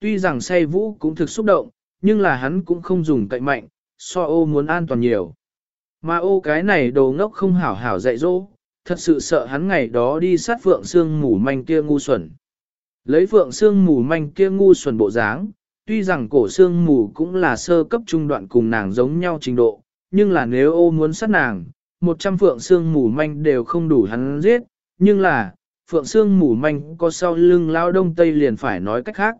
tuy rằng say vũ cũng thực xúc động, nhưng là hắn cũng không dùng cậy mạnh, so ô muốn an toàn nhiều. Mà ô cái này đồ ngốc không hảo hảo dạy dỗ, thật sự sợ hắn ngày đó đi sát phượng xương mù manh kia ngu xuẩn. Lấy phượng xương mù manh kia ngu xuẩn bộ dáng, tuy rằng cổ xương mù cũng là sơ cấp trung đoạn cùng nàng giống nhau trình độ, nhưng là nếu ô muốn sát nàng, một trăm phượng xương mù manh đều không đủ hắn giết, nhưng là, phượng xương mù manh có sau lưng lao đông tây liền phải nói cách khác.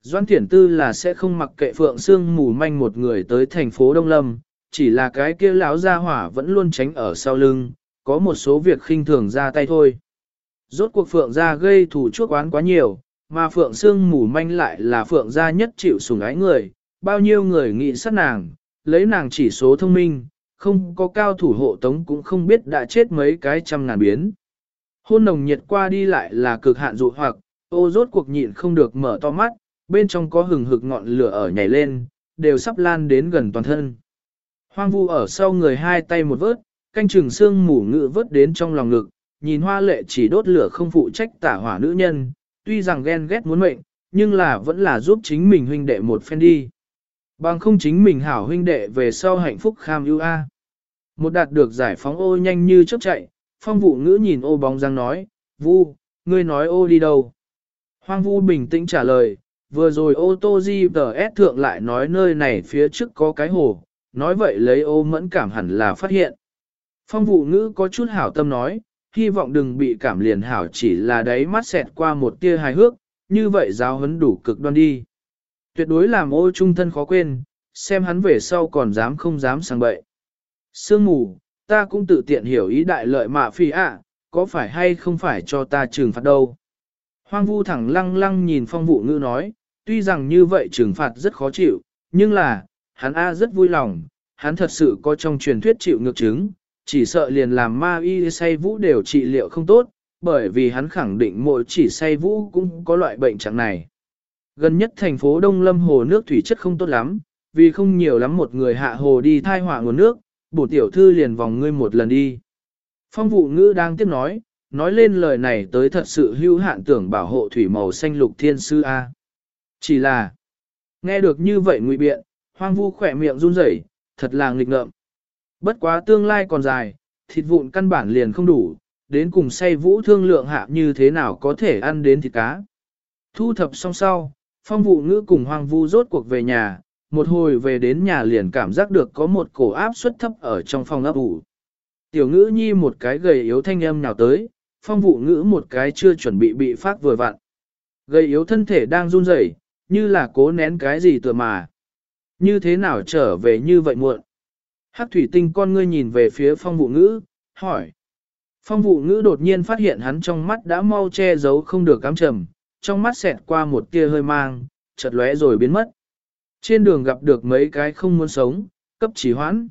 Doan Thiển Tư là sẽ không mặc kệ Phượng Sương mù manh một người tới thành phố Đông Lâm, chỉ là cái kia lão gia hỏa vẫn luôn tránh ở sau lưng, có một số việc khinh thường ra tay thôi. Rốt cuộc Phượng gia gây thủ chuốc oán quá nhiều, mà Phượng Sương mù manh lại là Phượng gia nhất chịu sủng ái người, bao nhiêu người nghĩ sát nàng, lấy nàng chỉ số thông minh, không có cao thủ hộ tống cũng không biết đã chết mấy cái trăm ngàn biến. Hôn nồng nhiệt qua đi lại là cực hạn dụ hoặc, ô rốt cuộc nhịn không được mở to mắt, bên trong có hừng hực ngọn lửa ở nhảy lên, đều sắp lan đến gần toàn thân. Hoang vu ở sau người hai tay một vớt, canh chừng xương mủ ngự vớt đến trong lòng ngực, nhìn hoa lệ chỉ đốt lửa không phụ trách tả hỏa nữ nhân, tuy rằng ghen ghét muốn mệnh, nhưng là vẫn là giúp chính mình huynh đệ một phen đi. Bằng không chính mình hảo huynh đệ về sau hạnh phúc kham ưu a. Một đạt được giải phóng ô nhanh như chớp chạy, phong vụ ngữ nhìn ô bóng răng nói, Vu, ngươi nói ô đi đâu? Hoang vu bình tĩnh trả lời, vừa rồi ô tô GPS thượng lại nói nơi này phía trước có cái hồ, nói vậy lấy ô mẫn cảm hẳn là phát hiện. Phong vụ ngữ có chút hảo tâm nói, hy vọng đừng bị cảm liền hảo chỉ là đáy mắt xẹt qua một tia hài hước, như vậy giáo hấn đủ cực đoan đi. Tuyệt đối làm ô trung thân khó quên, xem hắn về sau còn dám không dám sang bậy. Sương mù, ta cũng tự tiện hiểu ý đại lợi mạ phi ạ, có phải hay không phải cho ta trừng phạt đâu. Hoang vu thẳng lăng lăng nhìn phong vụ ngữ nói, tuy rằng như vậy trừng phạt rất khó chịu, nhưng là, hắn A rất vui lòng, hắn thật sự có trong truyền thuyết chịu ngược chứng, chỉ sợ liền làm ma y say vũ đều trị liệu không tốt, bởi vì hắn khẳng định mỗi chỉ say vũ cũng có loại bệnh trạng này. Gần nhất thành phố Đông Lâm hồ nước thủy chất không tốt lắm, vì không nhiều lắm một người hạ hồ đi thai hỏa nguồn nước, bổ tiểu thư liền vòng ngươi một lần đi. Phong vụ ngữ đang tiếp nói, nói lên lời này tới thật sự hữu hạn tưởng bảo hộ thủy màu xanh lục thiên sư A. Chỉ là, nghe được như vậy ngụy biện, hoang vu khỏe miệng run rẩy, thật là nghịch ngợm. Bất quá tương lai còn dài, thịt vụn căn bản liền không đủ, đến cùng say vũ thương lượng hạ như thế nào có thể ăn đến thịt cá. Thu thập xong sau, phong vụ ngữ cùng hoang vu rốt cuộc về nhà, một hồi về đến nhà liền cảm giác được có một cổ áp suất thấp ở trong phòng ấp ủ. Tiểu ngữ nhi một cái gầy yếu thanh âm nào tới, phong vụ ngữ một cái chưa chuẩn bị bị phát vừa vặn. Gầy yếu thân thể đang run rẩy, như là cố nén cái gì tựa mà. Như thế nào trở về như vậy muộn? Hắc thủy tinh con ngươi nhìn về phía phong vụ ngữ, hỏi. Phong vụ ngữ đột nhiên phát hiện hắn trong mắt đã mau che giấu không được cám trầm, trong mắt xẹt qua một tia hơi mang, chợt lóe rồi biến mất. Trên đường gặp được mấy cái không muốn sống, cấp chỉ hoãn.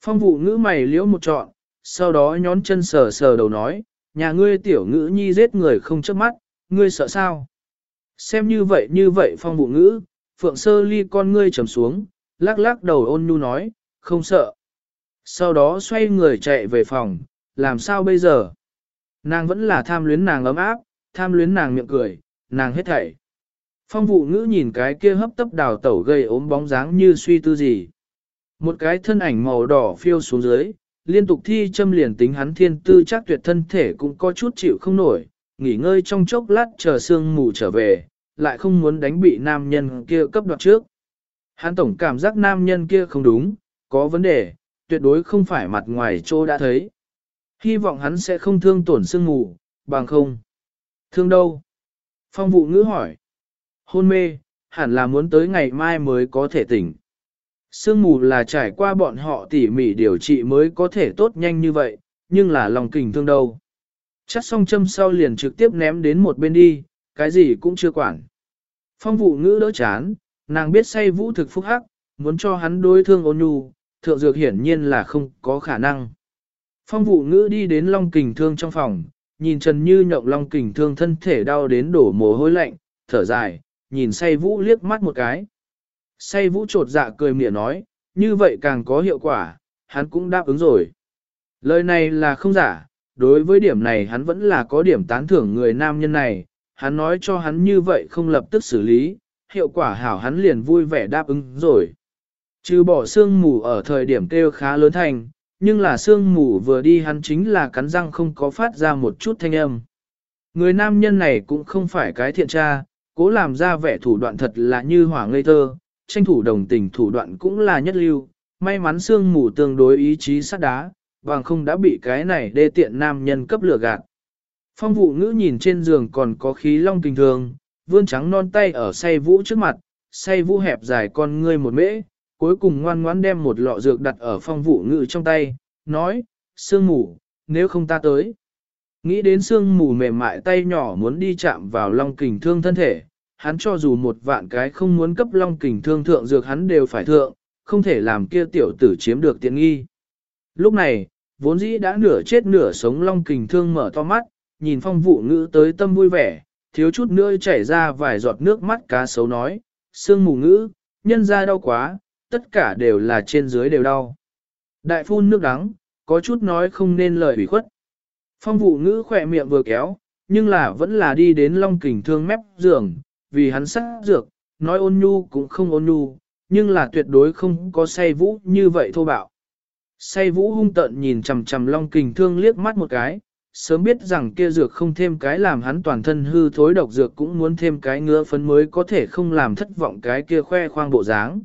Phong vụ ngữ mày liễu một trọn, sau đó nhón chân sờ sờ đầu nói, nhà ngươi tiểu ngữ nhi giết người không chớp mắt, ngươi sợ sao? Xem như vậy như vậy phong vụ ngữ, phượng sơ ly con ngươi trầm xuống, lắc lắc đầu ôn nhu nói, không sợ. Sau đó xoay người chạy về phòng, làm sao bây giờ? Nàng vẫn là tham luyến nàng ấm áp, tham luyến nàng miệng cười, nàng hết thảy. Phong vụ ngữ nhìn cái kia hấp tấp đào tẩu gây ốm bóng dáng như suy tư gì. Một cái thân ảnh màu đỏ phiêu xuống dưới, liên tục thi châm liền tính hắn thiên tư chắc tuyệt thân thể cũng có chút chịu không nổi, nghỉ ngơi trong chốc lát chờ sương mù trở về, lại không muốn đánh bị nam nhân kia cấp đoạt trước. Hắn tổng cảm giác nam nhân kia không đúng, có vấn đề, tuyệt đối không phải mặt ngoài trô đã thấy. Hy vọng hắn sẽ không thương tổn sương mù, bằng không. Thương đâu? Phong vụ ngữ hỏi. Hôn mê, hẳn là muốn tới ngày mai mới có thể tỉnh. Sương mù là trải qua bọn họ tỉ mỉ điều trị mới có thể tốt nhanh như vậy, nhưng là lòng kình thương đâu. Chắt xong châm sau liền trực tiếp ném đến một bên đi, cái gì cũng chưa quản. Phong vụ ngữ đỡ chán, nàng biết say vũ thực phúc hắc, muốn cho hắn đối thương ôn nhu, thượng dược hiển nhiên là không có khả năng. Phong vụ ngữ đi đến long kình thương trong phòng, nhìn Trần Như nhộng long kình thương thân thể đau đến đổ mồ hôi lạnh, thở dài, nhìn say vũ liếc mắt một cái. Say vũ trột dạ cười mỉa nói, như vậy càng có hiệu quả, hắn cũng đáp ứng rồi. Lời này là không giả, đối với điểm này hắn vẫn là có điểm tán thưởng người nam nhân này, hắn nói cho hắn như vậy không lập tức xử lý, hiệu quả hảo hắn liền vui vẻ đáp ứng rồi. Trừ bỏ sương mù ở thời điểm kêu khá lớn thành, nhưng là sương mù vừa đi hắn chính là cắn răng không có phát ra một chút thanh âm. Người nam nhân này cũng không phải cái thiện tra, cố làm ra vẻ thủ đoạn thật là như hỏa ngây thơ, tranh thủ đồng tình thủ đoạn cũng là nhất lưu, may mắn sương mù tương đối ý chí sắt đá, bằng không đã bị cái này đê tiện nam nhân cấp lửa gạt. Phong vụ ngữ nhìn trên giường còn có khí long kinh thường, vươn trắng non tay ở say vũ trước mặt, say vũ hẹp dài con ngươi một mễ, cuối cùng ngoan ngoãn đem một lọ dược đặt ở phong vụ ngữ trong tay, nói, sương mù, nếu không ta tới. Nghĩ đến sương mù mềm mại tay nhỏ muốn đi chạm vào long kình thương thân thể, hắn cho dù một vạn cái không muốn cấp long kình thương thượng dược hắn đều phải thượng, không thể làm kia tiểu tử chiếm được tiện nghi. Lúc này, vốn dĩ đã nửa chết nửa sống long kình thương mở to mắt, nhìn phong vụ ngữ tới tâm vui vẻ, thiếu chút nữa chảy ra vài giọt nước mắt cá sấu nói, sương mù ngữ, nhân ra đau quá, tất cả đều là trên dưới đều đau. Đại phun nước đắng, có chút nói không nên lời ủy khuất. Phong vụ ngữ khỏe miệng vừa kéo, nhưng là vẫn là đi đến long kình thương mép giường, vì hắn sắc dược, nói ôn nhu cũng không ôn nhu, nhưng là tuyệt đối không có say vũ như vậy thô bạo. Say vũ hung tận nhìn chằm chằm long kình thương liếc mắt một cái, sớm biết rằng kia dược không thêm cái làm hắn toàn thân hư thối độc dược cũng muốn thêm cái ngứa phấn mới có thể không làm thất vọng cái kia khoe khoang bộ dáng.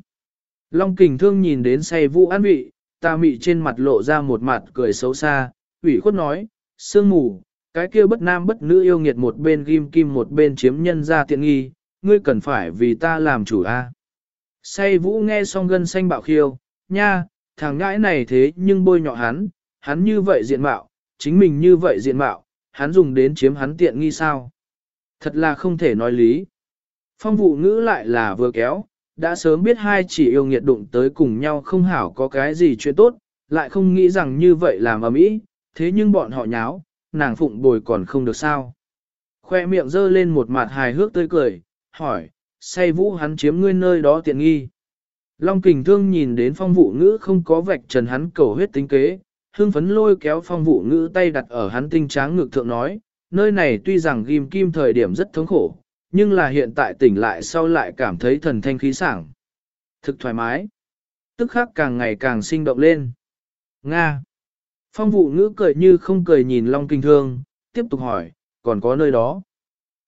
Long kình thương nhìn đến say vũ an vị, ta mị trên mặt lộ ra một mặt cười xấu xa, ủy khuất nói, sương mù, cái kia bất nam bất nữ yêu nghiệt một bên ghim kim một bên chiếm nhân ra tiện nghi, ngươi cần phải vì ta làm chủ a. Say vũ nghe xong gân xanh bạo khiêu, nha, thằng ngãi này thế nhưng bôi nhọ hắn, hắn như vậy diện mạo, chính mình như vậy diện mạo, hắn dùng đến chiếm hắn tiện nghi sao. Thật là không thể nói lý. Phong vụ ngữ lại là vừa kéo, đã sớm biết hai chỉ yêu nghiệt đụng tới cùng nhau không hảo có cái gì chuyện tốt, lại không nghĩ rằng như vậy làm ở mỹ, thế nhưng bọn họ nháo, nàng phụng bồi còn không được sao. Khoe miệng dơ lên một mặt hài hước tươi cười, hỏi, say vũ hắn chiếm ngươi nơi đó tiện nghi. Long kình thương nhìn đến phong vụ ngữ không có vạch trần hắn cầu huyết tính kế, hương phấn lôi kéo phong vụ ngữ tay đặt ở hắn tinh tráng ngực thượng nói, nơi này tuy rằng ghim kim thời điểm rất thống khổ, nhưng là hiện tại tỉnh lại sau lại cảm thấy thần thanh khí sảng. Thực thoải mái. Tức khắc càng ngày càng sinh động lên. Nga. Phong vụ ngữ cười như không cười nhìn Long Kình Thương, tiếp tục hỏi, còn có nơi đó?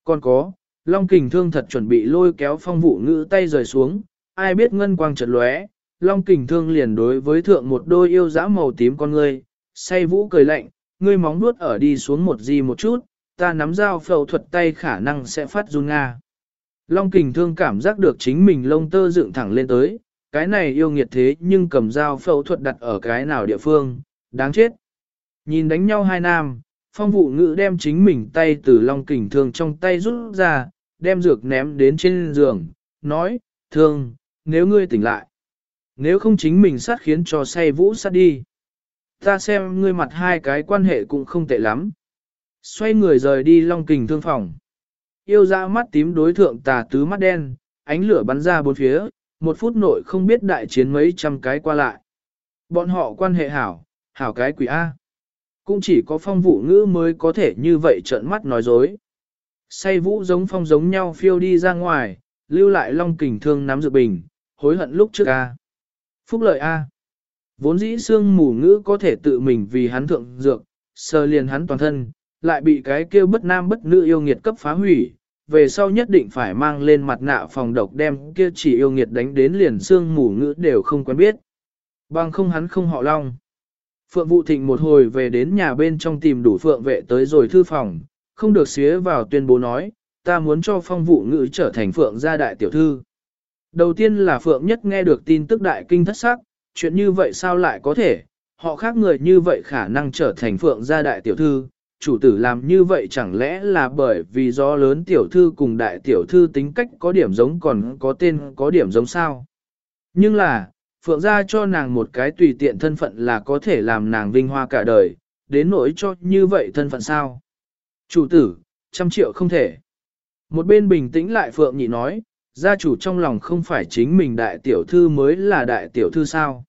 Còn có, Long Kình Thương thật chuẩn bị lôi kéo phong vụ ngữ tay rời xuống, ai biết ngân quang chợt lóe, Long Kình Thương liền đối với thượng một đôi yêu dã màu tím con ngươi, say vũ cười lạnh, ngươi móng nuốt ở đi xuống một gì một chút, ta nắm dao phẫu thuật tay khả năng sẽ phát run nga. Long Kình Thương cảm giác được chính mình lông tơ dựng thẳng lên tới, cái này yêu nghiệt thế nhưng cầm dao phẫu thuật đặt ở cái nào địa phương, đáng chết. Nhìn đánh nhau hai nam, phong vụ ngữ đem chính mình tay từ long kình thương trong tay rút ra, đem dược ném đến trên giường, nói, thương, nếu ngươi tỉnh lại, nếu không chính mình sát khiến cho say vũ sát đi. Ta xem ngươi mặt hai cái quan hệ cũng không tệ lắm. Xoay người rời đi long kình thương phòng. Yêu ra mắt tím đối thượng tà tứ mắt đen, ánh lửa bắn ra bốn phía, một phút nội không biết đại chiến mấy trăm cái qua lại. Bọn họ quan hệ hảo, hảo cái quỷ A. Cũng chỉ có phong vụ ngữ mới có thể như vậy trợn mắt nói dối. Say vũ giống phong giống nhau phiêu đi ra ngoài, lưu lại long kình thương nắm dự bình, hối hận lúc trước A. Phúc lợi A. Vốn dĩ xương mù ngữ có thể tự mình vì hắn thượng dược, sờ liền hắn toàn thân, lại bị cái kêu bất nam bất nữ yêu nghiệt cấp phá hủy, về sau nhất định phải mang lên mặt nạ phòng độc đem kia chỉ yêu nghiệt đánh đến liền xương mù ngữ đều không quen biết. Bằng không hắn không họ long. Phượng Vũ Thịnh một hồi về đến nhà bên trong tìm đủ phượng vệ tới rồi thư phòng, không được xía vào tuyên bố nói, ta muốn cho phong vụ ngữ trở thành phượng gia đại tiểu thư. Đầu tiên là phượng nhất nghe được tin tức đại kinh thất sắc, chuyện như vậy sao lại có thể, họ khác người như vậy khả năng trở thành phượng gia đại tiểu thư, chủ tử làm như vậy chẳng lẽ là bởi vì do lớn tiểu thư cùng đại tiểu thư tính cách có điểm giống còn có tên có điểm giống sao. Nhưng là, Phượng gia cho nàng một cái tùy tiện thân phận là có thể làm nàng vinh hoa cả đời, đến nỗi cho như vậy thân phận sao. Chủ tử, trăm triệu không thể. Một bên bình tĩnh lại Phượng nhị nói, gia chủ trong lòng không phải chính mình đại tiểu thư mới là đại tiểu thư sao.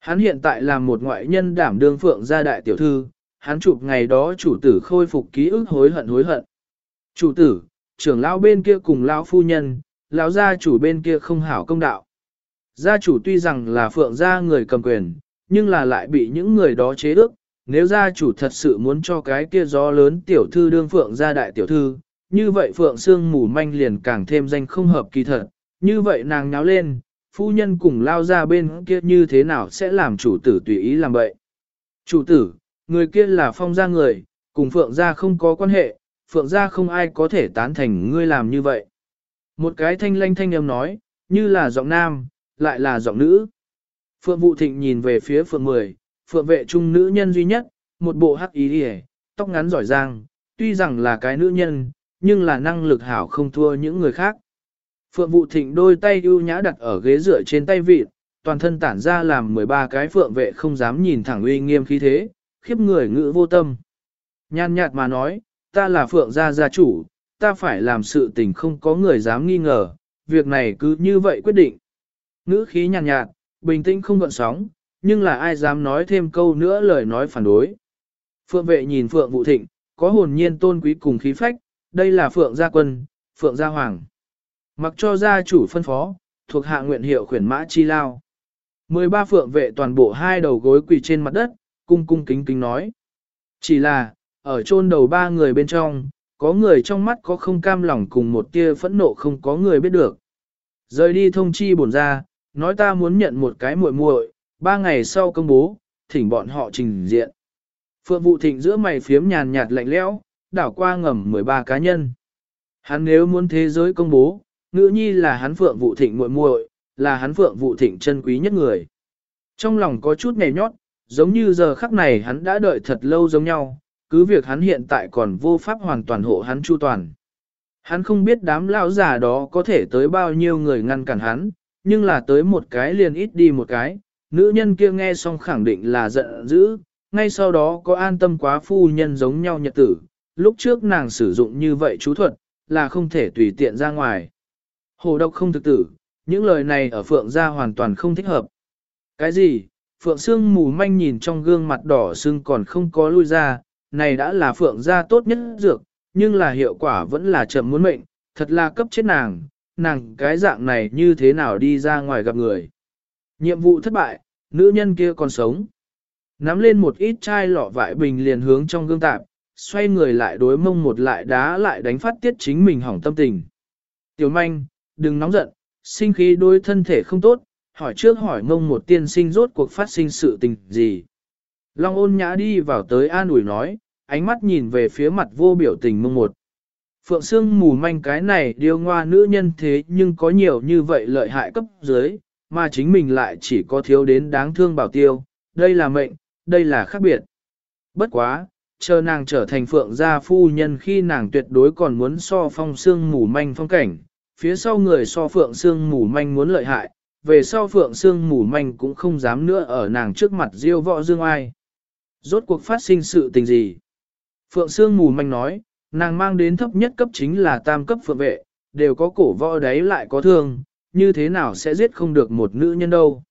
Hắn hiện tại là một ngoại nhân đảm đương Phượng gia đại tiểu thư, hắn chụp ngày đó chủ tử khôi phục ký ức hối hận hối hận. Chủ tử, trưởng lão bên kia cùng lão phu nhân, lão gia chủ bên kia không hảo công đạo. Gia chủ tuy rằng là phượng gia người cầm quyền, nhưng là lại bị những người đó chế ước, nếu gia chủ thật sự muốn cho cái kia gió lớn tiểu thư đương phượng gia đại tiểu thư, như vậy phượng xương mù manh liền càng thêm danh không hợp kỳ thật, như vậy nàng nháo lên, phu nhân cùng lao ra bên kia như thế nào sẽ làm chủ tử tùy ý làm vậy. Chủ tử, người kia là phong gia người, cùng phượng gia không có quan hệ, phượng gia không ai có thể tán thành ngươi làm như vậy. Một cái thanh lanh thanh âm nói, như là giọng nam, lại là giọng nữ. Phượng Vũ Thịnh nhìn về phía Phượng Mười, Phượng vệ trung nữ nhân duy nhất, một bộ hắc ý hề, tóc ngắn giỏi giang, tuy rằng là cái nữ nhân, nhưng là năng lực hảo không thua những người khác. Phượng Vũ Thịnh đôi tay ưu nhã đặt ở ghế dựa trên tay vịt, toàn thân tản ra làm 13 cái phượng vệ không dám nhìn thẳng uy nghiêm khí thế, khiếp người ngữ vô tâm. Nhan nhạt mà nói, ta là phượng gia gia chủ, ta phải làm sự tình không có người dám nghi ngờ, việc này cứ như vậy quyết định. Ngữ khí nhàn nhạt, nhạt, bình tĩnh không gợn sóng, nhưng là ai dám nói thêm câu nữa lời nói phản đối. Phượng vệ nhìn Phượng Vũ Thịnh, có hồn nhiên tôn quý cùng khí phách, đây là Phượng gia quân, Phượng gia hoàng. Mặc cho gia chủ phân phó, thuộc hạ nguyện hiệu khuyển mã chi lao. 13 phượng vệ toàn bộ hai đầu gối quỳ trên mặt đất, cung cung kính kính nói. Chỉ là, ở chôn đầu ba người bên trong, có người trong mắt có không cam lòng cùng một tia phẫn nộ không có người biết được. Rời đi thông chi bổn ra, nói ta muốn nhận một cái muội muội, ba ngày sau công bố, thỉnh bọn họ trình diện. Phượng vụ thịnh giữa mày phiếm nhàn nhạt lạnh lẽo, đảo qua ngầm 13 cá nhân. Hắn nếu muốn thế giới công bố, ngữ nhi là hắn phượng vụ thịnh muội muội, là hắn phượng vụ thịnh chân quý nhất người. Trong lòng có chút nhẹ nhót, giống như giờ khắc này hắn đã đợi thật lâu giống nhau, cứ việc hắn hiện tại còn vô pháp hoàn toàn hộ hắn chu toàn. Hắn không biết đám lão già đó có thể tới bao nhiêu người ngăn cản hắn, nhưng là tới một cái liền ít đi một cái, nữ nhân kia nghe xong khẳng định là giận dữ, ngay sau đó có an tâm quá phu nhân giống nhau nhật tử, lúc trước nàng sử dụng như vậy chú thuật, là không thể tùy tiện ra ngoài. Hồ độc không thực tử, những lời này ở Phượng gia hoàn toàn không thích hợp. Cái gì? Phượng Sương mù manh nhìn trong gương mặt đỏ sưng còn không có lui ra, này đã là Phượng gia tốt nhất dược, nhưng là hiệu quả vẫn là chậm muốn mệnh, thật là cấp chết nàng, nàng cái dạng này như thế nào đi ra ngoài gặp người. Nhiệm vụ thất bại, nữ nhân kia còn sống. Nắm lên một ít chai lọ vại bình liền hướng trong gương tạp, xoay người lại đối mông một lại đá lại đánh phát tiết chính mình hỏng tâm tình. Tiểu manh, đừng nóng giận, sinh khí đôi thân thể không tốt, hỏi trước hỏi mông một tiên sinh rốt cuộc phát sinh sự tình gì. Long ôn nhã đi vào tới an ủi nói, ánh mắt nhìn về phía mặt vô biểu tình mông một. Phượng Sương mù manh cái này điêu ngoa nữ nhân thế nhưng có nhiều như vậy lợi hại cấp dưới, mà chính mình lại chỉ có thiếu đến đáng thương bảo tiêu, đây là mệnh, đây là khác biệt. Bất quá, chờ nàng trở thành phượng gia phu nhân khi nàng tuyệt đối còn muốn so phong xương mù manh phong cảnh, phía sau người so phượng xương mù manh muốn lợi hại, về sau phượng xương mù manh cũng không dám nữa ở nàng trước mặt diêu võ dương ai. Rốt cuộc phát sinh sự tình gì? Phượng xương mù manh nói, nàng mang đến thấp nhất cấp chính là tam cấp phượng vệ, đều có cổ võ đấy lại có thương, như thế nào sẽ giết không được một nữ nhân đâu.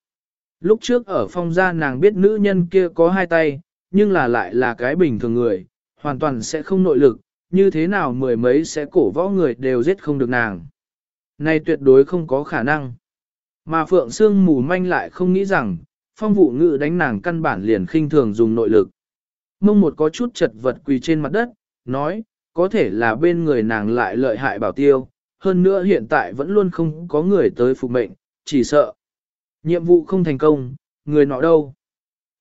Lúc trước ở phong gia nàng biết nữ nhân kia có hai tay, nhưng là lại là cái bình thường người, hoàn toàn sẽ không nội lực, như thế nào mười mấy sẽ cổ võ người đều giết không được nàng. Này tuyệt đối không có khả năng. Mà Phượng Sương mù manh lại không nghĩ rằng, phong vụ ngự đánh nàng căn bản liền khinh thường dùng nội lực. Mông một có chút chật vật quỳ trên mặt đất, nói, có thể là bên người nàng lại lợi hại bảo tiêu, hơn nữa hiện tại vẫn luôn không có người tới phục mệnh, chỉ sợ. Nhiệm vụ không thành công, người nọ đâu?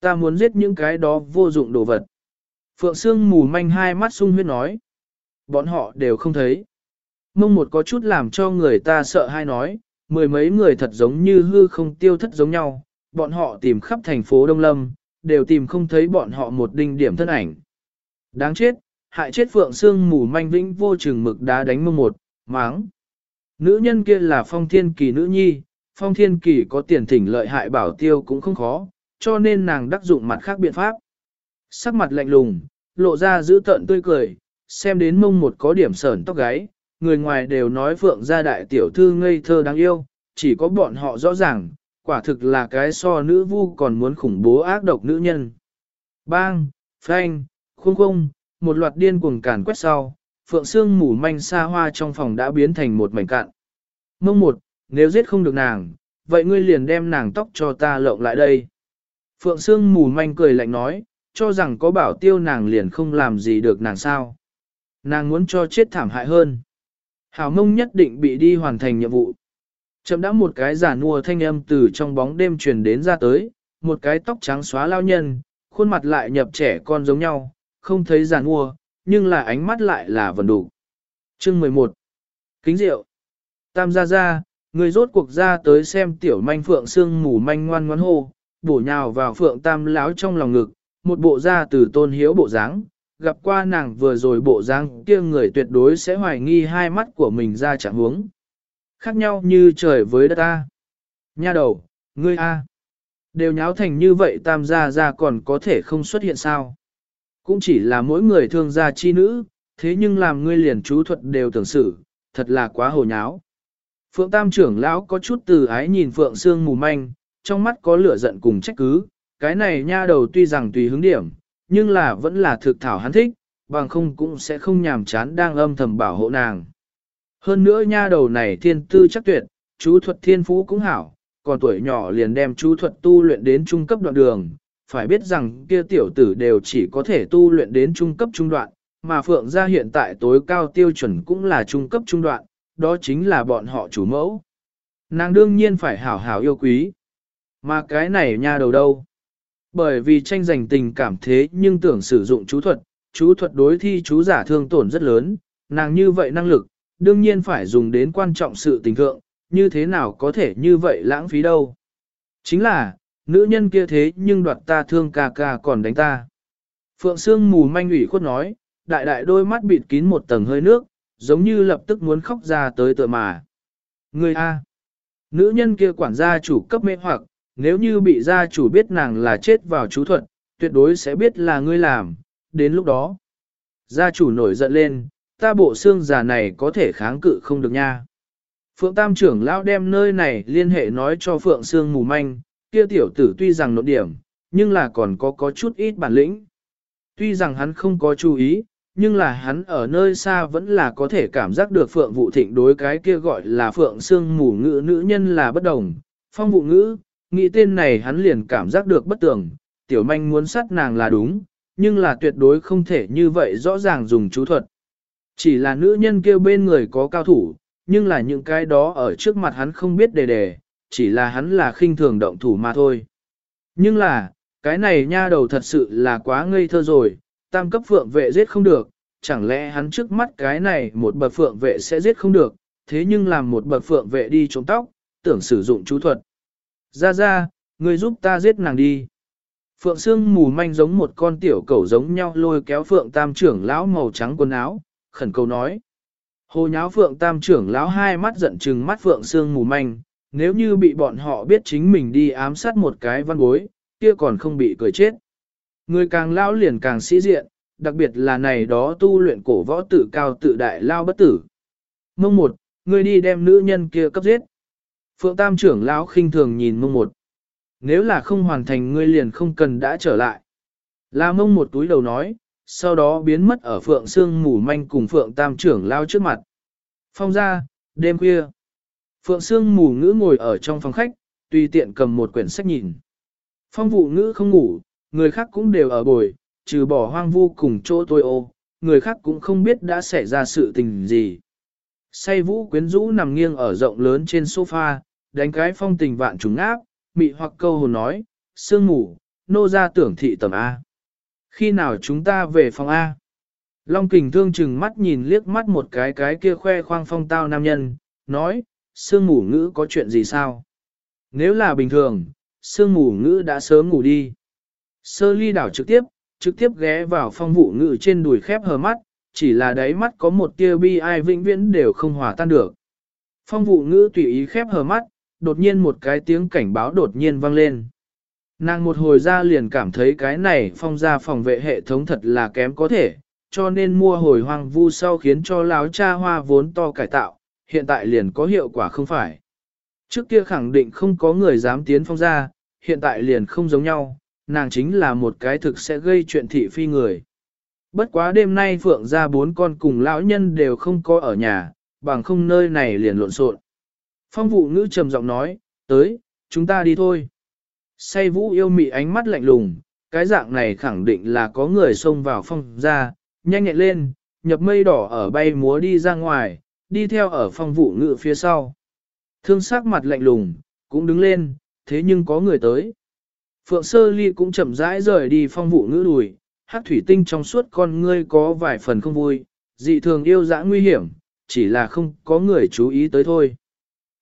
Ta muốn giết những cái đó vô dụng đồ vật. Phượng Sương mù manh hai mắt sung huyết nói. Bọn họ đều không thấy. Mông một có chút làm cho người ta sợ hai nói, mười mấy người thật giống như hư không tiêu thất giống nhau, bọn họ tìm khắp thành phố Đông Lâm, đều tìm không thấy bọn họ một đinh điểm thân ảnh. Đáng chết, hại chết Phượng Sương mù manh vĩnh vô chừng mực đá đánh mông một, máng. Nữ nhân kia là phong thiên kỳ nữ nhi, phong thiên kỳ có tiền thỉnh lợi hại bảo tiêu cũng không khó, cho nên nàng đắc dụng mặt khác biện pháp. Sắc mặt lạnh lùng, lộ ra giữ tợn tươi cười, xem đến mông một có điểm sờn tóc gáy, người ngoài đều nói phượng gia đại tiểu thư ngây thơ đáng yêu, chỉ có bọn họ rõ ràng, quả thực là cái so nữ vu còn muốn khủng bố ác độc nữ nhân. Bang, phanh, khung khung, một loạt điên cuồng càn quét sau, phượng xương mủ manh xa hoa trong phòng đã biến thành một mảnh cạn. Mông một, nếu giết không được nàng, vậy ngươi liền đem nàng tóc cho ta lộng lại đây. Phượng Sương mù manh cười lạnh nói, cho rằng có bảo tiêu nàng liền không làm gì được nàng sao. Nàng muốn cho chết thảm hại hơn. Hảo mông nhất định bị đi hoàn thành nhiệm vụ. Chậm đã một cái giả nua thanh âm từ trong bóng đêm truyền đến ra tới, một cái tóc trắng xóa lao nhân, khuôn mặt lại nhập trẻ con giống nhau, không thấy giả nua, nhưng là ánh mắt lại là vần đủ. Chương 11 Kính rượu Tam gia gia, người rốt cuộc ra tới xem tiểu manh phượng xương mù manh ngoan ngoan hô, bổ nhào vào phượng tam láo trong lòng ngực, một bộ da từ tôn hiếu bộ dáng, gặp qua nàng vừa rồi bộ dáng kia người tuyệt đối sẽ hoài nghi hai mắt của mình ra chẳng hướng Khác nhau như trời với đất ta. Nha đầu, ngươi a, Đều nháo thành như vậy tam gia gia còn có thể không xuất hiện sao. Cũng chỉ là mỗi người thương gia chi nữ, thế nhưng làm ngươi liền chú thuật đều tưởng xử, thật là quá hồ nháo. Phượng Tam trưởng lão có chút từ ái nhìn Phượng Sương mù manh, trong mắt có lửa giận cùng trách cứ, cái này nha đầu tuy rằng tùy hướng điểm, nhưng là vẫn là thực thảo hắn thích, bằng không cũng sẽ không nhàm chán đang âm thầm bảo hộ nàng. Hơn nữa nha đầu này thiên tư chắc tuyệt, chú thuật thiên phú cũng hảo, còn tuổi nhỏ liền đem chú thuật tu luyện đến trung cấp đoạn đường, phải biết rằng kia tiểu tử đều chỉ có thể tu luyện đến trung cấp trung đoạn, mà Phượng gia hiện tại tối cao tiêu chuẩn cũng là trung cấp trung đoạn, đó chính là bọn họ chủ mẫu. Nàng đương nhiên phải hảo hảo yêu quý. Mà cái này nha đầu đâu? Bởi vì tranh giành tình cảm thế nhưng tưởng sử dụng chú thuật, chú thuật đối thi chú giả thương tổn rất lớn, nàng như vậy năng lực, đương nhiên phải dùng đến quan trọng sự tình thượng, như thế nào có thể như vậy lãng phí đâu. Chính là, nữ nhân kia thế nhưng đoạt ta thương ca ca còn đánh ta. Phượng Sương mù manh ủy khuất nói, đại đại đôi mắt bịt kín một tầng hơi nước, giống như lập tức muốn khóc ra tới tựa mà. Người A. Nữ nhân kia quản gia chủ cấp mê hoặc, nếu như bị gia chủ biết nàng là chết vào chú thuật, tuyệt đối sẽ biết là ngươi làm, đến lúc đó. Gia chủ nổi giận lên, ta bộ xương già này có thể kháng cự không được nha. Phượng Tam trưởng lão đem nơi này liên hệ nói cho Phượng Sương mù manh, kia tiểu tử tuy rằng nộn điểm, nhưng là còn có có chút ít bản lĩnh. Tuy rằng hắn không có chú ý, nhưng là hắn ở nơi xa vẫn là có thể cảm giác được Phượng Vụ Thịnh đối cái kia gọi là Phượng Sương mù ngữ nữ nhân là bất đồng. Phong vụ ngữ, nghĩ tên này hắn liền cảm giác được bất tường, tiểu manh muốn sát nàng là đúng, nhưng là tuyệt đối không thể như vậy rõ ràng dùng chú thuật. Chỉ là nữ nhân kêu bên người có cao thủ, nhưng là những cái đó ở trước mặt hắn không biết đề đề, chỉ là hắn là khinh thường động thủ mà thôi. Nhưng là, cái này nha đầu thật sự là quá ngây thơ rồi, tam cấp phượng vệ giết không được, chẳng lẽ hắn trước mắt cái này một bậc phượng vệ sẽ giết không được, thế nhưng làm một bậc phượng vệ đi trống tóc, tưởng sử dụng chú thuật. Ra ra, người giúp ta giết nàng đi. Phượng Sương mù manh giống một con tiểu cẩu giống nhau lôi kéo Phượng Tam trưởng lão màu trắng quần áo, khẩn cầu nói. Hồ nháo Phượng Tam trưởng lão hai mắt giận trừng mắt Phượng Sương mù manh, nếu như bị bọn họ biết chính mình đi ám sát một cái văn bối, kia còn không bị cười chết. Người càng lão liền càng sĩ diện, đặc biệt là này đó tu luyện cổ võ tự cao tự đại lao bất tử. Mông một, người đi đem nữ nhân kia cấp giết. Phượng Tam trưởng lão khinh thường nhìn mông một. Nếu là không hoàn thành ngươi liền không cần đã trở lại. La mông một túi đầu nói, sau đó biến mất ở Phượng Sương mù manh cùng Phượng Tam trưởng lao trước mặt. Phong ra, đêm khuya. Phượng Sương mù ngữ ngồi ở trong phòng khách, tùy tiện cầm một quyển sách nhìn. Phong vụ ngữ không ngủ, người khác cũng đều ở bồi, trừ bỏ hoang vu cùng chỗ tôi ô, người khác cũng không biết đã xảy ra sự tình gì. Say vũ quyến rũ nằm nghiêng ở rộng lớn trên sofa, đánh cái phong tình vạn trùng áp, mị hoặc câu hồn nói, sương ngủ, nô ra tưởng thị tầm A. Khi nào chúng ta về phòng A? Long kình thương chừng mắt nhìn liếc mắt một cái cái kia khoe khoang phong tao nam nhân, nói, sương ngủ ngữ có chuyện gì sao? Nếu là bình thường, sương ngủ ngữ đã sớm ngủ đi. Sơ ly đảo trực tiếp, trực tiếp ghé vào phong vụ ngữ trên đùi khép hờ mắt, chỉ là đáy mắt có một tia bi ai vĩnh viễn đều không hòa tan được. Phong vụ ngữ tùy ý khép hờ mắt, đột nhiên một cái tiếng cảnh báo đột nhiên vang lên. Nàng một hồi ra liền cảm thấy cái này phong ra phòng vệ hệ thống thật là kém có thể, cho nên mua hồi hoang vu sau khiến cho láo cha hoa vốn to cải tạo, hiện tại liền có hiệu quả không phải. Trước kia khẳng định không có người dám tiến phong ra, hiện tại liền không giống nhau, nàng chính là một cái thực sẽ gây chuyện thị phi người. Bất quá đêm nay Phượng ra bốn con cùng lão nhân đều không có ở nhà, bằng không nơi này liền lộn xộn. Phong vụ ngữ trầm giọng nói, tới, chúng ta đi thôi. Say vũ yêu mị ánh mắt lạnh lùng, cái dạng này khẳng định là có người xông vào phong ra, nhanh nhẹn lên, nhập mây đỏ ở bay múa đi ra ngoài, đi theo ở phong vụ ngữ phía sau. Thương sắc mặt lạnh lùng, cũng đứng lên, thế nhưng có người tới. Phượng Sơ Ly cũng chậm rãi rời đi phong vụ ngữ đùi, hát thủy tinh trong suốt con ngươi có vài phần không vui, dị thường yêu dã nguy hiểm, chỉ là không có người chú ý tới thôi.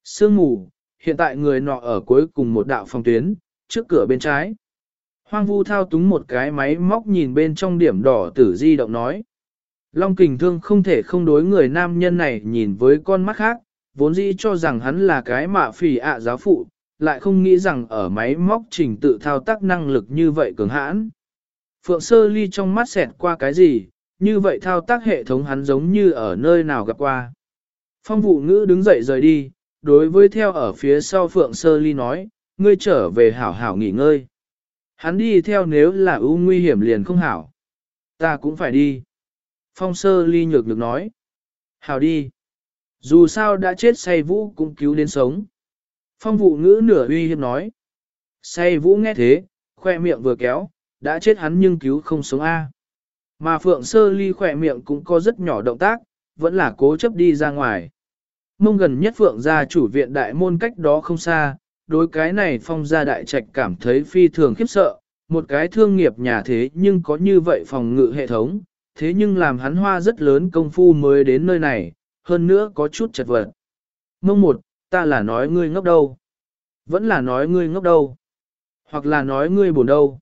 Sương mù, hiện tại người nọ ở cuối cùng một đạo phòng tuyến, trước cửa bên trái. Hoang vu thao túng một cái máy móc nhìn bên trong điểm đỏ tử di động nói. Long kình thương không thể không đối người nam nhân này nhìn với con mắt khác, vốn dĩ cho rằng hắn là cái mạ phì ạ giáo phụ, lại không nghĩ rằng ở máy móc trình tự thao tác năng lực như vậy cường hãn. Phượng sơ ly trong mắt xẹt qua cái gì, như vậy thao tác hệ thống hắn giống như ở nơi nào gặp qua. Phong vụ ngữ đứng dậy rời đi, đối với theo ở phía sau Phượng Sơ Ly nói, ngươi trở về hảo hảo nghỉ ngơi. Hắn đi theo nếu là ưu nguy hiểm liền không hảo. Ta cũng phải đi. Phong Sơ Ly nhược được nói. Hảo đi. Dù sao đã chết say vũ cũng cứu đến sống. Phong vụ ngữ nửa uy hiếp nói. Say vũ nghe thế, khoe miệng vừa kéo, đã chết hắn nhưng cứu không sống A. Mà Phượng Sơ Ly khỏe miệng cũng có rất nhỏ động tác, vẫn là cố chấp đi ra ngoài. Mông gần nhất Phượng gia chủ viện đại môn cách đó không xa, đối cái này phong gia đại trạch cảm thấy phi thường khiếp sợ, một cái thương nghiệp nhà thế nhưng có như vậy phòng ngự hệ thống, thế nhưng làm hắn hoa rất lớn công phu mới đến nơi này, hơn nữa có chút chật vật. Mông một, ta là nói ngươi ngốc đâu? Vẫn là nói ngươi ngốc đâu? Hoặc là nói ngươi buồn đâu?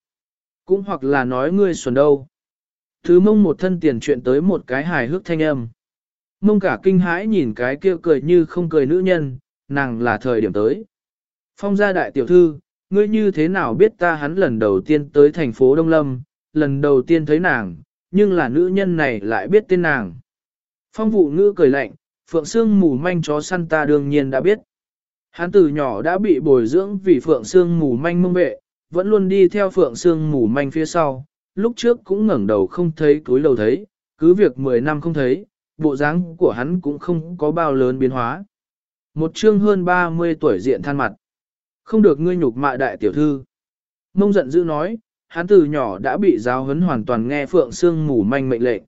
Cũng hoặc là nói ngươi xuẩn đâu? Thứ mông một thân tiền chuyện tới một cái hài hước thanh âm. Mông cả kinh hãi nhìn cái kia cười như không cười nữ nhân, nàng là thời điểm tới. Phong gia đại tiểu thư, ngươi như thế nào biết ta hắn lần đầu tiên tới thành phố Đông Lâm, lần đầu tiên thấy nàng, nhưng là nữ nhân này lại biết tên nàng. Phong vụ ngữ cười lạnh, Phượng Sương mù manh chó săn ta đương nhiên đã biết. Hắn từ nhỏ đã bị bồi dưỡng vì Phượng Sương mù manh mông vệ, vẫn luôn đi theo Phượng Sương mù manh phía sau, lúc trước cũng ngẩng đầu không thấy túi đầu thấy, cứ việc 10 năm không thấy, bộ dáng của hắn cũng không có bao lớn biến hóa. Một chương hơn 30 tuổi diện than mặt. Không được ngươi nhục mạ đại tiểu thư. Mông giận dữ nói, hắn từ nhỏ đã bị giáo huấn hoàn toàn nghe Phượng Sương mù manh mệnh lệnh.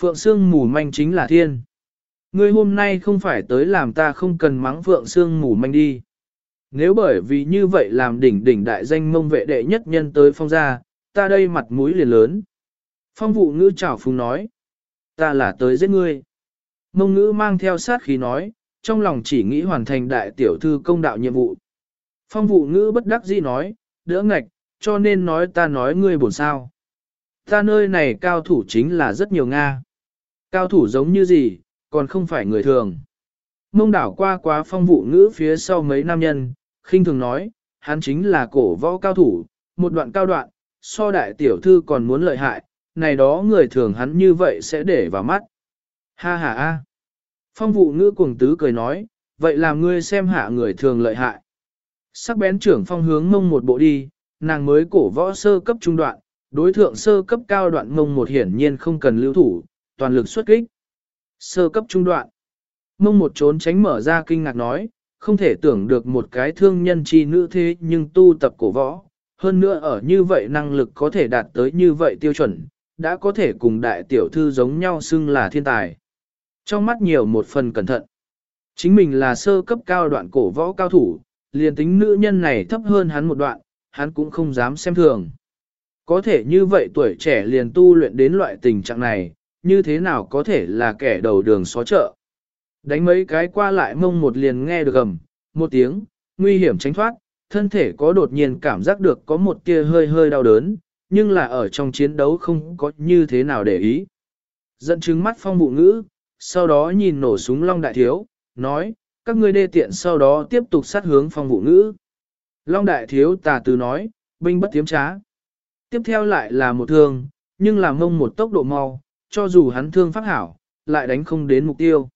Phượng Sương mù manh chính là thiên. Ngươi hôm nay không phải tới làm ta không cần mắng Phượng Sương mù manh đi. Nếu bởi vì như vậy làm đỉnh đỉnh đại danh mông vệ đệ nhất nhân tới phong gia, ta đây mặt mũi liền lớn. Phong vụ ngữ trảo phùng nói, ta là tới giết ngươi. Mông ngữ mang theo sát khí nói, trong lòng chỉ nghĩ hoàn thành đại tiểu thư công đạo nhiệm vụ. Phong vụ ngữ bất đắc dĩ nói, đỡ ngạch, cho nên nói ta nói ngươi buồn sao. Ta nơi này cao thủ chính là rất nhiều Nga. Cao thủ giống như gì, còn không phải người thường. Mông đảo qua quá phong vụ ngữ phía sau mấy nam nhân, khinh thường nói, hắn chính là cổ võ cao thủ, một đoạn cao đoạn, so đại tiểu thư còn muốn lợi hại, này đó người thường hắn như vậy sẽ để vào mắt. Ha ha ha. Phong vụ ngữ cuồng tứ cười nói, vậy làm ngươi xem hạ người thường lợi hại. Sắc bén trưởng phong hướng mông một bộ đi, nàng mới cổ võ sơ cấp trung đoạn, đối thượng sơ cấp cao đoạn mông một hiển nhiên không cần lưu thủ, toàn lực xuất kích. Sơ cấp trung đoạn. Mông một trốn tránh mở ra kinh ngạc nói, không thể tưởng được một cái thương nhân chi nữ thế nhưng tu tập cổ võ, hơn nữa ở như vậy năng lực có thể đạt tới như vậy tiêu chuẩn, đã có thể cùng đại tiểu thư giống nhau xưng là thiên tài. Trong mắt nhiều một phần cẩn thận. Chính mình là sơ cấp cao đoạn cổ võ cao thủ, liền tính nữ nhân này thấp hơn hắn một đoạn, hắn cũng không dám xem thường. Có thể như vậy tuổi trẻ liền tu luyện đến loại tình trạng này, như thế nào có thể là kẻ đầu đường xó chợ. Đánh mấy cái qua lại mông một liền nghe được gầm, một tiếng, nguy hiểm tránh thoát, thân thể có đột nhiên cảm giác được có một tia hơi hơi đau đớn, nhưng là ở trong chiến đấu không có như thế nào để ý. Dẫn chứng mắt phong bụ ngữ, sau đó nhìn nổ súng long đại thiếu, nói, các ngươi đê tiện sau đó tiếp tục sát hướng phong vụ ngữ. Long đại thiếu tà từ nói, binh bất tiếm trá. Tiếp theo lại là một thương, nhưng là mông một tốc độ mau, cho dù hắn thương phát hảo, lại đánh không đến mục tiêu.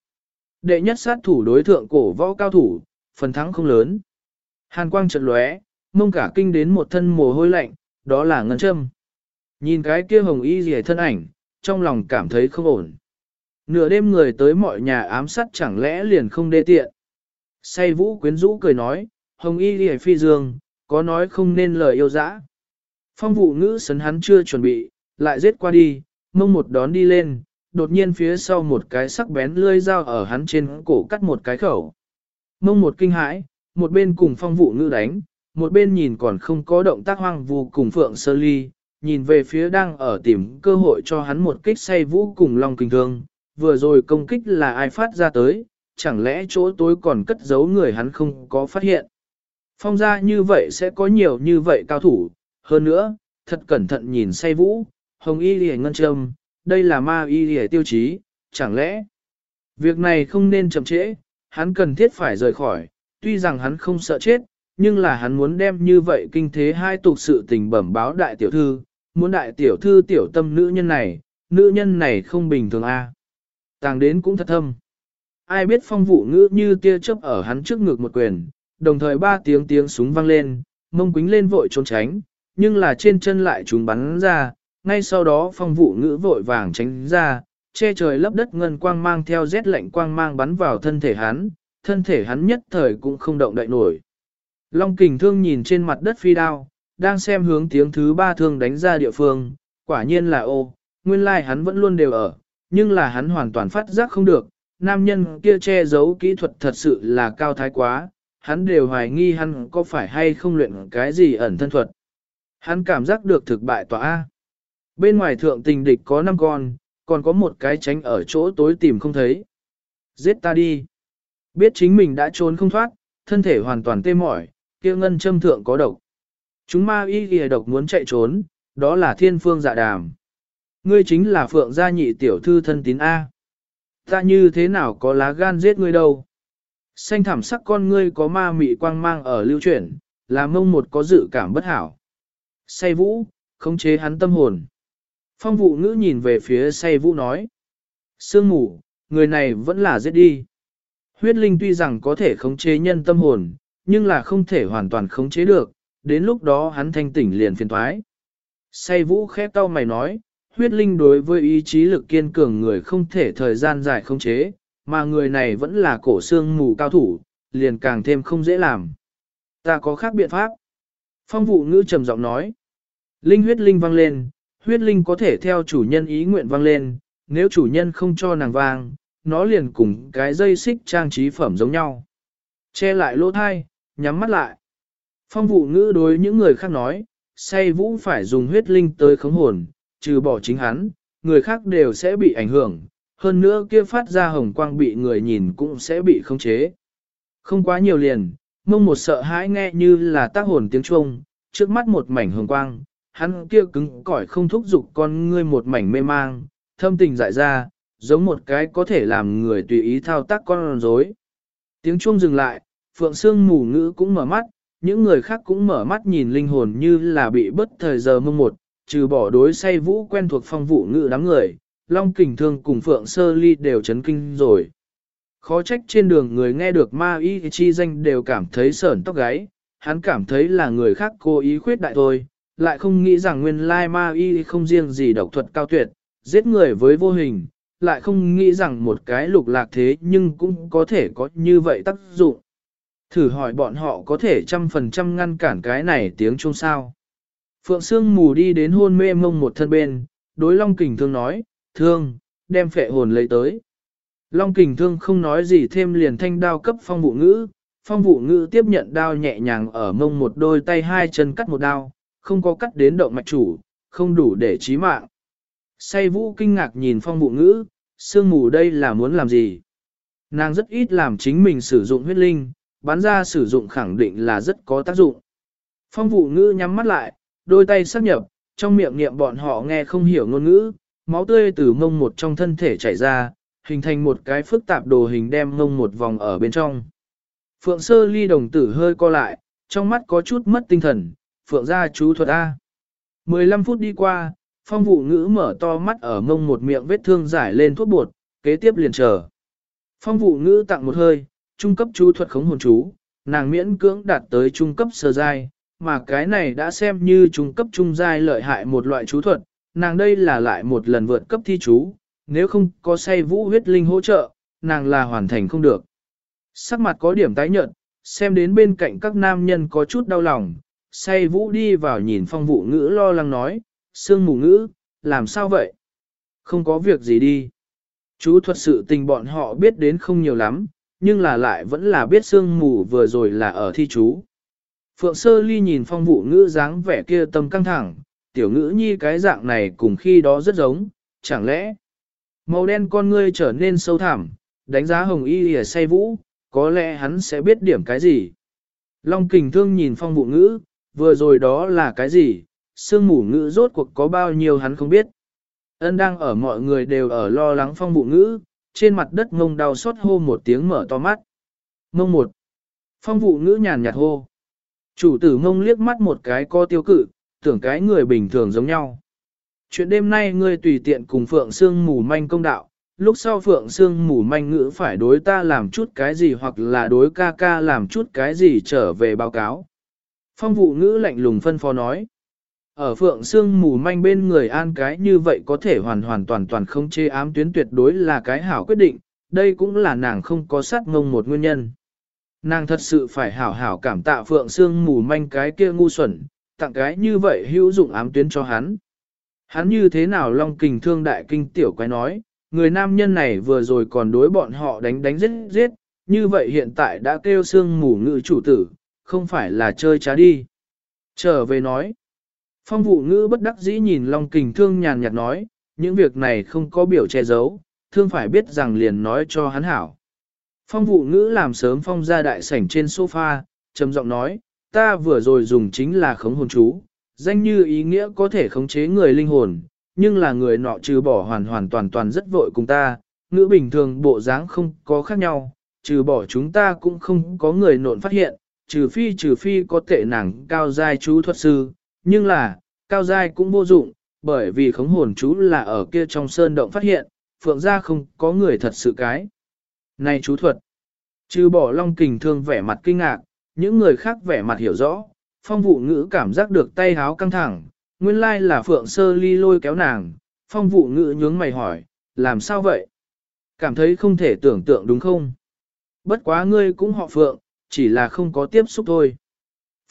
Đệ nhất sát thủ đối thượng cổ võ cao thủ, phần thắng không lớn. Hàn quang trật lóe, mông cả kinh đến một thân mồ hôi lạnh, đó là ngân châm. Nhìn cái kia hồng y rìa thân ảnh, trong lòng cảm thấy không ổn. Nửa đêm người tới mọi nhà ám sát chẳng lẽ liền không đê tiện. Say vũ quyến rũ cười nói, hồng y rìa phi dương, có nói không nên lời yêu dã. Phong vụ ngữ sấn hắn chưa chuẩn bị, lại giết qua đi, mông một đón đi lên, đột nhiên phía sau một cái sắc bén lươi dao ở hắn trên cổ cắt một cái khẩu. Mông một kinh hãi, một bên cùng phong vụ ngữ đánh, một bên nhìn còn không có động tác hoang vu cùng phượng sơ ly, nhìn về phía đang ở tìm cơ hội cho hắn một kích say vũ cùng long kinh thương, vừa rồi công kích là ai phát ra tới, chẳng lẽ chỗ tối còn cất giấu người hắn không có phát hiện. Phong ra như vậy sẽ có nhiều như vậy cao thủ, hơn nữa, thật cẩn thận nhìn say vũ, hồng y lìa ngân châm, đây là ma y lìa tiêu chí, chẳng lẽ việc này không nên chậm trễ, hắn cần thiết phải rời khỏi, tuy rằng hắn không sợ chết, nhưng là hắn muốn đem như vậy kinh thế hai tục sự tình bẩm báo đại tiểu thư, muốn đại tiểu thư tiểu tâm nữ nhân này, nữ nhân này không bình thường a. À. Tàng đến cũng thật thâm. Ai biết phong vụ ngữ như tia chớp ở hắn trước ngực một quyền, đồng thời ba tiếng tiếng súng vang lên, mông quính lên vội trốn tránh, nhưng là trên chân lại chúng bắn ra, ngay sau đó phong vụ ngữ vội vàng tránh ra, che trời lấp đất ngân quang mang theo rét lạnh quang mang bắn vào thân thể hắn, thân thể hắn nhất thời cũng không động đậy nổi. Long kình thương nhìn trên mặt đất phi đao, đang xem hướng tiếng thứ ba thương đánh ra địa phương, quả nhiên là ô, nguyên lai like hắn vẫn luôn đều ở, nhưng là hắn hoàn toàn phát giác không được, nam nhân kia che giấu kỹ thuật thật sự là cao thái quá, hắn đều hoài nghi hắn có phải hay không luyện cái gì ẩn thân thuật. Hắn cảm giác được thực bại tỏa. Bên ngoài thượng tình địch có năm con, còn có một cái tránh ở chỗ tối tìm không thấy. Giết ta đi. Biết chính mình đã trốn không thoát, thân thể hoàn toàn tê mỏi, kia ngân châm thượng có độc. Chúng ma y ghi độc muốn chạy trốn, đó là thiên phương dạ đàm. Ngươi chính là phượng gia nhị tiểu thư thân tín A. Ta như thế nào có lá gan giết ngươi đâu. Xanh thảm sắc con ngươi có ma mị quang mang ở lưu chuyển, làm mông một có dự cảm bất hảo. Say vũ, khống chế hắn tâm hồn. Phong vụ ngữ nhìn về phía say vũ nói. Sương mù, người này vẫn là giết đi. Huyết linh tuy rằng có thể khống chế nhân tâm hồn, nhưng là không thể hoàn toàn khống chế được, đến lúc đó hắn thanh tỉnh liền phiền thoái. Say vũ khép tao mày nói, huyết linh đối với ý chí lực kiên cường người không thể thời gian dài khống chế, mà người này vẫn là cổ xương mù cao thủ, liền càng thêm không dễ làm. Ta có khác biện pháp. Phong vụ ngữ trầm giọng nói. Linh huyết linh vang lên, huyết linh có thể theo chủ nhân ý nguyện vang lên, nếu chủ nhân không cho nàng vang, nó liền cùng cái dây xích trang trí phẩm giống nhau. Che lại lỗ thai, nhắm mắt lại. Phong vụ ngữ đối những người khác nói, say vũ phải dùng huyết linh tới khống hồn, trừ bỏ chính hắn, người khác đều sẽ bị ảnh hưởng, hơn nữa kia phát ra hồng quang bị người nhìn cũng sẽ bị khống chế. Không quá nhiều liền, mông một sợ hãi nghe như là tác hồn tiếng chuông, trước mắt một mảnh hồng quang, hắn kia cứng cỏi không thúc giục con ngươi một mảnh mê mang, thâm tình dại ra, giống một cái có thể làm người tùy ý thao tác con rối. Tiếng chuông dừng lại, Phượng Sương mù ngữ cũng mở mắt, những người khác cũng mở mắt nhìn linh hồn như là bị bất thời giờ mông một, trừ bỏ đối say vũ quen thuộc phong vụ ngữ đám người, Long Kình Thương cùng Phượng Sơ Ly đều chấn kinh rồi. Khó trách trên đường người nghe được ma y chi danh đều cảm thấy sởn tóc gáy, hắn cảm thấy là người khác cố ý khuyết đại thôi, lại không nghĩ rằng nguyên lai ma y không riêng gì độc thuật cao tuyệt, giết người với vô hình, lại không nghĩ rằng một cái lục lạc thế nhưng cũng có thể có như vậy tác dụng. Thử hỏi bọn họ có thể trăm phần trăm ngăn cản cái này tiếng chuông sao. Phượng Sương mù đi đến hôn mê mông một thân bên, đối Long Kình Thương nói, thương, đem phệ hồn lấy tới. Long Kình Thương không nói gì thêm liền thanh đao cấp phong vụ ngữ, phong vụ ngữ tiếp nhận đao nhẹ nhàng ở mông một đôi tay hai chân cắt một đao, không có cắt đến động mạch chủ, không đủ để chí mạng. Say vũ kinh ngạc nhìn phong vụ ngữ, sương mù đây là muốn làm gì? Nàng rất ít làm chính mình sử dụng huyết linh, bán ra sử dụng khẳng định là rất có tác dụng. Phong vụ ngữ nhắm mắt lại, đôi tay sắp nhập, trong miệng niệm bọn họ nghe không hiểu ngôn ngữ, máu tươi từ mông một trong thân thể chảy ra, hình thành một cái phức tạp đồ hình đem mông một vòng ở bên trong. Phượng sơ ly đồng tử hơi co lại, trong mắt có chút mất tinh thần, phượng ra chú thuật A. 15 phút đi qua, phong vụ ngữ mở to mắt ở mông một miệng vết thương giải lên thuốc bột, kế tiếp liền chờ. Phong vụ ngữ tặng một hơi, trung cấp chú thuật khống hồn chú, nàng miễn cưỡng đạt tới trung cấp sơ giai, mà cái này đã xem như trung cấp trung giai lợi hại một loại chú thuật, nàng đây là lại một lần vượt cấp thi chú, nếu không có say vũ huyết linh hỗ trợ, nàng là hoàn thành không được. Sắc mặt có điểm tái nhợt, xem đến bên cạnh các nam nhân có chút đau lòng, say vũ đi vào nhìn phong vụ ngữ lo lắng nói, sương mù ngữ, làm sao vậy? Không có việc gì đi. Chú thuật sự tình bọn họ biết đến không nhiều lắm, nhưng là lại vẫn là biết sương mù vừa rồi là ở thi chú. Phượng Sơ Ly nhìn phong vụ ngữ dáng vẻ kia tâm căng thẳng, tiểu ngữ nhi cái dạng này cùng khi đó rất giống, chẳng lẽ màu đen con ngươi trở nên sâu thẳm, đánh giá hồng y ở say vũ, có lẽ hắn sẽ biết điểm cái gì. Long kình thương nhìn phong vụ ngữ, vừa rồi đó là cái gì, sương mù ngữ rốt cuộc có bao nhiêu hắn không biết. Ân đang ở mọi người đều ở lo lắng phong vụ ngữ, trên mặt đất ngông đau xót hô một tiếng mở to mắt. Ngông một. Phong vụ ngữ nhàn nhạt hô. Chủ tử ngông liếc mắt một cái co tiêu cự, tưởng cái người bình thường giống nhau. Chuyện đêm nay ngươi tùy tiện cùng Phượng Sương mù manh công đạo, lúc sau Phượng Sương mù manh ngữ phải đối ta làm chút cái gì hoặc là đối ca ca làm chút cái gì trở về báo cáo. Phong vụ ngữ lạnh lùng phân phó nói. Ở Phượng Sương mù manh bên người an cái như vậy có thể hoàn hoàn toàn toàn không chê ám tuyến tuyệt đối là cái hảo quyết định, đây cũng là nàng không có sát ngông một nguyên nhân. Nàng thật sự phải hảo hảo cảm tạ Phượng Sương mù manh cái kia ngu xuẩn, tặng cái như vậy hữu dụng ám tuyến cho hắn. Hắn như thế nào Long Kình Thương Đại Kinh Tiểu Quái nói, người nam nhân này vừa rồi còn đối bọn họ đánh đánh giết giết, như vậy hiện tại đã kêu Sương mù ngự chủ tử, không phải là chơi trá đi. Trở về nói, phong vụ ngữ bất đắc dĩ nhìn Long Kình Thương nhàn nhạt nói, những việc này không có biểu che giấu, thương phải biết rằng liền nói cho hắn hảo. Phong vụ ngữ làm sớm phong ra đại sảnh trên sofa, trầm giọng nói, ta vừa rồi dùng chính là khống hồn chú, danh như ý nghĩa có thể khống chế người linh hồn, nhưng là người nọ trừ bỏ hoàn hoàn toàn toàn rất vội cùng ta, ngữ bình thường bộ dáng không có khác nhau, trừ bỏ chúng ta cũng không có người nộn phát hiện, trừ phi trừ phi có tệ nàng cao giai chú thuật sư, nhưng là, cao giai cũng vô dụng, bởi vì khống hồn chú là ở kia trong sơn động phát hiện, phượng gia không có người thật sự cái. Này chú thuật, trừ bỏ long kình thương vẻ mặt kinh ngạc, những người khác vẻ mặt hiểu rõ, phong vụ ngữ cảm giác được tay háo căng thẳng, nguyên lai là phượng sơ ly lôi kéo nàng, phong vụ ngữ nhướng mày hỏi, làm sao vậy? Cảm thấy không thể tưởng tượng đúng không? Bất quá ngươi cũng họ phượng, chỉ là không có tiếp xúc thôi.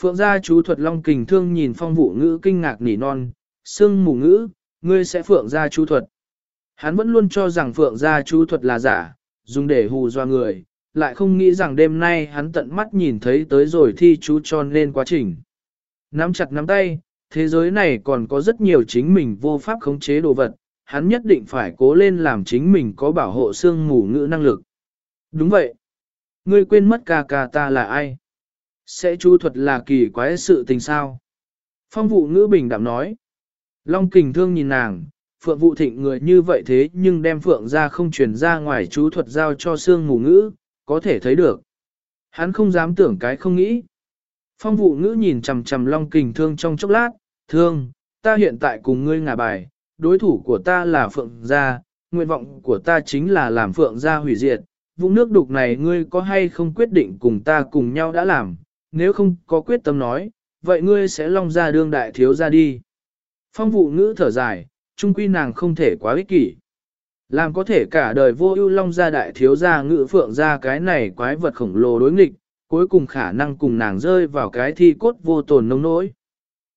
Phượng gia chú thuật long kình thương nhìn phong vụ ngữ kinh ngạc nỉ non, sương mù ngữ, ngươi sẽ phượng gia chú thuật. Hắn vẫn luôn cho rằng phượng gia chú thuật là giả, dùng để hù doa người, lại không nghĩ rằng đêm nay hắn tận mắt nhìn thấy tới rồi thi chú cho nên quá trình. Nắm chặt nắm tay, thế giới này còn có rất nhiều chính mình vô pháp khống chế đồ vật, hắn nhất định phải cố lên làm chính mình có bảo hộ xương mù ngữ năng lực. Đúng vậy. Ngươi quên mất ca ca ta là ai? Sẽ chú thuật là kỳ quái sự tình sao? Phong vụ ngữ bình đạm nói. Long kình thương nhìn nàng, phượng vụ thịnh người như vậy thế nhưng đem phượng ra không truyền ra ngoài chú thuật giao cho xương mù ngữ, có thể thấy được. Hắn không dám tưởng cái không nghĩ. Phong vụ ngữ nhìn chầm chầm long kình thương trong chốc lát, thương, ta hiện tại cùng ngươi ngả bài, đối thủ của ta là phượng gia, nguyện vọng của ta chính là làm phượng gia hủy diệt, vũng nước đục này ngươi có hay không quyết định cùng ta cùng nhau đã làm, nếu không có quyết tâm nói, vậy ngươi sẽ long ra đương đại thiếu ra đi. Phong vụ ngữ thở dài, trung quy nàng không thể quá ích kỷ. Làm có thể cả đời vô ưu long gia đại thiếu gia ngự phượng ra cái này quái vật khổng lồ đối nghịch, cuối cùng khả năng cùng nàng rơi vào cái thi cốt vô tồn nông nỗi.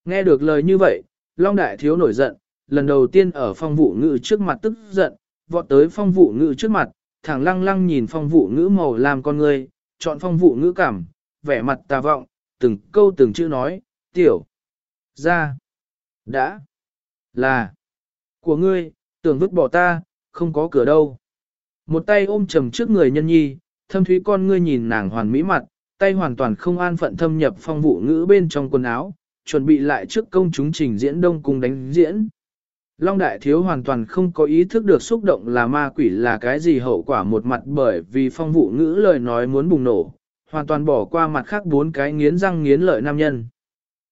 Nghe được lời như vậy, long đại thiếu nổi giận, lần đầu tiên ở phong vụ ngự trước mặt tức giận, vọt tới phong vụ ngự trước mặt, thẳng lăng lăng nhìn phong vụ ngữ màu làm con người, chọn phong vụ ngữ cảm, vẻ mặt tà vọng, từng câu từng chữ nói, tiểu, ra, đã, là, của ngươi, tưởng vứt bỏ ta, không có cửa đâu. Một tay ôm trầm trước người nhân nhi, thâm thúy con ngươi nhìn nàng hoàn mỹ mặt, tay hoàn toàn không an phận thâm nhập phong vụ ngữ bên trong quần áo, chuẩn bị lại trước công chúng trình diễn đông cung đánh diễn. Long đại thiếu hoàn toàn không có ý thức được xúc động là ma quỷ là cái gì hậu quả một mặt bởi vì phong vụ ngữ lời nói muốn bùng nổ, hoàn toàn bỏ qua mặt khác bốn cái nghiến răng nghiến lợi nam nhân.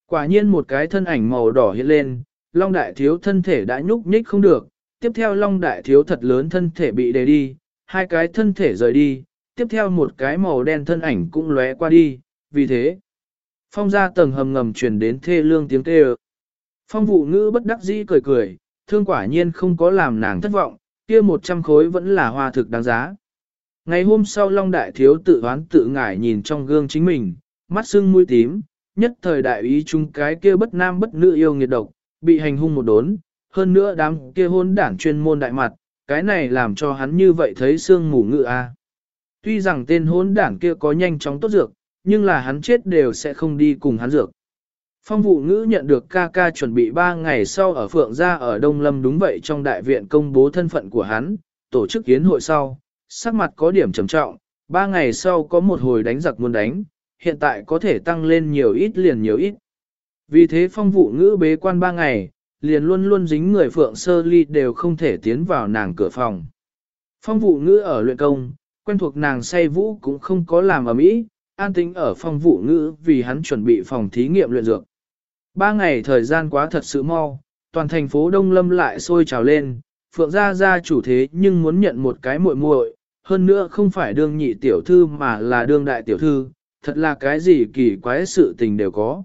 Quả nhiên một cái thân ảnh màu đỏ hiện lên, Long đại thiếu thân thể đã nhúc nhích không được, tiếp theo Long đại thiếu thật lớn thân thể bị đè đi, hai cái thân thể rời đi, tiếp theo một cái màu đen thân ảnh cũng lóe qua đi, vì thế, phong ra tầng hầm ngầm truyền đến thê lương tiếng kêu. Phong vụ ngữ bất đắc dĩ cười cười, thương quả nhiên không có làm nàng thất vọng, kia một trăm khối vẫn là hoa thực đáng giá. Ngày hôm sau Long Đại Thiếu tự hoán tự ngải nhìn trong gương chính mình, mắt sưng mũi tím, nhất thời đại ý chung cái kia bất nam bất nữ yêu nghiệt độc, bị hành hung một đốn, hơn nữa đám kia hôn đảng chuyên môn đại mặt, cái này làm cho hắn như vậy thấy xương mù ngự a. Tuy rằng tên hôn đảng kia có nhanh chóng tốt dược, nhưng là hắn chết đều sẽ không đi cùng hắn dược. Phong vụ ngữ nhận được ca ca chuẩn bị 3 ngày sau ở Phượng Gia ở Đông Lâm đúng vậy trong đại viện công bố thân phận của hắn, tổ chức kiến hội sau, sắc mặt có điểm trầm trọng, ba ngày sau có một hồi đánh giặc muốn đánh, hiện tại có thể tăng lên nhiều ít liền nhiều ít. Vì thế phong vụ ngữ bế quan ba ngày, liền luôn luôn dính người Phượng Sơ Ly đều không thể tiến vào nàng cửa phòng. Phong vụ ngữ ở luyện công, quen thuộc nàng say vũ cũng không có làm ở mỹ, an tính ở phong vụ ngữ vì hắn chuẩn bị phòng thí nghiệm luyện dược. Ba ngày thời gian quá thật sự mau, toàn thành phố Đông Lâm lại sôi trào lên, Phượng Gia Gia chủ thế nhưng muốn nhận một cái muội muội, hơn nữa không phải đương nhị tiểu thư mà là đương đại tiểu thư, thật là cái gì kỳ quái sự tình đều có.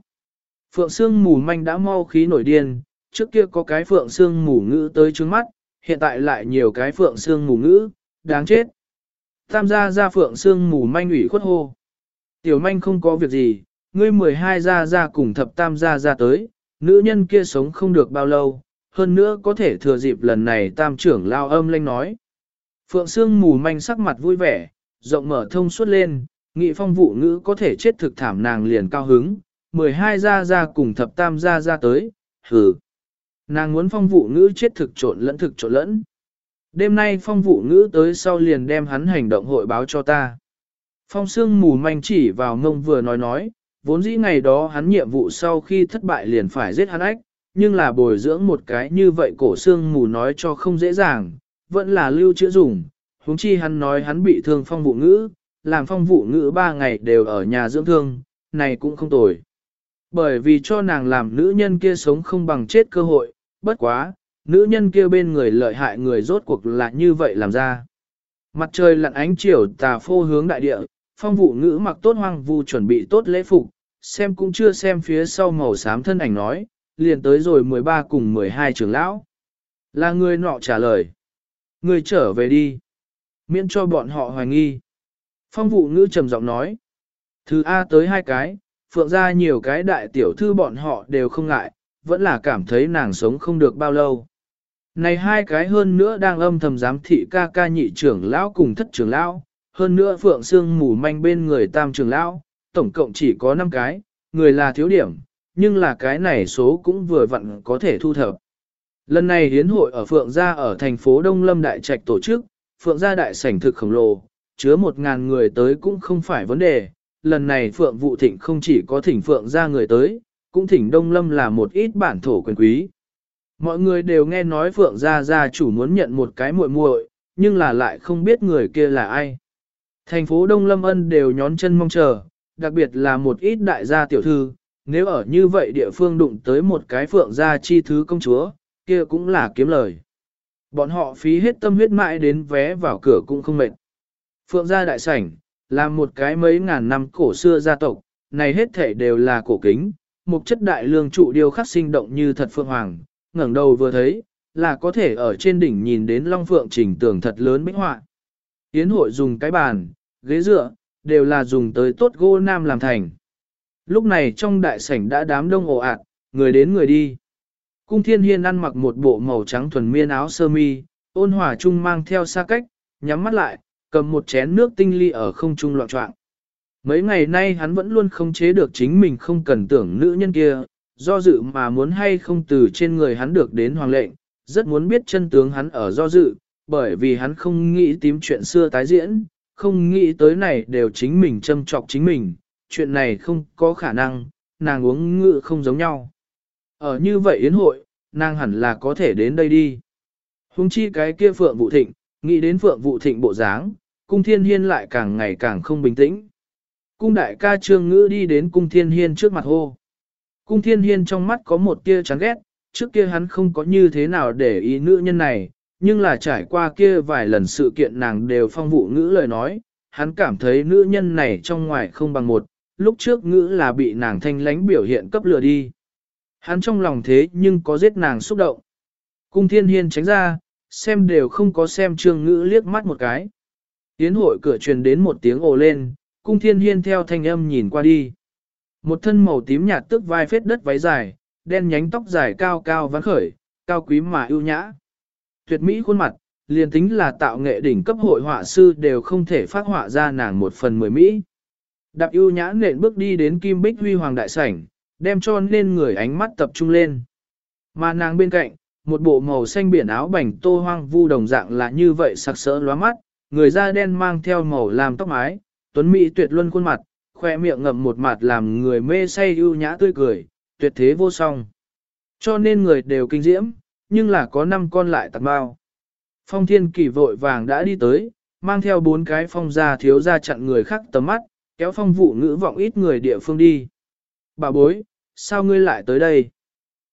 Phượng Sương mù manh đã mau khí nổi điên, trước kia có cái Phượng Sương mù ngữ tới trước mắt, hiện tại lại nhiều cái Phượng Sương mù ngữ, đáng chết. Tam gia ra Phượng Sương mù manh ủy khuất hô. Tiểu manh không có việc gì, ngươi 12 gia gia cùng thập tam gia gia tới, nữ nhân kia sống không được bao lâu, hơn nữa có thể thừa dịp lần này tam trưởng lao âm lanh nói. Phượng Sương mù manh sắc mặt vui vẻ, rộng mở thông suốt lên, nghị phong vụ ngữ có thể chết thực thảm nàng liền cao hứng, 12 gia gia cùng thập tam gia gia tới, hừ. Nàng muốn phong vụ ngữ chết thực trộn lẫn thực trộn lẫn. Đêm nay phong vụ ngữ tới sau liền đem hắn hành động hội báo cho ta. Phong Sương mù manh chỉ vào ngông vừa nói nói, Vốn dĩ ngày đó hắn nhiệm vụ sau khi thất bại liền phải giết hắn ách, nhưng là bồi dưỡng một cái như vậy cổ xương mù nói cho không dễ dàng, vẫn là lưu chữa dùng. Húng chi hắn nói hắn bị thương phong vụ ngữ, làm phong vụ ngữ ba ngày đều ở nhà dưỡng thương, này cũng không tồi. Bởi vì cho nàng làm nữ nhân kia sống không bằng chết cơ hội, bất quá, nữ nhân kia bên người lợi hại người rốt cuộc là như vậy làm ra. Mặt trời lặn ánh chiều tà phô hướng đại địa, phong vụ ngữ mặc tốt hoang vu chuẩn bị tốt lễ phục, xem cũng chưa xem phía sau màu xám thân ảnh nói, liền tới rồi 13 cùng 12 trưởng lão. Là người nọ trả lời. Người trở về đi. Miễn cho bọn họ hoài nghi. Phong vụ ngữ trầm giọng nói. Thứ A tới hai cái, phượng ra nhiều cái đại tiểu thư bọn họ đều không ngại, vẫn là cảm thấy nàng sống không được bao lâu. Này hai cái hơn nữa đang âm thầm giám thị ca ca nhị trưởng lão cùng thất trưởng lão, hơn nữa phượng xương mù manh bên người tam trưởng lão, tổng cộng chỉ có 5 cái, người là thiếu điểm, nhưng là cái này số cũng vừa vặn có thể thu thập. Lần này hiến hội ở Phượng Gia ở thành phố Đông Lâm Đại Trạch tổ chức, Phượng Gia đại sảnh thực khổng lồ, chứa một ngàn người tới cũng không phải vấn đề. Lần này Phượng Vụ Thịnh không chỉ có thỉnh Phượng Gia người tới, cũng thỉnh Đông Lâm là một ít bản thổ quyền quý. Mọi người đều nghe nói Phượng Gia Gia chủ muốn nhận một cái muội muội, nhưng là lại không biết người kia là ai. Thành phố Đông Lâm Ân đều nhón chân mong chờ, đặc biệt là một ít đại gia tiểu thư, nếu ở như vậy địa phương đụng tới một cái phượng gia chi thứ công chúa, kia cũng là kiếm lời. Bọn họ phí hết tâm huyết mãi đến vé vào cửa cũng không mệt. Phượng gia đại sảnh, là một cái mấy ngàn năm cổ xưa gia tộc, này hết thể đều là cổ kính, một chất đại lương trụ điêu khắc sinh động như thật phượng hoàng, ngẩng đầu vừa thấy, là có thể ở trên đỉnh nhìn đến long phượng trình tường thật lớn bích họa. Yến hội dùng cái bàn, ghế dựa, đều là dùng tới tốt gỗ nam làm thành. Lúc này trong đại sảnh đã đám đông ồ ạt, người đến người đi. Cung thiên hiên ăn mặc một bộ màu trắng thuần miên áo sơ mi, ôn hòa trung mang theo xa cách, nhắm mắt lại, cầm một chén nước tinh ly ở không trung loạn trọng. Mấy ngày nay hắn vẫn luôn không chế được chính mình không cần tưởng nữ nhân kia, do dự mà muốn hay không từ trên người hắn được đến hoàng lệnh, rất muốn biết chân tướng hắn ở do dự, bởi vì hắn không nghĩ tím chuyện xưa tái diễn, không nghĩ tới này đều chính mình châm trọc chính mình, chuyện này không có khả năng, nàng uống ngự không giống nhau. Ở như vậy yến hội, nàng hẳn là có thể đến đây đi. Hùng chi cái kia phượng vụ thịnh, nghĩ đến phượng vụ thịnh bộ dáng, cung thiên hiên lại càng ngày càng không bình tĩnh. Cung đại ca trương ngữ đi đến cung thiên hiên trước mặt hô. Cung thiên hiên trong mắt có một tia chán ghét, trước kia hắn không có như thế nào để ý nữ nhân này, nhưng là trải qua kia vài lần sự kiện nàng đều phong vụ ngữ lời nói, hắn cảm thấy nữ nhân này trong ngoài không bằng một, lúc trước ngữ là bị nàng thanh lánh biểu hiện cấp lừa đi. Hắn trong lòng thế nhưng có giết nàng xúc động. Cung thiên hiên tránh ra, xem đều không có xem trương ngữ liếc mắt một cái. Tiến hội cửa truyền đến một tiếng ồ lên, cung thiên hiên theo thanh âm nhìn qua đi. Một thân màu tím nhạt tức vai phết đất váy dài, đen nhánh tóc dài cao cao vắng khởi, cao quý mà ưu nhã. Tuyệt mỹ khuôn mặt, liền tính là tạo nghệ đỉnh cấp hội họa sư đều không thể phát họa ra nàng một phần mười mỹ. Đạp ưu nhã nện bước đi đến kim bích huy hoàng đại sảnh, đem cho nên người ánh mắt tập trung lên. Mà nàng bên cạnh, một bộ màu xanh biển áo bảnh tô hoang vu đồng dạng là như vậy sặc sỡ lóa mắt, người da đen mang theo màu làm tóc mái, tuấn mỹ tuyệt luân khuôn mặt, khoe miệng ngậm một mặt làm người mê say ưu nhã tươi cười, tuyệt thế vô song. Cho nên người đều kinh diễm, nhưng là có năm con lại tặng bao. Phong thiên kỳ vội vàng đã đi tới, mang theo bốn cái phong gia thiếu gia chặn người khác tầm mắt, kéo phong vụ ngữ vọng ít người địa phương đi. Bà bối, sao ngươi lại tới đây?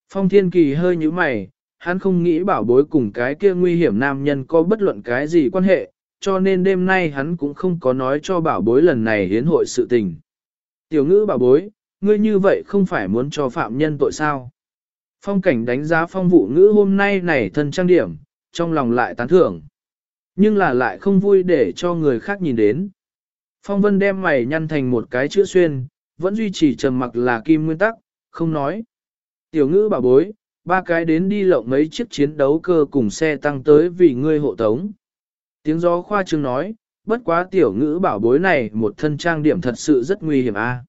Phong thiên kỳ hơi như mày, hắn không nghĩ bảo bối cùng cái kia nguy hiểm nam nhân có bất luận cái gì quan hệ, cho nên đêm nay hắn cũng không có nói cho bảo bối lần này hiến hội sự tình. Tiểu ngữ bảo bối, ngươi như vậy không phải muốn cho phạm nhân tội sao? Phong cảnh đánh giá phong vụ ngữ hôm nay này thân trang điểm, trong lòng lại tán thưởng. Nhưng là lại không vui để cho người khác nhìn đến. Phong vân đem mày nhăn thành một cái chữ xuyên, vẫn duy trì trầm mặc là kim nguyên tắc, không nói. Tiểu ngữ bảo bối, ba cái đến đi lộng mấy chiếc chiến đấu cơ cùng xe tăng tới vì ngươi hộ tống. Tiếng gió khoa trương nói, bất quá tiểu ngữ bảo bối này một thân trang điểm thật sự rất nguy hiểm a.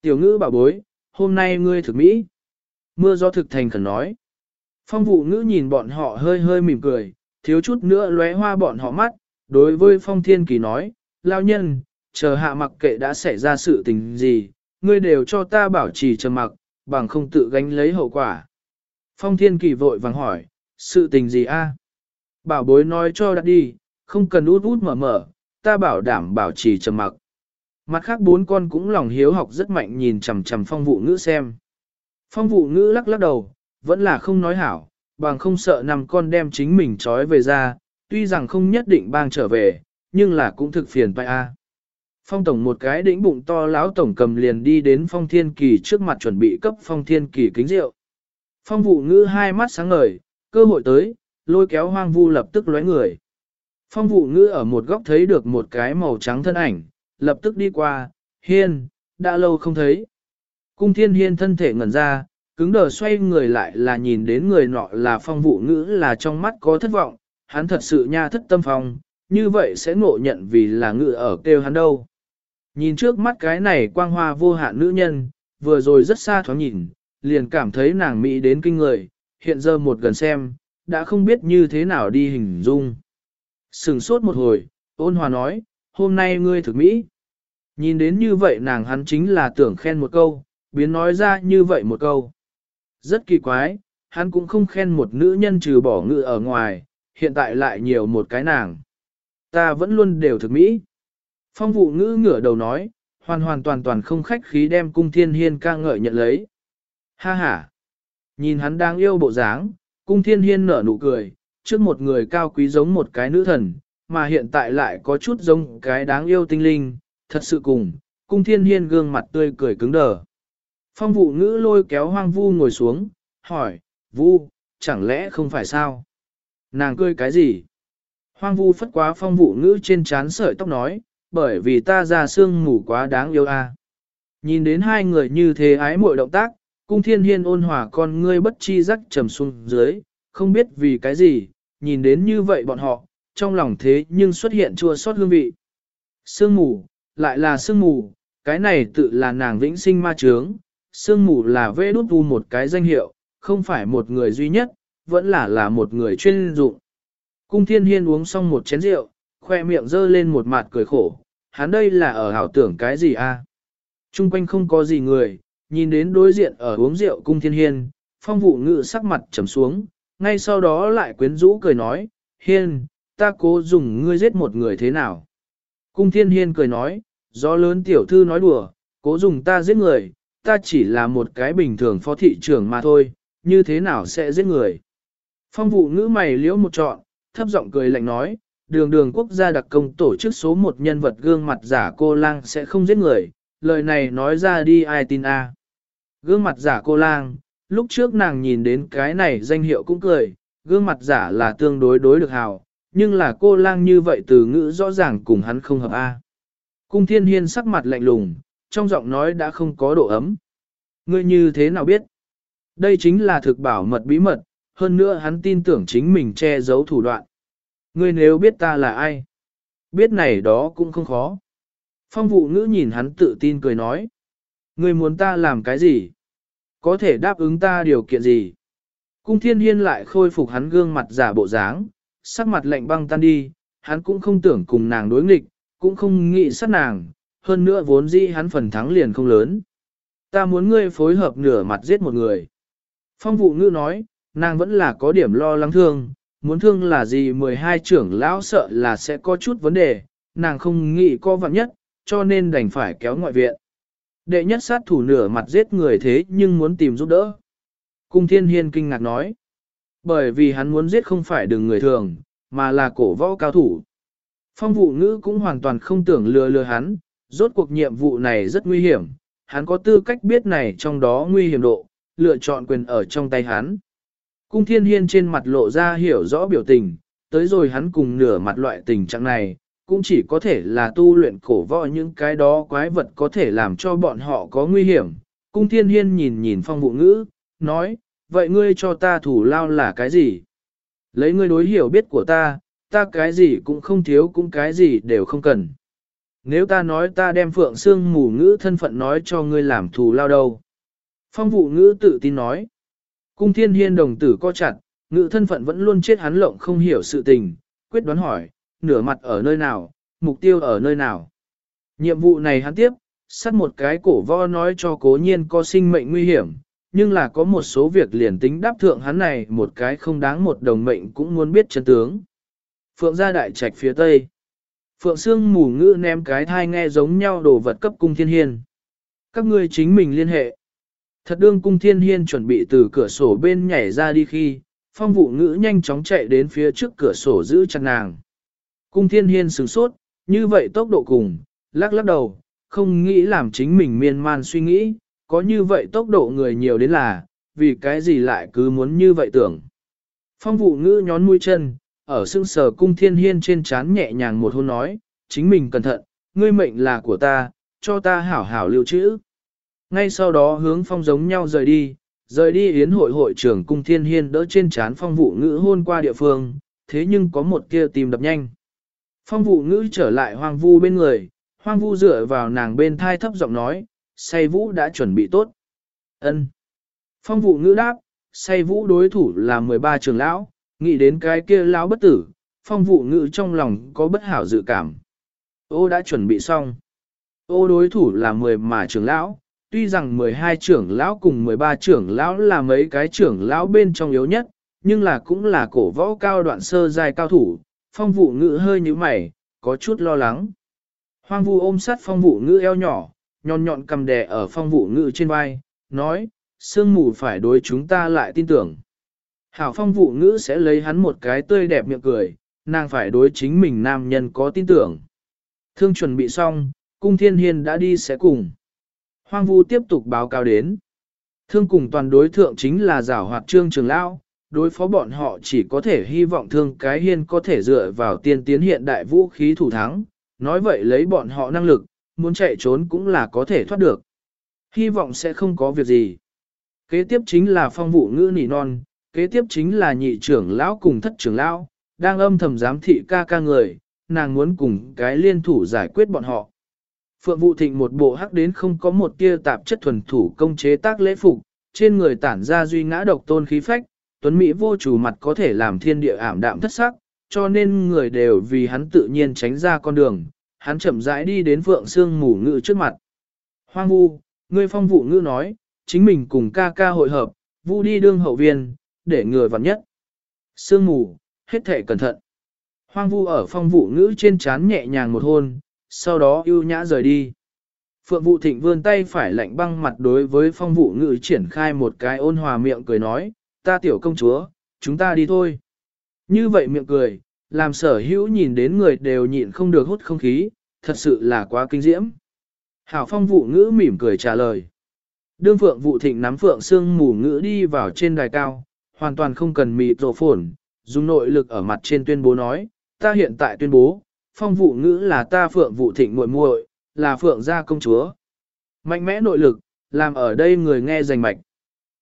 Tiểu ngữ bảo bối, hôm nay ngươi thực mỹ. Mưa gió thực thành khẩn nói. Phong vụ ngữ nhìn bọn họ hơi hơi mỉm cười, thiếu chút nữa lóe hoa bọn họ mắt, đối với phong thiên kỳ nói, lao nhân, chờ hạ mặc kệ đã xảy ra sự tình gì, ngươi đều cho ta bảo trì trầm mặc, bằng không tự gánh lấy hậu quả. Phong thiên kỳ vội vàng hỏi, sự tình gì a? Bảo bối nói cho đã đi, không cần út út mở mở, ta bảo đảm bảo trì trầm mặc. Mặt khác bốn con cũng lòng hiếu học rất mạnh nhìn chằm chằm phong vụ ngữ xem. Phong vụ ngữ lắc lắc đầu, vẫn là không nói hảo, bằng không sợ nằm con đem chính mình trói về ra, tuy rằng không nhất định bang trở về, nhưng là cũng thực phiền phải a. Phong tổng một cái đĩnh bụng to lão tổng cầm liền đi đến phong thiên kỳ trước mặt chuẩn bị cấp phong thiên kỳ kính rượu. Phong vụ ngữ hai mắt sáng ngời, cơ hội tới, lôi kéo hoang vu lập tức lóe người. Phong vụ ngữ ở một góc thấy được một cái màu trắng thân ảnh, lập tức đi qua, hiên, đã lâu không thấy. Cung thiên hiên thân thể ngẩn ra, cứng đờ xoay người lại là nhìn đến người nọ là phong vụ ngữ là trong mắt có thất vọng, hắn thật sự nha thất tâm phong, như vậy sẽ ngộ nhận vì là ngữ ở kêu hắn đâu. Nhìn trước mắt cái này quang hoa vô hạn nữ nhân, vừa rồi rất xa thoáng nhìn, liền cảm thấy nàng mỹ đến kinh người, hiện giờ một gần xem, đã không biết như thế nào đi hình dung. Sừng sốt một hồi, ôn hòa nói, hôm nay ngươi thực mỹ. Nhìn đến như vậy nàng hắn chính là tưởng khen một câu, biến nói ra như vậy một câu. Rất kỳ quái, hắn cũng không khen một nữ nhân trừ bỏ ngự ở ngoài, hiện tại lại nhiều một cái nàng. Ta vẫn luôn đều thực mỹ. Phong vụ ngữ ngửa đầu nói, hoàn hoàn toàn toàn không khách khí đem cung thiên hiên ca ngợi nhận lấy. Ha ha! Nhìn hắn đang yêu bộ dáng, cung thiên hiên nở nụ cười, trước một người cao quý giống một cái nữ thần, mà hiện tại lại có chút giống cái đáng yêu tinh linh, thật sự cùng, cung thiên hiên gương mặt tươi cười cứng đờ. Phong vụ ngữ lôi kéo hoang vu ngồi xuống, hỏi, vu, chẳng lẽ không phải sao? Nàng cười cái gì? Hoang vu phất quá phong vụ ngữ trên trán sợi tóc nói, bởi vì ta ra xương mù quá đáng yêu a. Nhìn đến hai người như thế ái muội động tác, cung thiên hiên ôn hòa con ngươi bất chi rắc trầm xuống dưới, không biết vì cái gì, nhìn đến như vậy bọn họ, trong lòng thế nhưng xuất hiện chua xót hương vị. Sương mù, lại là sương mù, cái này tự là nàng vĩnh sinh ma trướng, sương mù là vê đút u một cái danh hiệu, không phải một người duy nhất, vẫn là là một người chuyên dụng. Cung thiên hiên uống xong một chén rượu, khoe miệng dơ lên một mặt cười khổ, hắn đây là ở hảo tưởng cái gì a? À? Trung quanh không có gì người, nhìn đến đối diện ở uống rượu cung thiên hiên, phong vụ ngự sắc mặt trầm xuống, ngay sau đó lại quyến rũ cười nói, hiên, ta cố dùng ngươi giết một người thế nào? Cung thiên hiên cười nói, do lớn tiểu thư nói đùa, cố dùng ta giết người, ta chỉ là một cái bình thường phó thị trưởng mà thôi, như thế nào sẽ giết người? Phong vụ ngữ mày liễu một trọn, thấp giọng cười lạnh nói, đường đường quốc gia đặc công tổ chức số một nhân vật gương mặt giả cô lang sẽ không giết người, lời này nói ra đi ai tin a? Gương mặt giả cô lang, lúc trước nàng nhìn đến cái này danh hiệu cũng cười, gương mặt giả là tương đối đối được hào, nhưng là cô lang như vậy từ ngữ rõ ràng cùng hắn không hợp A. Cung thiên hiên sắc mặt lạnh lùng, trong giọng nói đã không có độ ấm. Ngươi như thế nào biết? Đây chính là thực bảo mật bí mật, hơn nữa hắn tin tưởng chính mình che giấu thủ đoạn. Ngươi nếu biết ta là ai? Biết này đó cũng không khó. Phong vụ ngữ nhìn hắn tự tin cười nói. Ngươi muốn ta làm cái gì? Có thể đáp ứng ta điều kiện gì? Cung thiên hiên lại khôi phục hắn gương mặt giả bộ dáng, sắc mặt lạnh băng tan đi, hắn cũng không tưởng cùng nàng đối nghịch, cũng không nghĩ sát nàng, hơn nữa vốn dĩ hắn phần thắng liền không lớn. Ta muốn ngươi phối hợp nửa mặt giết một người. Phong vụ ngữ nói, nàng vẫn là có điểm lo lắng thương, muốn thương là gì 12 trưởng lão sợ là sẽ có chút vấn đề, nàng không nghĩ co vạn nhất, cho nên đành phải kéo ngoại viện. Đệ nhất sát thủ nửa mặt giết người thế nhưng muốn tìm giúp đỡ. Cung thiên hiên kinh ngạc nói. Bởi vì hắn muốn giết không phải đừng người thường, mà là cổ võ cao thủ. Phong vụ ngữ cũng hoàn toàn không tưởng lừa lừa hắn, rốt cuộc nhiệm vụ này rất nguy hiểm, hắn có tư cách biết này trong đó nguy hiểm độ, lựa chọn quyền ở trong tay hắn. Cung thiên hiên trên mặt lộ ra hiểu rõ biểu tình, tới rồi hắn cùng nửa mặt loại tình trạng này, cũng chỉ có thể là tu luyện cổ võ những cái đó quái vật có thể làm cho bọn họ có nguy hiểm. Cung thiên hiên nhìn nhìn phong vụ ngữ, nói, vậy ngươi cho ta thủ lao là cái gì? Lấy ngươi đối hiểu biết của ta, ta cái gì cũng không thiếu cũng cái gì đều không cần. Nếu ta nói ta đem phượng xương mù ngữ thân phận nói cho ngươi làm thù lao đâu? Phong vụ ngữ tự tin nói. Cung thiên hiên đồng tử co chặt, ngự thân phận vẫn luôn chết hắn lộng không hiểu sự tình, quyết đoán hỏi, nửa mặt ở nơi nào, mục tiêu ở nơi nào. Nhiệm vụ này hắn tiếp, sát một cái cổ vo nói cho cố nhiên có sinh mệnh nguy hiểm, nhưng là có một số việc liền tính đáp thượng hắn này một cái không đáng một đồng mệnh cũng muốn biết chân tướng. Phượng gia đại trạch phía tây. Phượng Sương mù ngữ ném cái thai nghe giống nhau đồ vật cấp cung thiên hiên. Các ngươi chính mình liên hệ. Thật đương cung thiên hiên chuẩn bị từ cửa sổ bên nhảy ra đi khi, phong vụ ngữ nhanh chóng chạy đến phía trước cửa sổ giữ chặt nàng. Cung thiên hiên sửng sốt, như vậy tốc độ cùng, lắc lắc đầu, không nghĩ làm chính mình miên man suy nghĩ, có như vậy tốc độ người nhiều đến là, vì cái gì lại cứ muốn như vậy tưởng. Phong vụ ngữ nhón mũi chân, ở xương sờ cung thiên hiên trên chán nhẹ nhàng một hôn nói, chính mình cẩn thận, ngươi mệnh là của ta, cho ta hảo hảo lưu trữ. Ngay sau đó hướng phong giống nhau rời đi, rời đi yến hội hội trưởng cung thiên hiên đỡ trên chán phong vụ ngữ hôn qua địa phương, thế nhưng có một kia tìm đập nhanh. Phong vụ ngữ trở lại hoang vu bên người, hoang vu dựa vào nàng bên thai thấp giọng nói, say vũ đã chuẩn bị tốt. ân Phong vụ ngữ đáp, say vũ đối thủ là 13 trường lão, nghĩ đến cái kia lão bất tử, phong vụ ngữ trong lòng có bất hảo dự cảm. Ô đã chuẩn bị xong. Ô đối thủ là 10 mà trưởng lão, tuy rằng 12 trưởng lão cùng 13 trưởng lão là mấy cái trưởng lão bên trong yếu nhất, nhưng là cũng là cổ võ cao đoạn sơ dài cao thủ, phong vụ ngữ hơi như mày, có chút lo lắng. Hoang vu ôm sát phong vụ ngữ eo nhỏ, nhọn nhọn cầm đè ở phong vụ ngữ trên vai, nói, sương mù phải đối chúng ta lại tin tưởng. Hảo phong vụ ngữ sẽ lấy hắn một cái tươi đẹp miệng cười, nàng phải đối chính mình nam nhân có tin tưởng. Thương chuẩn bị xong, cung thiên hiên đã đi sẽ cùng. Hoang vu tiếp tục báo cáo đến. Thương cùng toàn đối thượng chính là giảo hoạt trương trường lão, đối phó bọn họ chỉ có thể hy vọng thương cái hiên có thể dựa vào tiên tiến hiện đại vũ khí thủ thắng, nói vậy lấy bọn họ năng lực, muốn chạy trốn cũng là có thể thoát được. Hy vọng sẽ không có việc gì. Kế tiếp chính là phong vụ ngữ nỉ non, kế tiếp chính là nhị trưởng lão cùng thất trưởng lão, đang âm thầm giám thị ca ca người, nàng muốn cùng cái liên thủ giải quyết bọn họ. Phượng Vũ thịnh một bộ hắc đến không có một tia tạp chất thuần thủ công chế tác lễ phục, trên người tản ra duy ngã độc tôn khí phách, tuấn Mỹ vô chủ mặt có thể làm thiên địa ảm đạm thất sắc, cho nên người đều vì hắn tự nhiên tránh ra con đường, hắn chậm rãi đi đến Phượng Sương mù ngự trước mặt. Hoang vu, ngươi phong vụ ngữ nói, chính mình cùng ca ca hội hợp, vu đi đương hậu viên, để người vặn nhất. Sương mù, hết thể cẩn thận. Hoang vu ở phong vụ ngữ trên chán nhẹ nhàng một hôn, sau đó ưu nhã rời đi. Phượng vụ thịnh vươn tay phải lạnh băng mặt đối với phong vụ ngữ triển khai một cái ôn hòa miệng cười nói, ta tiểu công chúa, chúng ta đi thôi. Như vậy miệng cười, làm sở hữu nhìn đến người đều nhịn không được hút không khí, thật sự là quá kinh diễm. Hảo phong vụ ngữ mỉm cười trả lời. Đương phượng vụ thịnh nắm phượng xương mù ngữ đi vào trên đài cao, hoàn toàn không cần mịt rổ phổn, dùng nội lực ở mặt trên tuyên bố nói, ta hiện tại tuyên bố, phong vụ ngữ là ta phượng vụ thịnh muội muội, là phượng gia công chúa. Mạnh mẽ nội lực, làm ở đây người nghe rành mạch.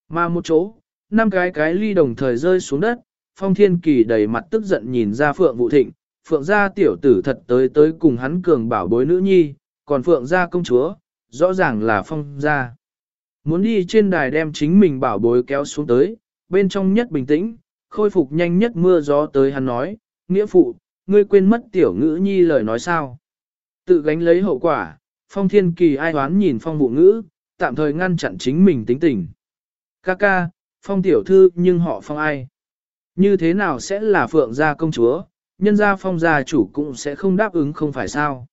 Mà một chỗ, năm cái cái ly đồng thời rơi xuống đất, phong thiên kỳ đầy mặt tức giận nhìn ra phượng vụ thịnh, phượng gia tiểu tử thật tới tới cùng hắn cường bảo bối nữ nhi, còn phượng gia công chúa, rõ ràng là phong gia. Muốn đi trên đài đem chính mình bảo bối kéo xuống tới, bên trong nhất bình tĩnh, khôi phục nhanh nhất mưa gió tới hắn nói, nghĩa phụ, ngươi quên mất tiểu ngữ nhi lời nói sao. Tự gánh lấy hậu quả, phong thiên kỳ ai hoán nhìn phong vụ ngữ, tạm thời ngăn chặn chính mình tính tình. Ca ca, phong tiểu thư nhưng họ phong ai? Như thế nào sẽ là phượng gia công chúa, nhân gia phong gia chủ cũng sẽ không đáp ứng không phải sao?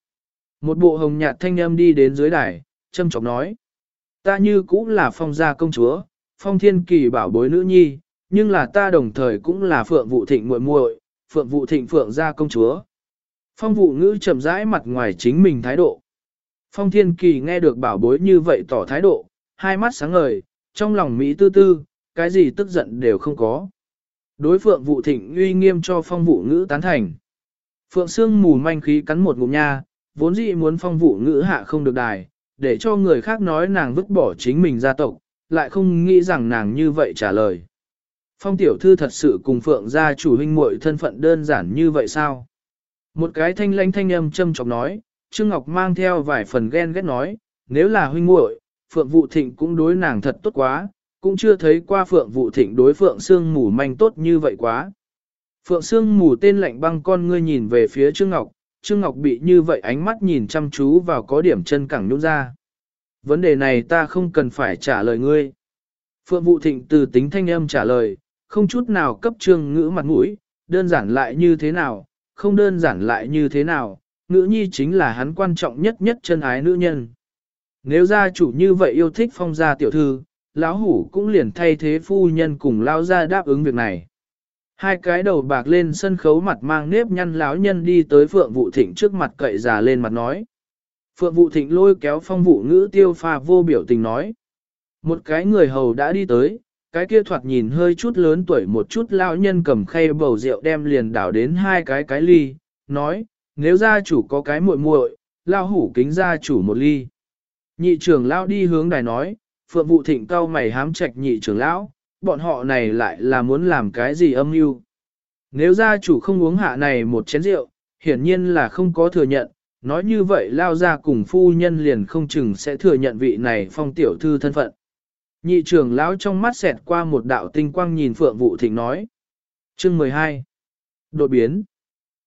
Một bộ hồng nhạt thanh âm đi đến dưới đài, châm chọc nói. Ta như cũng là phong gia công chúa, phong thiên kỳ bảo bối nữ nhi, nhưng là ta đồng thời cũng là phượng vụ thịnh muội muội, phượng vụ thịnh phượng ra công chúa. Phong vụ ngữ chậm rãi mặt ngoài chính mình thái độ. Phong thiên kỳ nghe được bảo bối như vậy tỏ thái độ, hai mắt sáng ngời, trong lòng Mỹ tư tư, cái gì tức giận đều không có. Đối phượng vụ thịnh uy nghiêm cho phong vụ ngữ tán thành. Phượng xương mù manh khí cắn một ngụm nha, vốn dĩ muốn phong vụ ngữ hạ không được đài, để cho người khác nói nàng vứt bỏ chính mình gia tộc, lại không nghĩ rằng nàng như vậy trả lời. Phong tiểu thư thật sự cùng phượng gia chủ huynh muội thân phận đơn giản như vậy sao? Một cái thanh lãnh thanh âm châm chọc nói, Trương Ngọc mang theo vài phần ghen ghét nói, nếu là huynh muội, Phượng Vũ Thịnh cũng đối nàng thật tốt quá, cũng chưa thấy qua Phượng Vũ Thịnh đối Phượng Sương Mù manh tốt như vậy quá. Phượng Sương Mù tên lạnh băng con ngươi nhìn về phía Trương Ngọc, Trương Ngọc bị như vậy ánh mắt nhìn chăm chú vào có điểm chân cẳng nhún ra. Vấn đề này ta không cần phải trả lời ngươi. Phượng Vũ Thịnh từ tính thanh âm trả lời, không chút nào cấp trương ngữ mặt mũi, đơn giản lại như thế nào, không đơn giản lại như thế nào, ngữ nhi chính là hắn quan trọng nhất nhất chân ái nữ nhân. Nếu gia chủ như vậy yêu thích phong gia tiểu thư, lão hủ cũng liền thay thế phu nhân cùng lao ra đáp ứng việc này. Hai cái đầu bạc lên sân khấu mặt mang nếp nhăn lão nhân đi tới Phượng Vũ Thịnh trước mặt cậy già lên mặt nói. Phượng Vũ Thịnh lôi kéo phong vụ ngữ tiêu pha vô biểu tình nói. Một cái người hầu đã đi tới, cái kia thoạt nhìn hơi chút lớn tuổi một chút lão nhân cầm khay bầu rượu đem liền đảo đến hai cái cái ly, nói, nếu gia chủ có cái muội muội, lao hủ kính gia chủ một ly. Nhị trưởng lão đi hướng đài nói, phượng vụ thịnh cao mày hám trạch nhị trưởng lão, bọn họ này lại là muốn làm cái gì âm mưu? Nếu gia chủ không uống hạ này một chén rượu, hiển nhiên là không có thừa nhận, nói như vậy lao ra cùng phu nhân liền không chừng sẽ thừa nhận vị này phong tiểu thư thân phận. Nhị trưởng lão trong mắt xẹt qua một đạo tinh quang nhìn Phượng Vũ Thịnh nói. Chương 12. Đột biến.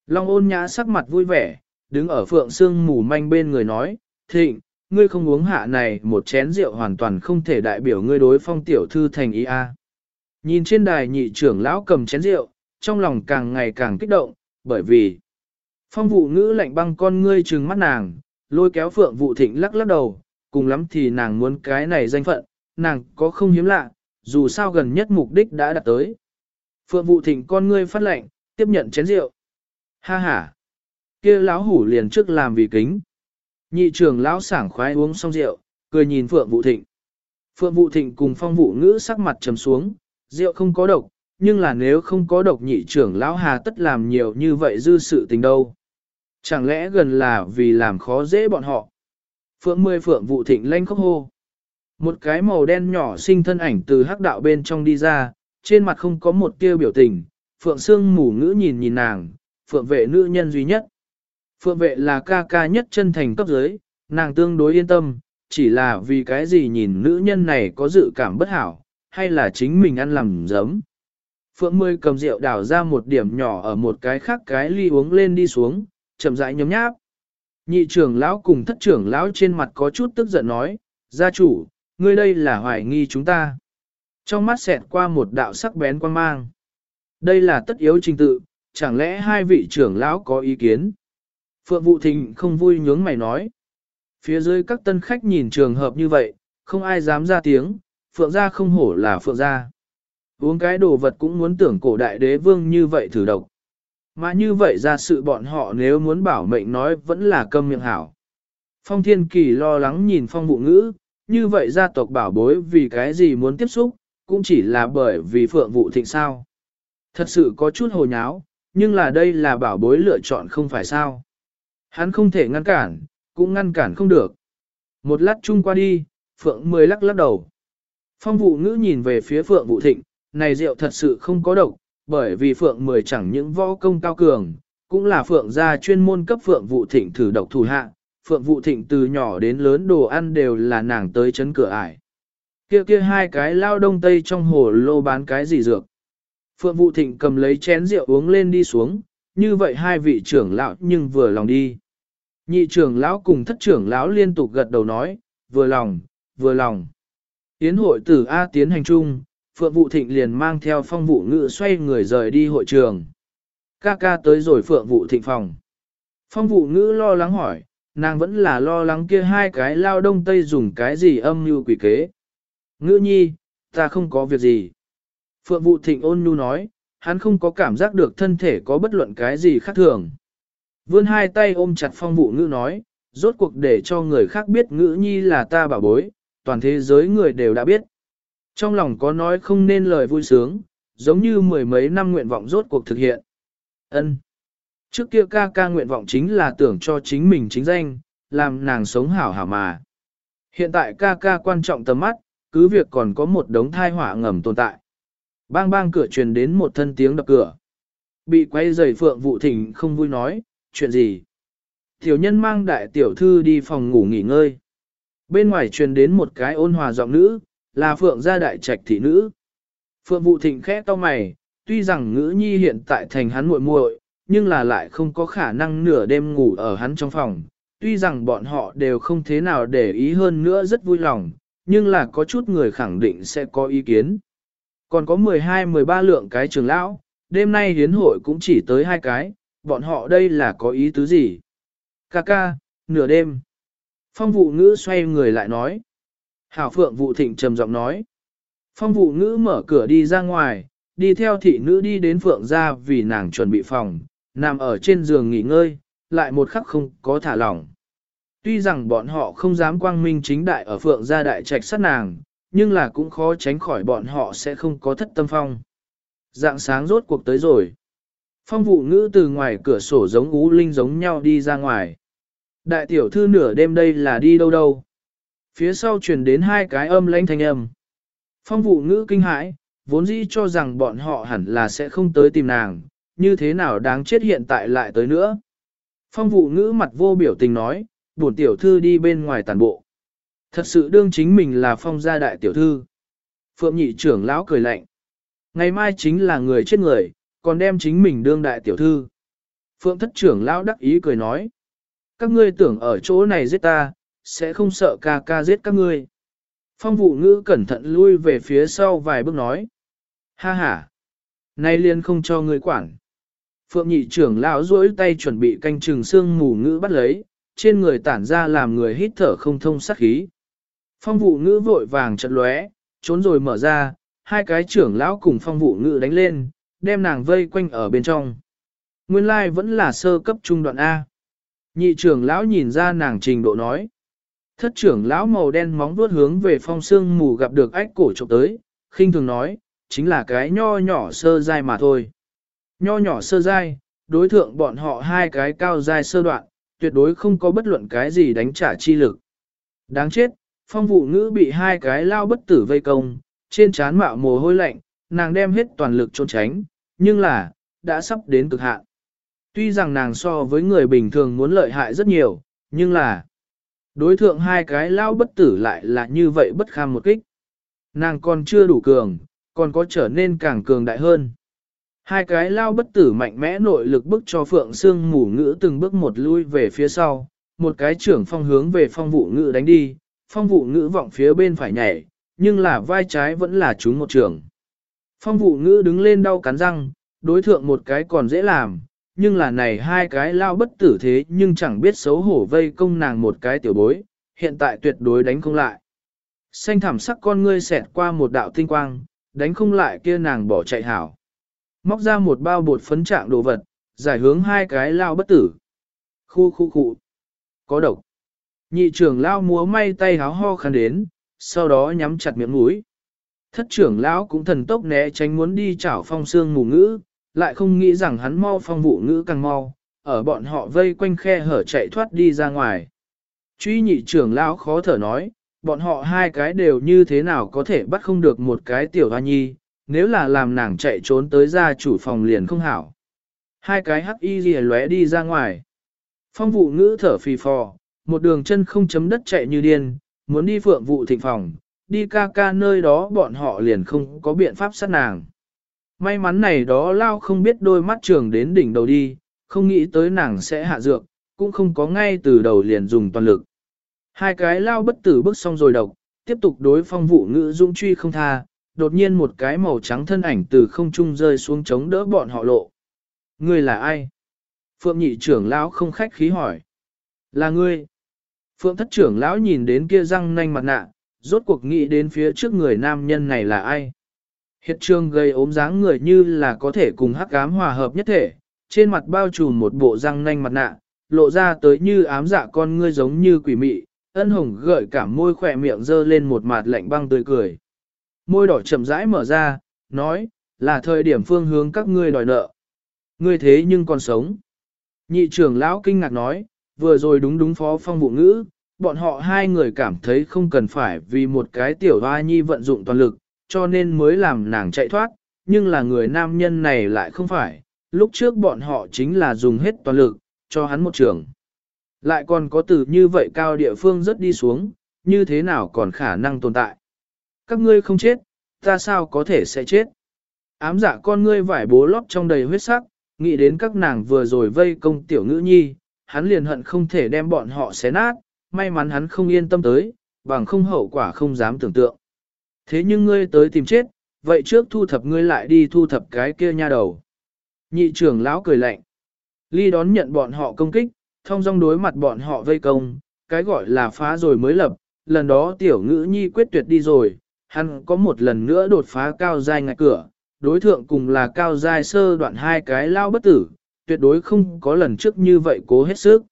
Long ôn nhã sắc mặt vui vẻ, đứng ở Phượng Sương mù manh bên người nói, Thịnh, ngươi không uống hạ này một chén rượu hoàn toàn không thể đại biểu ngươi đối phong tiểu thư thành ý a. Nhìn trên đài nhị trưởng lão cầm chén rượu, trong lòng càng ngày càng kích động, bởi vì phong vụ ngữ lạnh băng con ngươi trừng mắt nàng, lôi kéo Phượng Vũ Thịnh lắc lắc đầu, cùng lắm thì nàng muốn cái này danh phận, nàng có không hiếm lạ, dù sao gần nhất mục đích đã đạt tới. Phượng vụ thịnh con ngươi phát lệnh, tiếp nhận chén rượu. Ha ha! kia lão hủ liền trước làm vì kính. Nhị trưởng lão sảng khoái uống xong rượu, cười nhìn Phượng vụ thịnh. Phượng vụ thịnh cùng phong vụ ngữ sắc mặt trầm xuống, rượu không có độc, nhưng là nếu không có độc nhị trưởng lão hà tất làm nhiều như vậy dư sự tình đâu. Chẳng lẽ gần là vì làm khó dễ bọn họ. Phượng mười phượng vụ thịnh lanh khóc hô. Một cái màu đen nhỏ sinh thân ảnh từ hắc đạo bên trong đi ra, trên mặt không có một tia biểu tình, Phượng Sương mù ngữ nhìn nhìn nàng, Phượng vệ nữ nhân duy nhất. Phượng vệ là ca ca nhất chân thành cấp dưới, nàng tương đối yên tâm, chỉ là vì cái gì nhìn nữ nhân này có dự cảm bất hảo, hay là chính mình ăn làm giấm. Phượng Mười cầm rượu đảo ra một điểm nhỏ ở một cái khác cái ly uống lên đi xuống, chậm rãi nhấm nháp. Nhị trưởng lão cùng thất trưởng lão trên mặt có chút tức giận nói, gia chủ, ngươi đây là hoài nghi chúng ta. Trong mắt xẹt qua một đạo sắc bén quan mang. Đây là tất yếu trình tự, chẳng lẽ hai vị trưởng lão có ý kiến? Phượng Vũ Thịnh không vui nhướng mày nói. Phía dưới các tân khách nhìn trường hợp như vậy, không ai dám ra tiếng, Phượng gia không hổ là Phượng gia. Uống cái đồ vật cũng muốn tưởng cổ đại đế vương như vậy thử độc. Mà như vậy ra sự bọn họ nếu muốn bảo mệnh nói vẫn là câm miệng hảo. Phong Thiên Kỳ lo lắng nhìn Phong Vụ Ngữ, như vậy gia tộc bảo bối vì cái gì muốn tiếp xúc, cũng chỉ là bởi vì phượng vụ thịnh sao. Thật sự có chút hồ nháo, nhưng là đây là bảo bối lựa chọn không phải sao. Hắn không thể ngăn cản, cũng ngăn cản không được. Một lát chung qua đi, Phượng Mười lắc lắc đầu. Phong vụ ngữ nhìn về phía Phượng Vũ Thịnh, này rượu thật sự không có độc, bởi vì Phượng Mười chẳng những võ công cao cường, cũng là Phượng gia chuyên môn cấp Phượng Vũ Thịnh thử độc thủ hạ. Phượng Vũ Thịnh từ nhỏ đến lớn đồ ăn đều là nàng tới chấn cửa ải. Kia kia hai cái lao đông tây trong hồ lô bán cái gì dược. Phượng Vũ Thịnh cầm lấy chén rượu uống lên đi xuống, như vậy hai vị trưởng lão nhưng vừa lòng đi. Nhị trưởng lão cùng thất trưởng lão liên tục gật đầu nói, vừa lòng, vừa lòng. Yến hội tử A tiến hành chung, Phượng Vũ Thịnh liền mang theo phong vụ ngự xoay người rời đi hội trường. Ca ca tới rồi Phượng Vũ Thịnh phòng. Phong vụ ngữ lo lắng hỏi, nàng vẫn là lo lắng kia hai cái lao đông tây dùng cái gì âm mưu quỷ kế. Ngữ nhi, ta không có việc gì. Phượng vụ Thịnh ôn nhu nói, hắn không có cảm giác được thân thể có bất luận cái gì khác thường. Vươn hai tay ôm chặt phong vụ ngữ nói, rốt cuộc để cho người khác biết ngữ nhi là ta bảo bối, toàn thế giới người đều đã biết. Trong lòng có nói không nên lời vui sướng, giống như mười mấy năm nguyện vọng rốt cuộc thực hiện. Ân. Trước kia ca ca nguyện vọng chính là tưởng cho chính mình chính danh, làm nàng sống hảo hảo mà. Hiện tại ca ca quan trọng tầm mắt, cứ việc còn có một đống thai hỏa ngầm tồn tại. Bang bang cửa truyền đến một thân tiếng đập cửa. Bị quay giày phượng vụ thỉnh không vui nói, chuyện gì? Tiểu nhân mang đại tiểu thư đi phòng ngủ nghỉ ngơi. Bên ngoài truyền đến một cái ôn hòa giọng nữ, là phượng gia đại trạch thị nữ. Phượng vụ thịnh khẽ to mày, tuy rằng ngữ nhi hiện tại thành hắn muội muội, nhưng là lại không có khả năng nửa đêm ngủ ở hắn trong phòng. Tuy rằng bọn họ đều không thế nào để ý hơn nữa rất vui lòng, nhưng là có chút người khẳng định sẽ có ý kiến. Còn có 12-13 lượng cái trường lão, đêm nay hiến hội cũng chỉ tới hai cái, bọn họ đây là có ý tứ gì? Ca ca, nửa đêm. Phong vụ ngữ xoay người lại nói. Hảo phượng vụ thịnh trầm giọng nói. Phong vụ ngữ mở cửa đi ra ngoài, đi theo thị nữ đi đến phượng ra vì nàng chuẩn bị phòng, nằm ở trên giường nghỉ ngơi, lại một khắc không có thả lỏng. Tuy rằng bọn họ không dám quang minh chính đại ở phượng gia đại trạch sát nàng, nhưng là cũng khó tránh khỏi bọn họ sẽ không có thất tâm phong. Dạng sáng rốt cuộc tới rồi. Phong vụ ngữ từ ngoài cửa sổ giống ú linh giống nhau đi ra ngoài. Đại tiểu thư nửa đêm đây là đi đâu đâu. Phía sau truyền đến hai cái âm lãnh thanh âm. Phong vụ ngữ kinh hãi, vốn dĩ cho rằng bọn họ hẳn là sẽ không tới tìm nàng, như thế nào đáng chết hiện tại lại tới nữa. Phong vụ ngữ mặt vô biểu tình nói, buồn tiểu thư đi bên ngoài tàn bộ. Thật sự đương chính mình là phong gia đại tiểu thư. Phượng nhị trưởng lão cười lạnh. Ngày mai chính là người chết người, còn đem chính mình đương đại tiểu thư. Phượng thất trưởng lão đắc ý cười nói. Các ngươi tưởng ở chỗ này giết ta, sẽ không sợ ca ca giết các ngươi. Phong vụ ngữ cẩn thận lui về phía sau vài bước nói. Ha ha, nay liên không cho ngươi quản. Phượng nhị trưởng lão duỗi tay chuẩn bị canh chừng xương mù ngữ bắt lấy, trên người tản ra làm người hít thở không thông sát khí. Phong vụ ngữ vội vàng chật lóe, trốn rồi mở ra, hai cái trưởng lão cùng phong vụ ngữ đánh lên, đem nàng vây quanh ở bên trong. Nguyên lai vẫn là sơ cấp trung đoạn A. Nhị trưởng lão nhìn ra nàng trình độ nói. Thất trưởng lão màu đen móng vuốt hướng về phong xương mù gặp được ách cổ trộm tới, khinh thường nói, chính là cái nho nhỏ sơ dai mà thôi. Nho nhỏ sơ dai, đối thượng bọn họ hai cái cao dai sơ đoạn, tuyệt đối không có bất luận cái gì đánh trả chi lực. Đáng chết, phong vụ ngữ bị hai cái lao bất tử vây công, trên trán mạo mồ hôi lạnh, nàng đem hết toàn lực trốn tránh, nhưng là, đã sắp đến cực hạn. Tuy rằng nàng so với người bình thường muốn lợi hại rất nhiều, nhưng là, đối thượng hai cái lao bất tử lại là như vậy bất kham một kích. Nàng còn chưa đủ cường, còn có trở nên càng cường đại hơn. Hai cái lao bất tử mạnh mẽ nội lực bức cho Phượng xương mù ngữ từng bước một lui về phía sau, một cái trưởng phong hướng về phong vụ ngữ đánh đi, phong vụ ngữ vọng phía bên phải nhảy, nhưng là vai trái vẫn là chúng một trường. Phong vụ ngữ đứng lên đau cắn răng, đối thượng một cái còn dễ làm, nhưng là này hai cái lao bất tử thế nhưng chẳng biết xấu hổ vây công nàng một cái tiểu bối, hiện tại tuyệt đối đánh không lại. Xanh thảm sắc con ngươi xẹt qua một đạo tinh quang, đánh không lại kia nàng bỏ chạy hảo. Móc ra một bao bột phấn trạng đồ vật, giải hướng hai cái lao bất tử. Khu khu khu. Có độc. Nhị trưởng lao múa may tay háo ho khăn đến, sau đó nhắm chặt miệng mũi. Thất trưởng lão cũng thần tốc né tránh muốn đi chảo phong xương mù ngữ, lại không nghĩ rằng hắn mau phong vụ ngữ càng mau, ở bọn họ vây quanh khe hở chạy thoát đi ra ngoài. Truy nhị trưởng lão khó thở nói, bọn họ hai cái đều như thế nào có thể bắt không được một cái tiểu hoa nhi, nếu là làm nàng chạy trốn tới ra chủ phòng liền không hảo. Hai cái hắc y rìa lóe đi ra ngoài. Phong vụ ngữ thở phì phò, một đường chân không chấm đất chạy như điên, muốn đi phượng vụ thịnh phòng, đi ca ca nơi đó bọn họ liền không có biện pháp sát nàng. May mắn này đó lao không biết đôi mắt trường đến đỉnh đầu đi, không nghĩ tới nàng sẽ hạ dược, cũng không có ngay từ đầu liền dùng toàn lực. Hai cái lao bất tử bước xong rồi độc, tiếp tục đối phong vụ ngữ dung truy không tha, đột nhiên một cái màu trắng thân ảnh từ không trung rơi xuống chống đỡ bọn họ lộ. Ngươi là ai? Phượng nhị trưởng lão không khách khí hỏi. Là ngươi. Phượng thất trưởng lão nhìn đến kia răng nanh mặt nạ, rốt cuộc nghĩ đến phía trước người nam nhân này là ai. Hiện trường gây ốm dáng người như là có thể cùng hắc ám hòa hợp nhất thể, trên mặt bao trùm một bộ răng nanh mặt nạ, lộ ra tới như ám dạ con ngươi giống như quỷ mị, ân hồng gợi cảm môi khỏe miệng dơ lên một mặt lạnh băng tươi cười. Môi đỏ chậm rãi mở ra, nói, là thời điểm phương hướng các ngươi đòi nợ. Ngươi thế nhưng còn sống. Nhị trưởng lão kinh ngạc nói, vừa rồi đúng đúng phó phong vụ ngữ, bọn họ hai người cảm thấy không cần phải vì một cái tiểu hoa nhi vận dụng toàn lực, cho nên mới làm nàng chạy thoát, nhưng là người nam nhân này lại không phải, lúc trước bọn họ chính là dùng hết toàn lực, cho hắn một trường. Lại còn có từ như vậy cao địa phương rất đi xuống, như thế nào còn khả năng tồn tại. Các ngươi không chết, ta sao có thể sẽ chết. Ám dạ con ngươi vải bố lót trong đầy huyết sắc, nghĩ đến các nàng vừa rồi vây công tiểu ngữ nhi, hắn liền hận không thể đem bọn họ xé nát, may mắn hắn không yên tâm tới, bằng không hậu quả không dám tưởng tượng. Thế nhưng ngươi tới tìm chết, vậy trước thu thập ngươi lại đi thu thập cái kia nha đầu. Nhị trưởng lão cười lạnh. Ly đón nhận bọn họ công kích, thông dong đối mặt bọn họ vây công, cái gọi là phá rồi mới lập, lần đó tiểu ngữ nhi quyết tuyệt đi rồi, hắn có một lần nữa đột phá cao giai ngạch cửa, đối thượng cùng là cao giai sơ đoạn hai cái lao bất tử, tuyệt đối không có lần trước như vậy cố hết sức.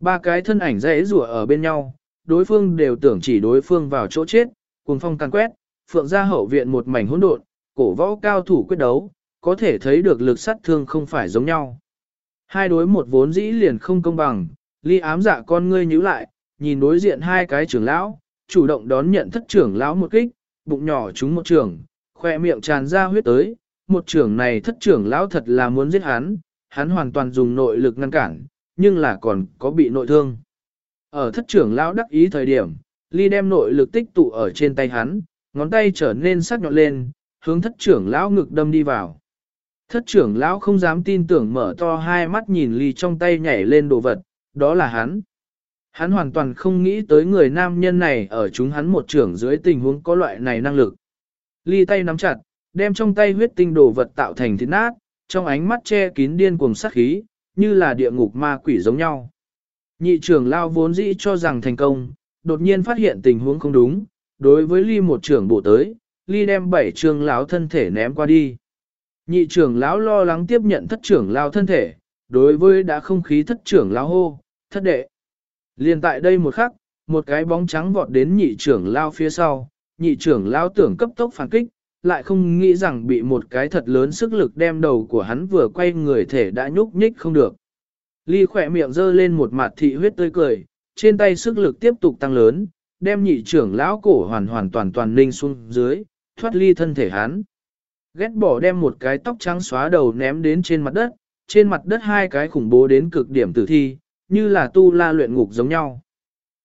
Ba cái thân ảnh dễ rủa ở bên nhau, đối phương đều tưởng chỉ đối phương vào chỗ chết, cùng phong càng quét, phượng ra hậu viện một mảnh hỗn độn, cổ võ cao thủ quyết đấu, có thể thấy được lực sát thương không phải giống nhau. Hai đối một vốn dĩ liền không công bằng, ly ám dạ con ngươi nhíu lại, nhìn đối diện hai cái trưởng lão, chủ động đón nhận thất trưởng lão một kích, bụng nhỏ chúng một trưởng, khoe miệng tràn ra huyết tới, một trưởng này thất trưởng lão thật là muốn giết hắn, hắn hoàn toàn dùng nội lực ngăn cản, nhưng là còn có bị nội thương. Ở thất trưởng lão đắc ý thời điểm, ly đem nội lực tích tụ ở trên tay hắn, ngón tay trở nên sắc nhọn lên, hướng thất trưởng lão ngực đâm đi vào. Thất trưởng lão không dám tin tưởng mở to hai mắt nhìn ly trong tay nhảy lên đồ vật, đó là hắn. Hắn hoàn toàn không nghĩ tới người nam nhân này ở chúng hắn một trưởng dưới tình huống có loại này năng lực. Ly tay nắm chặt, đem trong tay huyết tinh đồ vật tạo thành thịt nát, trong ánh mắt che kín điên cuồng sát khí, như là địa ngục ma quỷ giống nhau. Nhị trưởng lao vốn dĩ cho rằng thành công, đột nhiên phát hiện tình huống không đúng, đối với ly một trưởng bộ tới, ly đem bảy trưởng lão thân thể ném qua đi. Nhị trưởng lão lo lắng tiếp nhận thất trưởng lao thân thể, đối với đã không khí thất trưởng lão hô, thất đệ. Liên tại đây một khắc, một cái bóng trắng vọt đến nhị trưởng lao phía sau, nhị trưởng lao tưởng cấp tốc phản kích, lại không nghĩ rằng bị một cái thật lớn sức lực đem đầu của hắn vừa quay người thể đã nhúc nhích không được. Ly khỏe miệng giơ lên một mặt thị huyết tươi cười, trên tay sức lực tiếp tục tăng lớn, đem nhị trưởng lão cổ hoàn hoàn toàn toàn ninh xuống dưới, thoát ly thân thể hắn. Ghét bỏ đem một cái tóc trắng xóa đầu ném đến trên mặt đất, trên mặt đất hai cái khủng bố đến cực điểm tử thi, như là tu la luyện ngục giống nhau.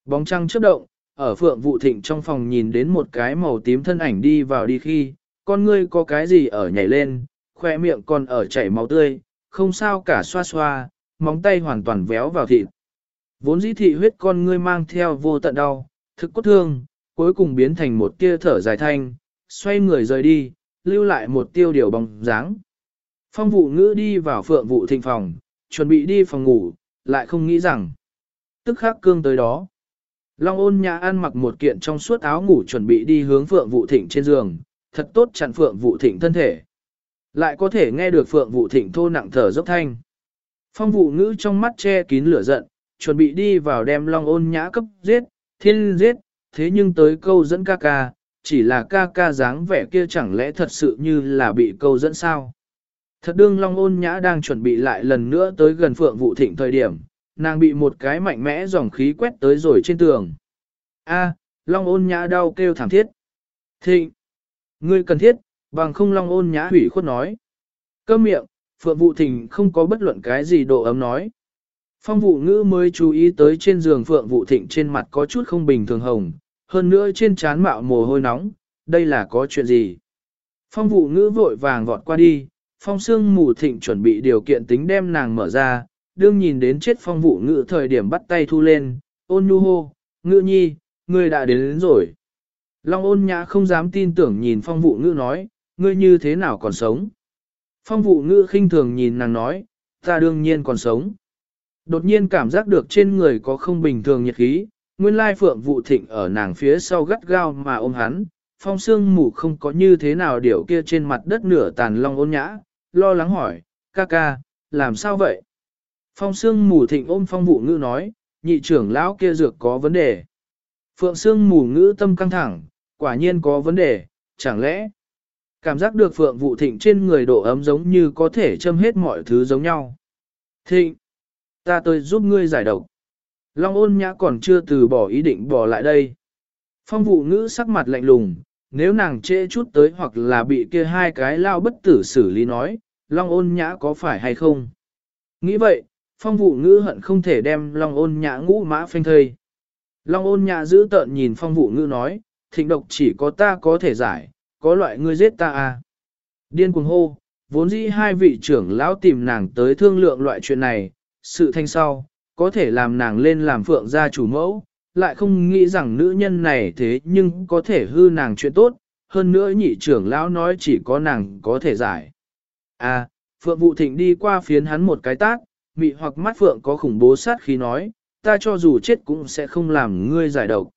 Bóng trăng chớp động, ở phượng vụ thịnh trong phòng nhìn đến một cái màu tím thân ảnh đi vào đi khi, con ngươi có cái gì ở nhảy lên, khoe miệng còn ở chảy máu tươi, không sao cả xoa xoa, móng tay hoàn toàn véo vào thịt. Vốn dĩ thị huyết con ngươi mang theo vô tận đau, thực cốt thương, cuối cùng biến thành một tia thở dài thanh, xoay người rời đi, lưu lại một tiêu điều bóng dáng. Phong vụ ngữ đi vào phượng vụ thịnh phòng, chuẩn bị đi phòng ngủ, lại không nghĩ rằng. Tức khắc cương tới đó. Long ôn nhã ăn mặc một kiện trong suốt áo ngủ chuẩn bị đi hướng phượng vụ thịnh trên giường, thật tốt chặn phượng vụ thịnh thân thể. Lại có thể nghe được phượng vụ thịnh thô nặng thở dốc thanh. Phong vụ ngữ trong mắt che kín lửa giận, chuẩn bị đi vào đem long ôn nhã cấp giết, thiên giết, thế nhưng tới câu dẫn ca ca, chỉ là ca ca dáng vẻ kia chẳng lẽ thật sự như là bị câu dẫn sao. Thật đương Long ôn nhã đang chuẩn bị lại lần nữa tới gần phượng Vũ thịnh thời điểm, nàng bị một cái mạnh mẽ dòng khí quét tới rồi trên tường. A, Long ôn nhã đau kêu thảm thiết. Thịnh, ngươi cần thiết, bằng không Long ôn nhã hủy khuất nói. Cơm miệng, phượng Vũ thịnh không có bất luận cái gì độ ấm nói. Phong vụ ngữ mới chú ý tới trên giường phượng Vũ thịnh trên mặt có chút không bình thường hồng, hơn nữa trên trán mạo mồ hôi nóng, đây là có chuyện gì? Phong vụ ngữ vội vàng vọt qua đi, phong xương mù thịnh chuẩn bị điều kiện tính đem nàng mở ra, đương nhìn đến chết phong vụ ngữ thời điểm bắt tay thu lên, ôn nhu hô, ngữ nhi, ngươi đã đến, đến rồi. Long ôn nhã không dám tin tưởng nhìn phong vụ ngữ nói, ngươi như thế nào còn sống. Phong vụ ngữ khinh thường nhìn nàng nói, ta đương nhiên còn sống. Đột nhiên cảm giác được trên người có không bình thường nhiệt khí, nguyên lai phượng vụ thịnh ở nàng phía sau gắt gao mà ôm hắn, phong sương mù không có như thế nào điều kia trên mặt đất nửa tàn long ôn nhã, lo lắng hỏi, ca ca, làm sao vậy? Phong xương mù thịnh ôm phong vụ ngữ nói, nhị trưởng lão kia dược có vấn đề. Phượng xương mù ngữ tâm căng thẳng, quả nhiên có vấn đề, chẳng lẽ? Cảm giác được phượng vụ thịnh trên người độ ấm giống như có thể châm hết mọi thứ giống nhau. Thịnh, ta tới giúp ngươi giải độc. Long ôn nhã còn chưa từ bỏ ý định bỏ lại đây. Phong vụ ngữ sắc mặt lạnh lùng, nếu nàng trễ chút tới hoặc là bị kia hai cái lao bất tử xử lý nói, Long ôn nhã có phải hay không? Nghĩ vậy, phong vụ ngữ hận không thể đem Long ôn nhã ngũ mã phanh thây. Long ôn nhã giữ tợn nhìn phong vụ ngữ nói, thịnh độc chỉ có ta có thể giải, có loại ngươi giết ta à. Điên cuồng hô, vốn dĩ hai vị trưởng lão tìm nàng tới thương lượng loại chuyện này, sự thanh sau, có thể làm nàng lên làm phượng gia chủ mẫu, lại không nghĩ rằng nữ nhân này thế nhưng có thể hư nàng chuyện tốt, hơn nữa nhị trưởng lão nói chỉ có nàng có thể giải. À, Phượng Vụ Thịnh đi qua phiến hắn một cái tác, mị hoặc mắt Phượng có khủng bố sát khí nói, ta cho dù chết cũng sẽ không làm ngươi giải độc.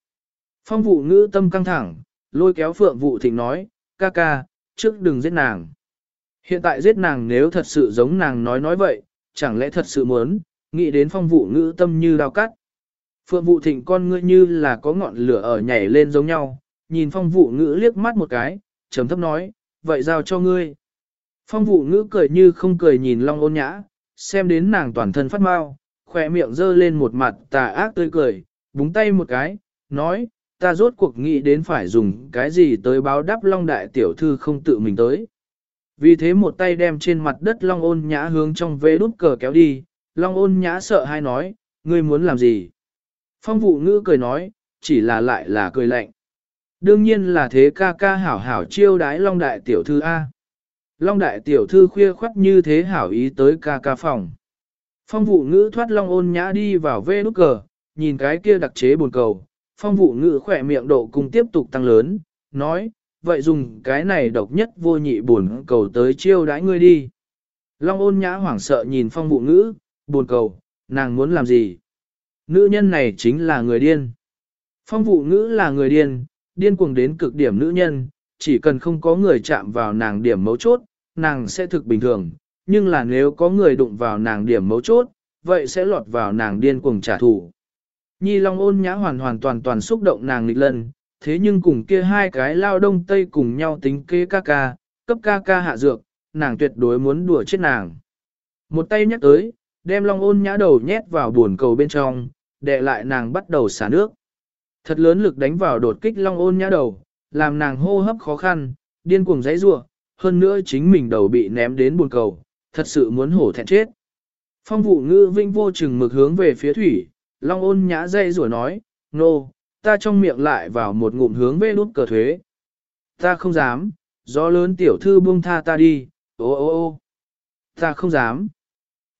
Phong vụ ngữ tâm căng thẳng, lôi kéo Phượng Vụ Thịnh nói, ca ca, trước đừng giết nàng. Hiện tại giết nàng nếu thật sự giống nàng nói nói vậy, chẳng lẽ thật sự muốn, nghĩ đến phong vụ ngữ tâm như đao cắt. Phượng vụ thịnh con ngươi như là có ngọn lửa ở nhảy lên giống nhau, nhìn phong vụ ngữ liếc mắt một cái, trầm thấp nói, vậy giao cho ngươi. Phong vụ ngữ cười như không cười nhìn long ôn nhã, xem đến nàng toàn thân phát mau, khỏe miệng dơ lên một mặt tà ác tươi cười, búng tay một cái, nói, ta rốt cuộc nghĩ đến phải dùng cái gì tới báo đáp long đại tiểu thư không tự mình tới. Vì thế một tay đem trên mặt đất long ôn nhã hướng trong vế đút cờ kéo đi, long ôn nhã sợ hay nói, ngươi muốn làm gì? Phong vụ ngữ cười nói, chỉ là lại là cười lạnh. Đương nhiên là thế ca ca hảo hảo chiêu đái Long Đại Tiểu Thư A. Long Đại Tiểu Thư khuya khoắt như thế hảo ý tới ca ca phòng. Phong vụ ngữ thoát Long ôn nhã đi vào vê nút cờ, nhìn cái kia đặc chế buồn cầu. Phong vụ ngữ khỏe miệng độ cùng tiếp tục tăng lớn, nói, vậy dùng cái này độc nhất vô nhị buồn cầu tới chiêu đái ngươi đi. Long ôn nhã hoảng sợ nhìn phong vụ ngữ, buồn cầu, nàng muốn làm gì? Nữ nhân này chính là người điên. Phong vụ ngữ là người điên, điên cuồng đến cực điểm nữ nhân, chỉ cần không có người chạm vào nàng điểm mấu chốt, nàng sẽ thực bình thường, nhưng là nếu có người đụng vào nàng điểm mấu chốt, vậy sẽ lọt vào nàng điên cuồng trả thù. Nhi Long ôn nhã hoàn hoàn toàn toàn xúc động nàng nghịch lần, thế nhưng cùng kia hai cái lao đông tây cùng nhau tính kế ca ca, cấp ca ca hạ dược, nàng tuyệt đối muốn đùa chết nàng. Một tay nhắc tới, đem long ôn nhã đầu nhét vào buồn cầu bên trong, đệ lại nàng bắt đầu xả nước. Thật lớn lực đánh vào đột kích long ôn nhã đầu, làm nàng hô hấp khó khăn, điên cuồng giãy giụa, hơn nữa chính mình đầu bị ném đến buồn cầu, thật sự muốn hổ thẹn chết. Phong vụ ngư vinh vô chừng mực hướng về phía thủy, long ôn nhã dây rủa nói, nô, no, ta trong miệng lại vào một ngụm hướng về nút cờ thuế. Ta không dám, do lớn tiểu thư buông tha ta đi, ô ô ô, ta không dám.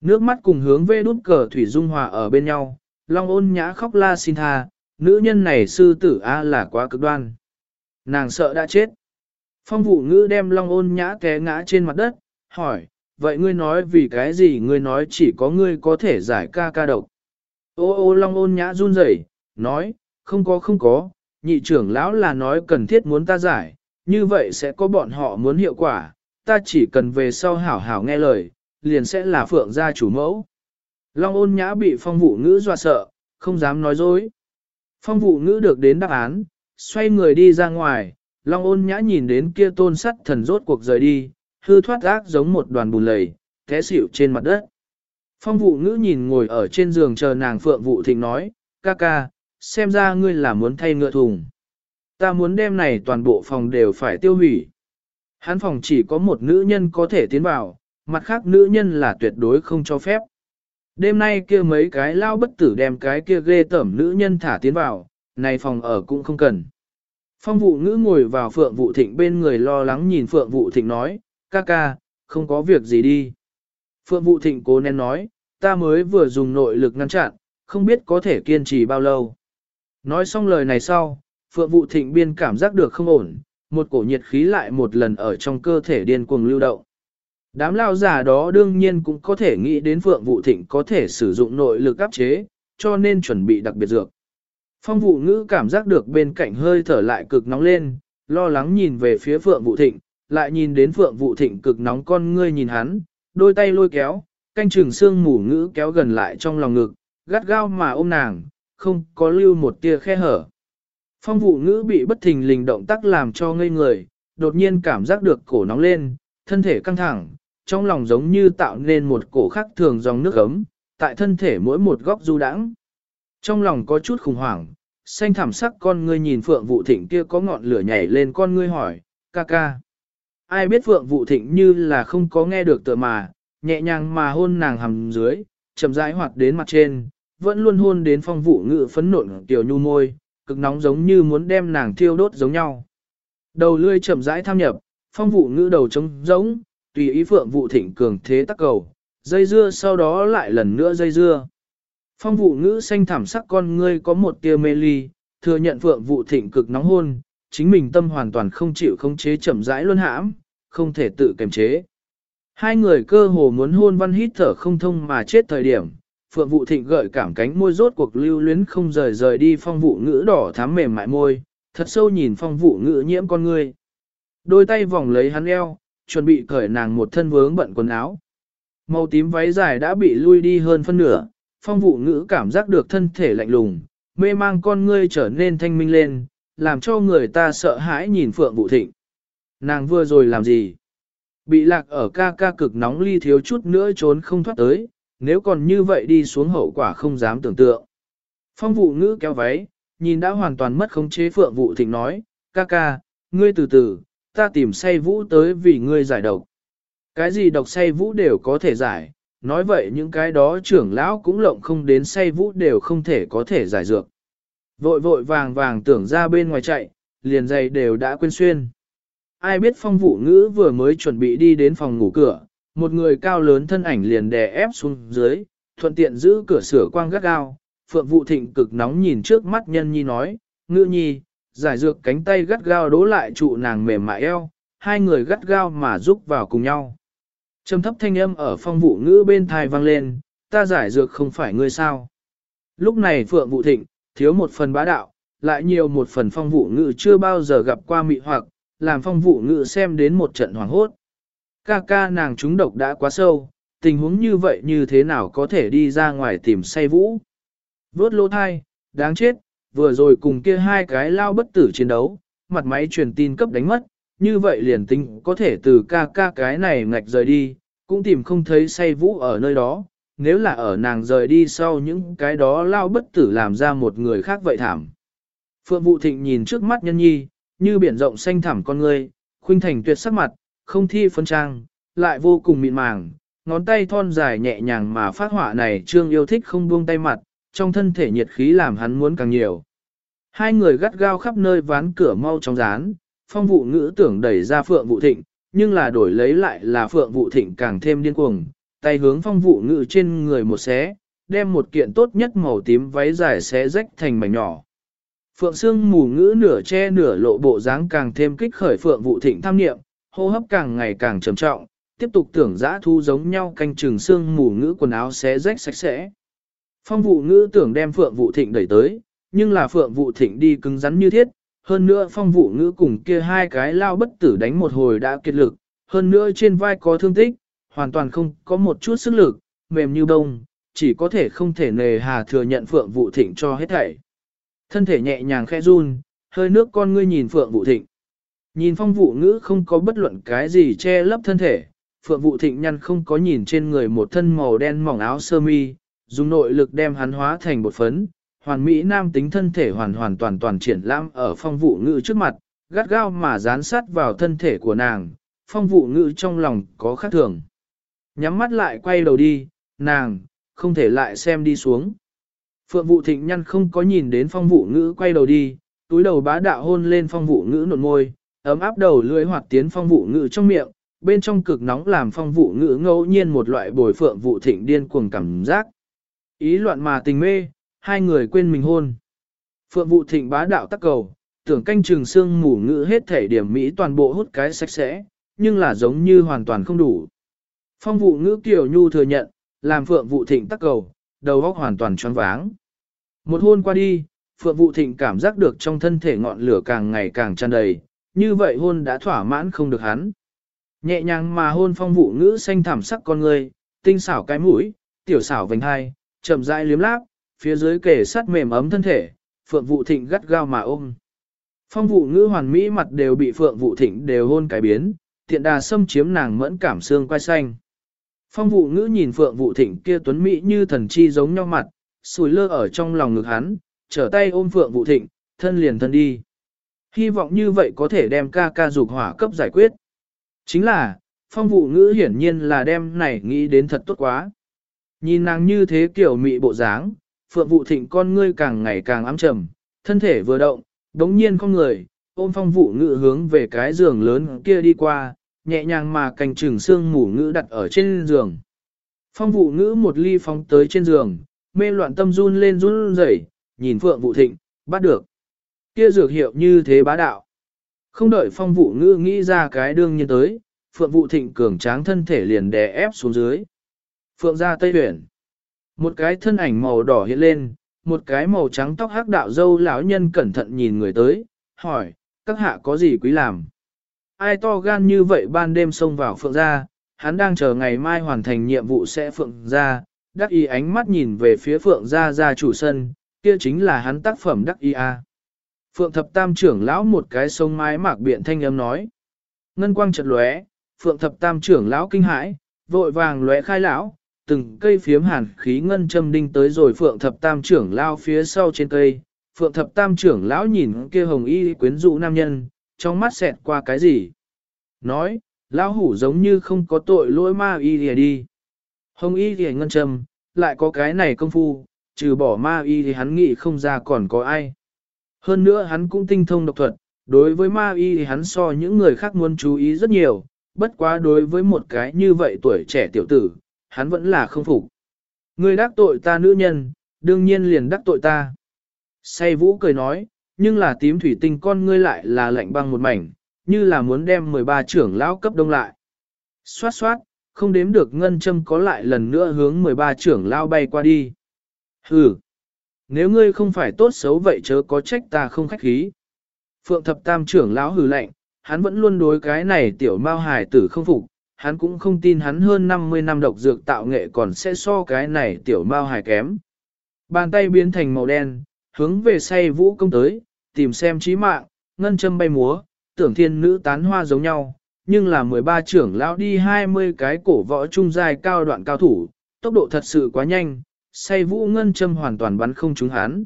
Nước mắt cùng hướng về đút cờ thủy dung hòa ở bên nhau, long ôn nhã khóc la xin tha, nữ nhân này sư tử A là quá cực đoan. Nàng sợ đã chết. Phong vụ ngữ đem long ôn nhã té ngã trên mặt đất, hỏi, vậy ngươi nói vì cái gì ngươi nói chỉ có ngươi có thể giải ca ca độc. Ô ô long ôn nhã run rẩy, nói, không có không có, nhị trưởng lão là nói cần thiết muốn ta giải, như vậy sẽ có bọn họ muốn hiệu quả, ta chỉ cần về sau hảo hảo nghe lời, liền sẽ là phượng gia chủ mẫu. Long ôn nhã bị phong vụ ngữ dọa sợ, không dám nói dối. Phong vụ ngữ được đến đáp án, xoay người đi ra ngoài, Long ôn nhã nhìn đến kia tôn sắt thần rốt cuộc rời đi, hư thoát ác giống một đoàn bùn lầy, té xỉu trên mặt đất. Phong vụ ngữ nhìn ngồi ở trên giường chờ nàng phượng vụ thịnh nói, ca ca, xem ra ngươi là muốn thay ngựa thùng. Ta muốn đem này toàn bộ phòng đều phải tiêu hủy. Hắn phòng chỉ có một nữ nhân có thể tiến vào, mặt khác nữ nhân là tuyệt đối không cho phép. Đêm nay kia mấy cái lao bất tử đem cái kia ghê tẩm nữ nhân thả tiến vào, này phòng ở cũng không cần. Phong vụ ngữ ngồi vào phượng vụ thịnh bên người lo lắng nhìn phượng vụ thịnh nói, ca ca, không có việc gì đi. Phượng vụ thịnh cố nên nói, ta mới vừa dùng nội lực ngăn chặn, không biết có thể kiên trì bao lâu. Nói xong lời này sau, phượng vụ thịnh biên cảm giác được không ổn, một cổ nhiệt khí lại một lần ở trong cơ thể điên cuồng lưu động. Đám lao giả đó đương nhiên cũng có thể nghĩ đến Phượng Vụ Thịnh có thể sử dụng nội lực áp chế, cho nên chuẩn bị đặc biệt dược. Phong vụ ngữ cảm giác được bên cạnh hơi thở lại cực nóng lên, lo lắng nhìn về phía Phượng Vụ Thịnh, lại nhìn đến Phượng Vụ Thịnh cực nóng con ngươi nhìn hắn, đôi tay lôi kéo, canh trường xương mù ngữ kéo gần lại trong lòng ngực, gắt gao mà ôm nàng, không có lưu một tia khe hở. Phong vụ ngữ bị bất thình lình động tác làm cho ngây người, đột nhiên cảm giác được cổ nóng lên, thân thể căng thẳng, trong lòng giống như tạo nên một cổ khắc thường dòng nước ấm, tại thân thể mỗi một góc du đãng. Trong lòng có chút khủng hoảng, xanh thảm sắc con ngươi nhìn Phượng Vũ Thịnh kia có ngọn lửa nhảy lên con ngươi hỏi, ca ca. Ai biết Phượng Vũ Thịnh như là không có nghe được tựa mà, nhẹ nhàng mà hôn nàng hầm dưới, chậm rãi hoạt đến mặt trên, vẫn luôn hôn đến phong vụ ngự phấn nộn tiểu nhu môi, cực nóng giống như muốn đem nàng thiêu đốt giống nhau. Đầu lươi chậm rãi tham nhập, phong vụ ngữ đầu trống giống, tùy ý phượng vụ thịnh cường thế tắc cầu, dây dưa sau đó lại lần nữa dây dưa. Phong vụ ngữ xanh thảm sắc con ngươi có một tia mê ly, thừa nhận phượng vụ thịnh cực nóng hôn, chính mình tâm hoàn toàn không chịu không chế chậm rãi luôn hãm, không thể tự kiềm chế. Hai người cơ hồ muốn hôn văn hít thở không thông mà chết thời điểm, phượng vụ thịnh gợi cảm cánh môi rốt cuộc lưu luyến không rời rời đi phong vụ ngữ đỏ thắm mềm mại môi, thật sâu nhìn phong vụ ngữ nhiễm con ngươi. Đôi tay vòng lấy hắn eo, chuẩn bị cởi nàng một thân vướng bận quần áo. Màu tím váy dài đã bị lui đi hơn phân nửa, phong vụ ngữ cảm giác được thân thể lạnh lùng, mê mang con ngươi trở nên thanh minh lên, làm cho người ta sợ hãi nhìn phượng vụ thịnh. Nàng vừa rồi làm gì? Bị lạc ở ca ca cực nóng ly thiếu chút nữa trốn không thoát tới, nếu còn như vậy đi xuống hậu quả không dám tưởng tượng. Phong vụ ngữ kéo váy, nhìn đã hoàn toàn mất khống chế phượng vụ thịnh nói, ca ca, ngươi từ từ, ta tìm say vũ tới vì ngươi giải độc. Cái gì độc say vũ đều có thể giải, nói vậy những cái đó trưởng lão cũng lộng không đến say vũ đều không thể có thể giải dược. Vội vội vàng vàng tưởng ra bên ngoài chạy, liền giày đều đã quên xuyên. Ai biết phong vụ ngữ vừa mới chuẩn bị đi đến phòng ngủ cửa, một người cao lớn thân ảnh liền đè ép xuống dưới, thuận tiện giữ cửa sửa quang gắt gao. Phượng vụ thịnh cực nóng nhìn trước mắt nhân nhi nói, ngữ nhi, giải dược cánh tay gắt gao đố lại trụ nàng mềm mại eo, hai người gắt gao mà giúp vào cùng nhau. Trầm thấp thanh âm ở phong vụ ngữ bên thai vang lên, ta giải dược không phải ngươi sao. Lúc này Phượng vụ thịnh, thiếu một phần bá đạo, lại nhiều một phần phong vụ ngữ chưa bao giờ gặp qua mị hoặc, làm phong vụ ngữ xem đến một trận hoàng hốt. Ca ca nàng trúng độc đã quá sâu, tình huống như vậy như thế nào có thể đi ra ngoài tìm say vũ. Vốt lô thai, đáng chết, vừa rồi cùng kia hai cái lao bất tử chiến đấu, mặt máy truyền tin cấp đánh mất, như vậy liền tính có thể từ ca ca cái này ngạch rời đi, cũng tìm không thấy say vũ ở nơi đó, nếu là ở nàng rời đi sau những cái đó lao bất tử làm ra một người khác vậy thảm. Phượng Vũ Thịnh nhìn trước mắt nhân nhi, như biển rộng xanh thẳm con người, khuynh thành tuyệt sắc mặt, không thi phân trang, lại vô cùng mịn màng, ngón tay thon dài nhẹ nhàng mà phát họa này trương yêu thích không buông tay mặt, trong thân thể nhiệt khí làm hắn muốn càng nhiều. Hai người gắt gao khắp nơi ván cửa mau trong rán, phong vụ ngữ tưởng đẩy ra phượng vụ thịnh, nhưng là đổi lấy lại là phượng vụ thịnh càng thêm điên cuồng, tay hướng phong vụ ngữ trên người một xé, đem một kiện tốt nhất màu tím váy dài xé rách thành mảnh nhỏ. Phượng xương mù ngữ nửa che nửa lộ bộ dáng càng thêm kích khởi phượng vụ thịnh tham niệm, hô hấp càng ngày càng trầm trọng, tiếp tục tưởng dã thu giống nhau canh chừng xương mù ngữ quần áo xé rách sạch sẽ. Phong vụ ngữ tưởng đem phượng vụ thịnh đẩy tới, nhưng là phượng vụ thịnh đi cứng rắn như thiết, hơn nữa phong vụ ngữ cùng kia hai cái lao bất tử đánh một hồi đã kiệt lực, hơn nữa trên vai có thương tích, hoàn toàn không có một chút sức lực, mềm như bông, chỉ có thể không thể nề hà thừa nhận phượng vụ thịnh cho hết thảy. Thân thể nhẹ nhàng khẽ run, hơi nước con ngươi nhìn phượng vụ thịnh. Nhìn phong vụ ngữ không có bất luận cái gì che lấp thân thể, phượng vụ thịnh nhăn không có nhìn trên người một thân màu đen mỏng áo sơ mi, dùng nội lực đem hắn hóa thành bột phấn, hoàn mỹ nam tính thân thể hoàn hoàn toàn toàn triển lãm ở phong vụ ngữ trước mặt, gắt gao mà dán sát vào thân thể của nàng, phong vụ ngữ trong lòng có khác thường. Nhắm mắt lại quay đầu đi, nàng, không thể lại xem đi xuống. Phượng vụ thịnh nhăn không có nhìn đến phong vụ ngữ quay đầu đi, túi đầu bá đạo hôn lên phong vụ ngữ nộn môi, ấm áp đầu lưỡi hoạt tiến phong vụ ngữ trong miệng, bên trong cực nóng làm phong vụ ngữ ngẫu nhiên một loại bồi phượng vụ thịnh điên cuồng cảm giác. Ý loạn mà tình mê, hai người quên mình hôn. Phượng vụ thịnh bá đạo tắc cầu, tưởng canh trường xương mủ ngữ hết thể điểm Mỹ toàn bộ hút cái sạch sẽ, nhưng là giống như hoàn toàn không đủ. Phong vụ ngữ kiểu nhu thừa nhận, làm phượng vụ thịnh tắc cầu, đầu óc hoàn toàn choáng váng. Một hôn qua đi, phượng vụ thịnh cảm giác được trong thân thể ngọn lửa càng ngày càng tràn đầy, như vậy hôn đã thỏa mãn không được hắn. Nhẹ nhàng mà hôn phong vụ ngữ xanh thảm sắc con người, tinh xảo cái mũi, tiểu xảo vành hai, chậm rãi liếm láp, phía dưới kề sát mềm ấm thân thể, phượng vụ thịnh gắt gao mà ôm. Phong vụ ngữ hoàn mỹ mặt đều bị phượng vụ thịnh đều hôn cải biến, tiện đà xâm chiếm nàng mẫn cảm xương quai xanh. Phong vụ ngữ nhìn phượng vụ thịnh kia tuấn mỹ như thần chi giống nhau mặt, sùi lơ ở trong lòng ngực hắn, trở tay ôm phượng vụ thịnh, thân liền thân đi. Hy vọng như vậy có thể đem ca ca dục hỏa cấp giải quyết. Chính là, phong vụ ngữ hiển nhiên là đem này nghĩ đến thật tốt quá. Nhìn nàng như thế kiểu mị bộ dáng, phượng vụ thịnh con ngươi càng ngày càng ám trầm, thân thể vừa động, đống nhiên con người, ôm phong vụ ngự hướng về cái giường lớn kia đi qua, nhẹ nhàng mà cành trừng xương mủ ngữ đặt ở trên giường. Phong vụ ngữ một ly phóng tới trên giường, mê loạn tâm run lên run rẩy, nhìn phượng vụ thịnh, bắt được. Kia dược hiệu như thế bá đạo. Không đợi phong vụ ngữ nghĩ ra cái đương nhiên tới, phượng vụ thịnh cường tráng thân thể liền đè ép xuống dưới. Phượng gia tây Huyền. Một cái thân ảnh màu đỏ hiện lên, một cái màu trắng tóc hắc đạo dâu lão nhân cẩn thận nhìn người tới, hỏi, các hạ có gì quý làm? Ai to gan như vậy ban đêm xông vào phượng gia, hắn đang chờ ngày mai hoàn thành nhiệm vụ sẽ phượng gia, đắc ý ánh mắt nhìn về phía phượng gia gia chủ sân, kia chính là hắn tác phẩm đắc ý a. Phượng thập tam trưởng lão một cái sông mái mạc biện thanh âm nói. Ngân quang chợt lóe, phượng thập tam trưởng lão kinh hãi, vội vàng lóe khai lão, từng cây phiếm hàn khí ngân châm đinh tới rồi phượng thập tam trưởng lao phía sau trên cây. Phượng thập tam trưởng lão nhìn kia hồng y quyến rũ nam nhân, trong mắt xẹt qua cái gì. Nói, lão hủ giống như không có tội lỗi ma y thì đi. Hồng y thì ngân châm, lại có cái này công phu, trừ bỏ ma y thì hắn nghĩ không ra còn có ai. Hơn nữa hắn cũng tinh thông độc thuật, đối với ma y thì hắn so những người khác muốn chú ý rất nhiều, bất quá đối với một cái như vậy tuổi trẻ tiểu tử, hắn vẫn là không phục. Ngươi đắc tội ta nữ nhân, đương nhiên liền đắc tội ta. Say vũ cười nói, nhưng là tím thủy tinh con ngươi lại là lạnh băng một mảnh, như là muốn đem 13 trưởng lão cấp đông lại. Xoát xoát, không đếm được ngân châm có lại lần nữa hướng 13 trưởng lão bay qua đi. Hừ, nếu ngươi không phải tốt xấu vậy chớ có trách ta không khách khí. Phượng thập tam trưởng lão hừ lạnh, hắn vẫn luôn đối cái này tiểu mao hài tử không phục, hắn cũng không tin hắn hơn 50 năm độc dược tạo nghệ còn sẽ so cái này tiểu mao hài kém. Bàn tay biến thành màu đen, hướng về say vũ công tới, tìm xem trí mạng, ngân châm bay múa, tưởng thiên nữ tán hoa giống nhau, nhưng là 13 trưởng lão đi 20 cái cổ võ trung dài cao đoạn cao thủ, tốc độ thật sự quá nhanh, say vũ ngân châm hoàn toàn bắn không trúng hắn.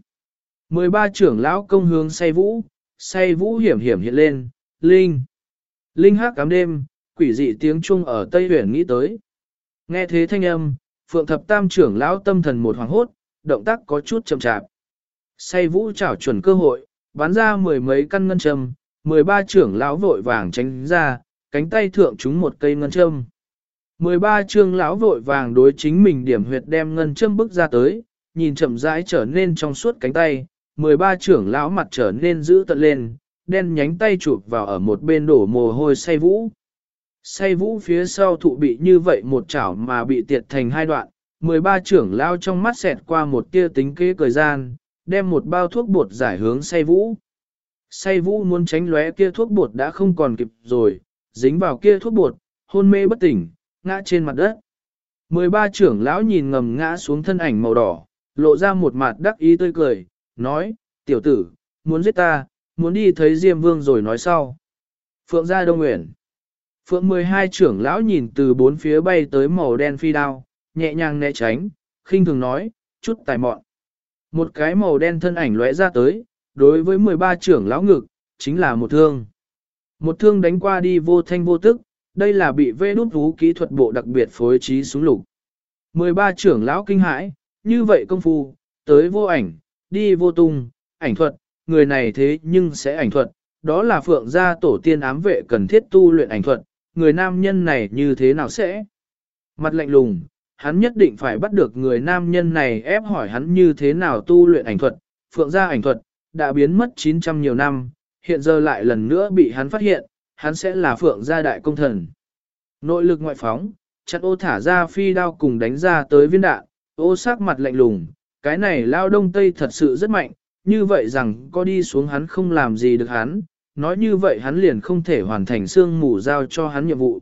13 trưởng lão công hướng say vũ, say vũ hiểm hiểm hiện lên, linh. Linh hát cám đêm, quỷ dị tiếng chuông ở Tây Huyền nghĩ tới. Nghe thế thanh âm, phượng thập tam trưởng lão tâm thần một hoàng hốt, động tác có chút chậm chạp. Say vũ chảo chuẩn cơ hội, bắn ra mười mấy căn ngân châm, mười ba trưởng lão vội vàng tránh ra, cánh tay thượng chúng một cây ngân châm. Mười ba trưởng lão vội vàng đối chính mình điểm huyệt đem ngân châm bước ra tới, nhìn chậm rãi trở nên trong suốt cánh tay, mười ba trưởng lão mặt trở nên dữ tận lên, đen nhánh tay chụp vào ở một bên đổ mồ hôi say vũ. Say vũ phía sau thụ bị như vậy một chảo mà bị tiệt thành hai đoạn, mười ba trưởng lao trong mắt xẹt qua một tia tính kế cười gian, đem một bao thuốc bột giải hướng say vũ. Say vũ muốn tránh lóe kia thuốc bột đã không còn kịp rồi, dính vào kia thuốc bột, hôn mê bất tỉnh, ngã trên mặt đất. 13 trưởng lão nhìn ngầm ngã xuống thân ảnh màu đỏ, lộ ra một mặt đắc ý tươi cười, nói, tiểu tử, muốn giết ta, muốn đi thấy Diêm Vương rồi nói sau. Phượng gia Đông Nguyện. Phượng 12 trưởng lão nhìn từ bốn phía bay tới màu đen phi đao, nhẹ nhàng né tránh, khinh thường nói, chút tài mọn. Một cái màu đen thân ảnh lóe ra tới, đối với 13 trưởng lão ngực, chính là một thương. Một thương đánh qua đi vô thanh vô tức, đây là bị vê đút vũ kỹ thuật bộ đặc biệt phối trí súng lục. 13 trưởng lão kinh hãi, như vậy công phu, tới vô ảnh, đi vô tung, ảnh thuật, người này thế nhưng sẽ ảnh thuật, đó là phượng gia tổ tiên ám vệ cần thiết tu luyện ảnh thuật, người nam nhân này như thế nào sẽ? Mặt lạnh lùng, hắn nhất định phải bắt được người nam nhân này ép hỏi hắn như thế nào tu luyện ảnh thuật, phượng gia ảnh thuật, đã biến mất 900 nhiều năm, hiện giờ lại lần nữa bị hắn phát hiện, hắn sẽ là phượng gia đại công thần. Nội lực ngoại phóng, chặt ô thả ra phi đao cùng đánh ra tới viên đạn, ô sắc mặt lạnh lùng, cái này lao đông tây thật sự rất mạnh, như vậy rằng có đi xuống hắn không làm gì được hắn, nói như vậy hắn liền không thể hoàn thành xương mù giao cho hắn nhiệm vụ.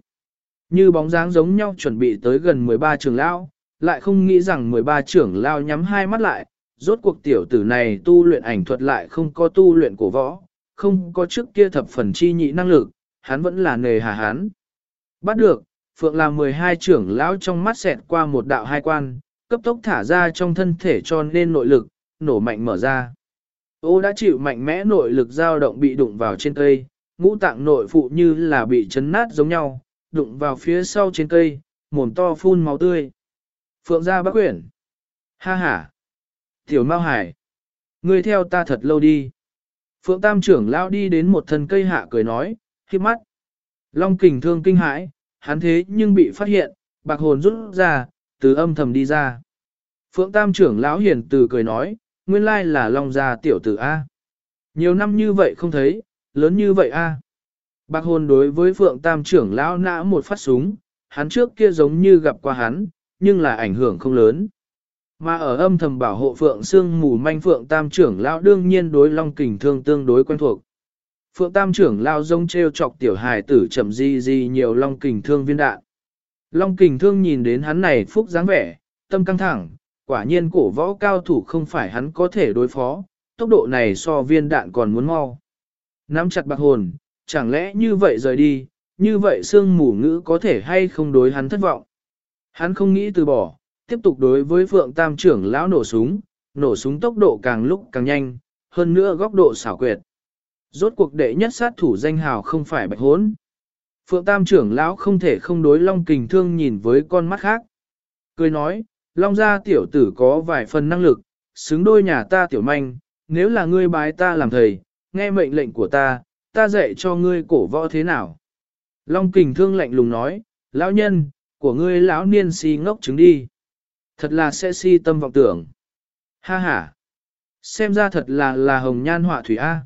Như bóng dáng giống nhau chuẩn bị tới gần 13 trưởng lão lại không nghĩ rằng 13 trưởng lão nhắm hai mắt lại, rốt cuộc tiểu tử này tu luyện ảnh thuật lại không có tu luyện cổ võ, không có trước kia thập phần chi nhị năng lực, hắn vẫn là nề hà hắn. Bắt được, Phượng làm 12 trưởng lão trong mắt xẹt qua một đạo hai quan, cấp tốc thả ra trong thân thể cho nên nội lực, nổ mạnh mở ra. Ô đã chịu mạnh mẽ nội lực dao động bị đụng vào trên cây, ngũ tạng nội phụ như là bị chấn nát giống nhau, đụng vào phía sau trên cây, mồm to phun máu tươi. Phượng gia bác quyển. Ha ha. Tiểu Mao Hải. Ngươi theo ta thật lâu đi. Phượng Tam trưởng lao đi đến một thân cây hạ cười nói, khi mắt. Long kình thương kinh hãi, hắn thế nhưng bị phát hiện, bạc hồn rút ra, từ âm thầm đi ra. Phượng Tam trưởng lão hiền từ cười nói, nguyên lai là Long gia tiểu tử A. Nhiều năm như vậy không thấy, lớn như vậy A. Bạc hồn đối với Phượng Tam trưởng lão nã một phát súng, hắn trước kia giống như gặp qua hắn, nhưng là ảnh hưởng không lớn. Mà ở âm thầm bảo hộ Phượng Sương mù manh Phượng Tam trưởng lão đương nhiên đối Long Kình Thương tương đối quen thuộc. Phượng Tam trưởng lão rông treo chọc tiểu hài tử chậm di di nhiều Long Kình Thương viên đạn. Long Kình Thương nhìn đến hắn này phúc dáng vẻ, tâm căng thẳng, quả nhiên cổ võ cao thủ không phải hắn có thể đối phó, tốc độ này so viên đạn còn muốn mau. Nắm chặt bạc hồn, chẳng lẽ như vậy rời đi, như vậy sương mù ngữ có thể hay không đối hắn thất vọng. Hắn không nghĩ từ bỏ, tiếp tục đối với Phượng Tam trưởng lão nổ súng, nổ súng tốc độ càng lúc càng nhanh, hơn nữa góc độ xảo quyệt. Rốt cuộc đệ nhất sát thủ danh hào không phải bạch hốn. Phượng Tam trưởng lão không thể không đối Long Kình Thương nhìn với con mắt khác. Cười nói, Long gia tiểu tử có vài phần năng lực, xứng đôi nhà ta tiểu manh, nếu là ngươi bái ta làm thầy, nghe mệnh lệnh của ta, ta dạy cho ngươi cổ võ thế nào. Long Kình Thương lạnh lùng nói, lão nhân, của ngươi lão niên si ngốc chứng đi. Thật là sẽ si tâm vọng tưởng. Ha ha. Xem ra thật là là hồng nhan họa thủy A.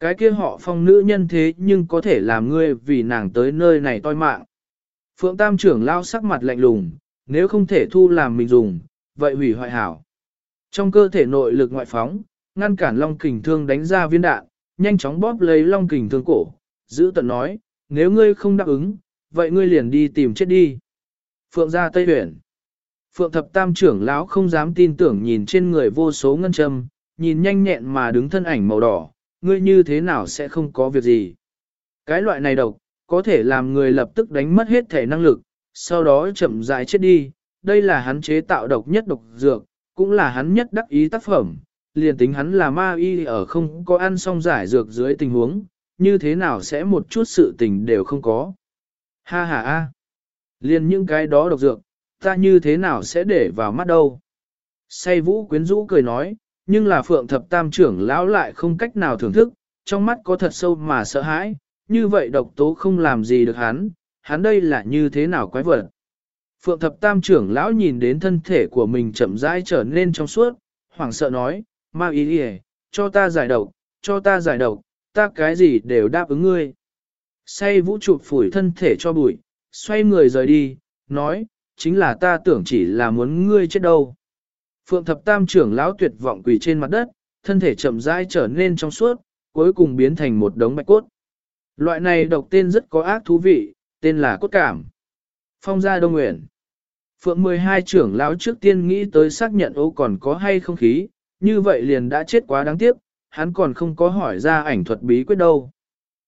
Cái kia họ phong nữ nhân thế nhưng có thể làm ngươi vì nàng tới nơi này toi mạng. Phượng Tam trưởng lao sắc mặt lạnh lùng, nếu không thể thu làm mình dùng, vậy hủy hoại hảo. Trong cơ thể nội lực ngoại phóng, ngăn cản Long Kình Thương đánh ra viên đạn, nhanh chóng bóp lấy Long Kình Thương cổ, giữ tận nói, nếu ngươi không đáp ứng, vậy ngươi liền đi tìm chết đi. Phượng ra Tây Huyền. Phượng thập tam trưởng lão không dám tin tưởng nhìn trên người vô số ngân châm, nhìn nhanh nhẹn mà đứng thân ảnh màu đỏ, ngươi như thế nào sẽ không có việc gì. Cái loại này độc, có thể làm người lập tức đánh mất hết thể năng lực, sau đó chậm rãi chết đi, đây là hắn chế tạo độc nhất độc dược, cũng là hắn nhất đắc ý tác phẩm, liền tính hắn là ma y ở không có ăn xong giải dược dưới tình huống, như thế nào sẽ một chút sự tình đều không có. Ha ha ha, liền những cái đó độc dược, ta như thế nào sẽ để vào mắt đâu. Say vũ quyến rũ cười nói, nhưng là phượng thập tam trưởng lão lại không cách nào thưởng thức, trong mắt có thật sâu mà sợ hãi, như vậy độc tố không làm gì được hắn, hắn đây là như thế nào quái vật. Phượng thập tam trưởng lão nhìn đến thân thể của mình chậm rãi trở nên trong suốt, hoảng sợ nói, ma ý đi cho ta giải độc, cho ta giải độc, ta cái gì đều đáp ứng ngươi. Say vũ chụp phủi thân thể cho bụi, xoay người rời đi, nói, chính là ta tưởng chỉ là muốn ngươi chết đâu. Phượng thập tam trưởng lão tuyệt vọng quỳ trên mặt đất, thân thể chậm rãi trở nên trong suốt, cuối cùng biến thành một đống bạch cốt. Loại này độc tên rất có ác thú vị, tên là cốt cảm. Phong gia Đông Nguyện Phượng 12 trưởng lão trước tiên nghĩ tới xác nhận ô còn có hay không khí, như vậy liền đã chết quá đáng tiếc, hắn còn không có hỏi ra ảnh thuật bí quyết đâu.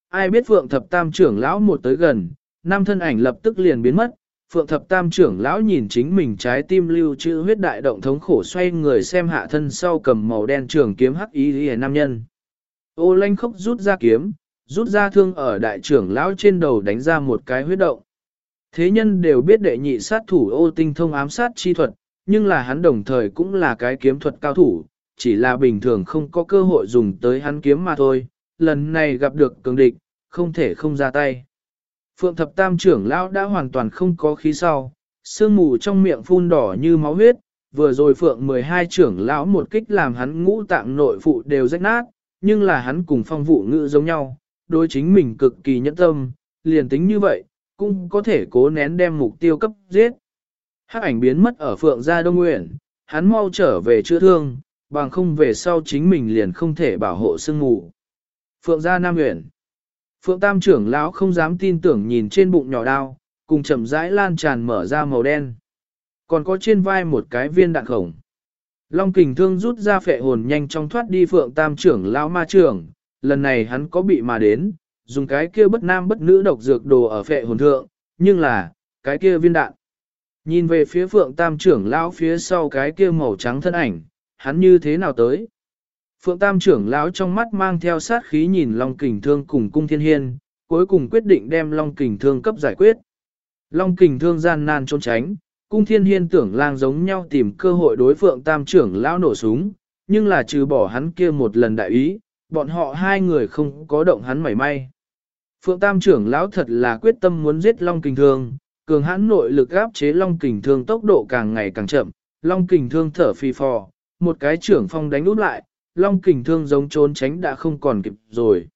ai biết Phượng Thập Tam trưởng lão một tới gần, năm thân ảnh lập tức liền biến mất, Phượng Thập Tam trưởng lão nhìn chính mình trái tim lưu trữ huyết đại động thống khổ xoay người xem hạ thân sau cầm màu đen trường kiếm hắc ý hề nam nhân. Ô lanh khốc rút ra kiếm, rút ra thương ở đại trưởng lão trên đầu đánh ra một cái huyết động. Thế nhân đều biết đệ nhị sát thủ ô tinh thông ám sát chi thuật, nhưng là hắn đồng thời cũng là cái kiếm thuật cao thủ, chỉ là bình thường không có cơ hội dùng tới hắn kiếm mà thôi, lần này gặp được cường địch, không thể không ra tay. Phượng thập tam trưởng lão đã hoàn toàn không có khí sau, sương mù trong miệng phun đỏ như máu huyết, vừa rồi Phượng 12 trưởng lão một kích làm hắn ngũ tạng nội phụ đều rách nát, nhưng là hắn cùng phong vụ ngữ giống nhau, đối chính mình cực kỳ nhẫn tâm, liền tính như vậy, cũng có thể cố nén đem mục tiêu cấp giết. Hắc ảnh biến mất ở Phượng gia Đông Nguyện, hắn mau trở về chữa thương, bằng không về sau chính mình liền không thể bảo hộ sương mù. Phượng gia Nam Nguyện Phượng Tam trưởng lão không dám tin tưởng nhìn trên bụng nhỏ đao, cùng chậm rãi lan tràn mở ra màu đen. Còn có trên vai một cái viên đạn khổng. Long kình thương rút ra phệ hồn nhanh chóng thoát đi Phượng Tam trưởng lão ma trưởng, lần này hắn có bị mà đến, dùng cái kia bất nam bất nữ độc dược đồ ở phệ hồn thượng, nhưng là, cái kia viên đạn. Nhìn về phía Phượng Tam trưởng lão phía sau cái kia màu trắng thân ảnh, hắn như thế nào tới? Phượng Tam trưởng lão trong mắt mang theo sát khí nhìn Long Kình Thương cùng Cung Thiên Hiên, cuối cùng quyết định đem Long Kình Thương cấp giải quyết. Long Kình Thương gian nan trốn tránh, Cung Thiên Hiên tưởng lang giống nhau tìm cơ hội đối Phượng Tam trưởng lão nổ súng, nhưng là trừ bỏ hắn kia một lần đại ý, bọn họ hai người không có động hắn mảy may. Phượng Tam trưởng lão thật là quyết tâm muốn giết Long Kình Thương, cường hãn nội lực áp chế Long Kình Thương tốc độ càng ngày càng chậm, Long Kình Thương thở phì phò, một cái trưởng phong đánh út lại, long kình thương giống trốn tránh đã không còn kịp rồi.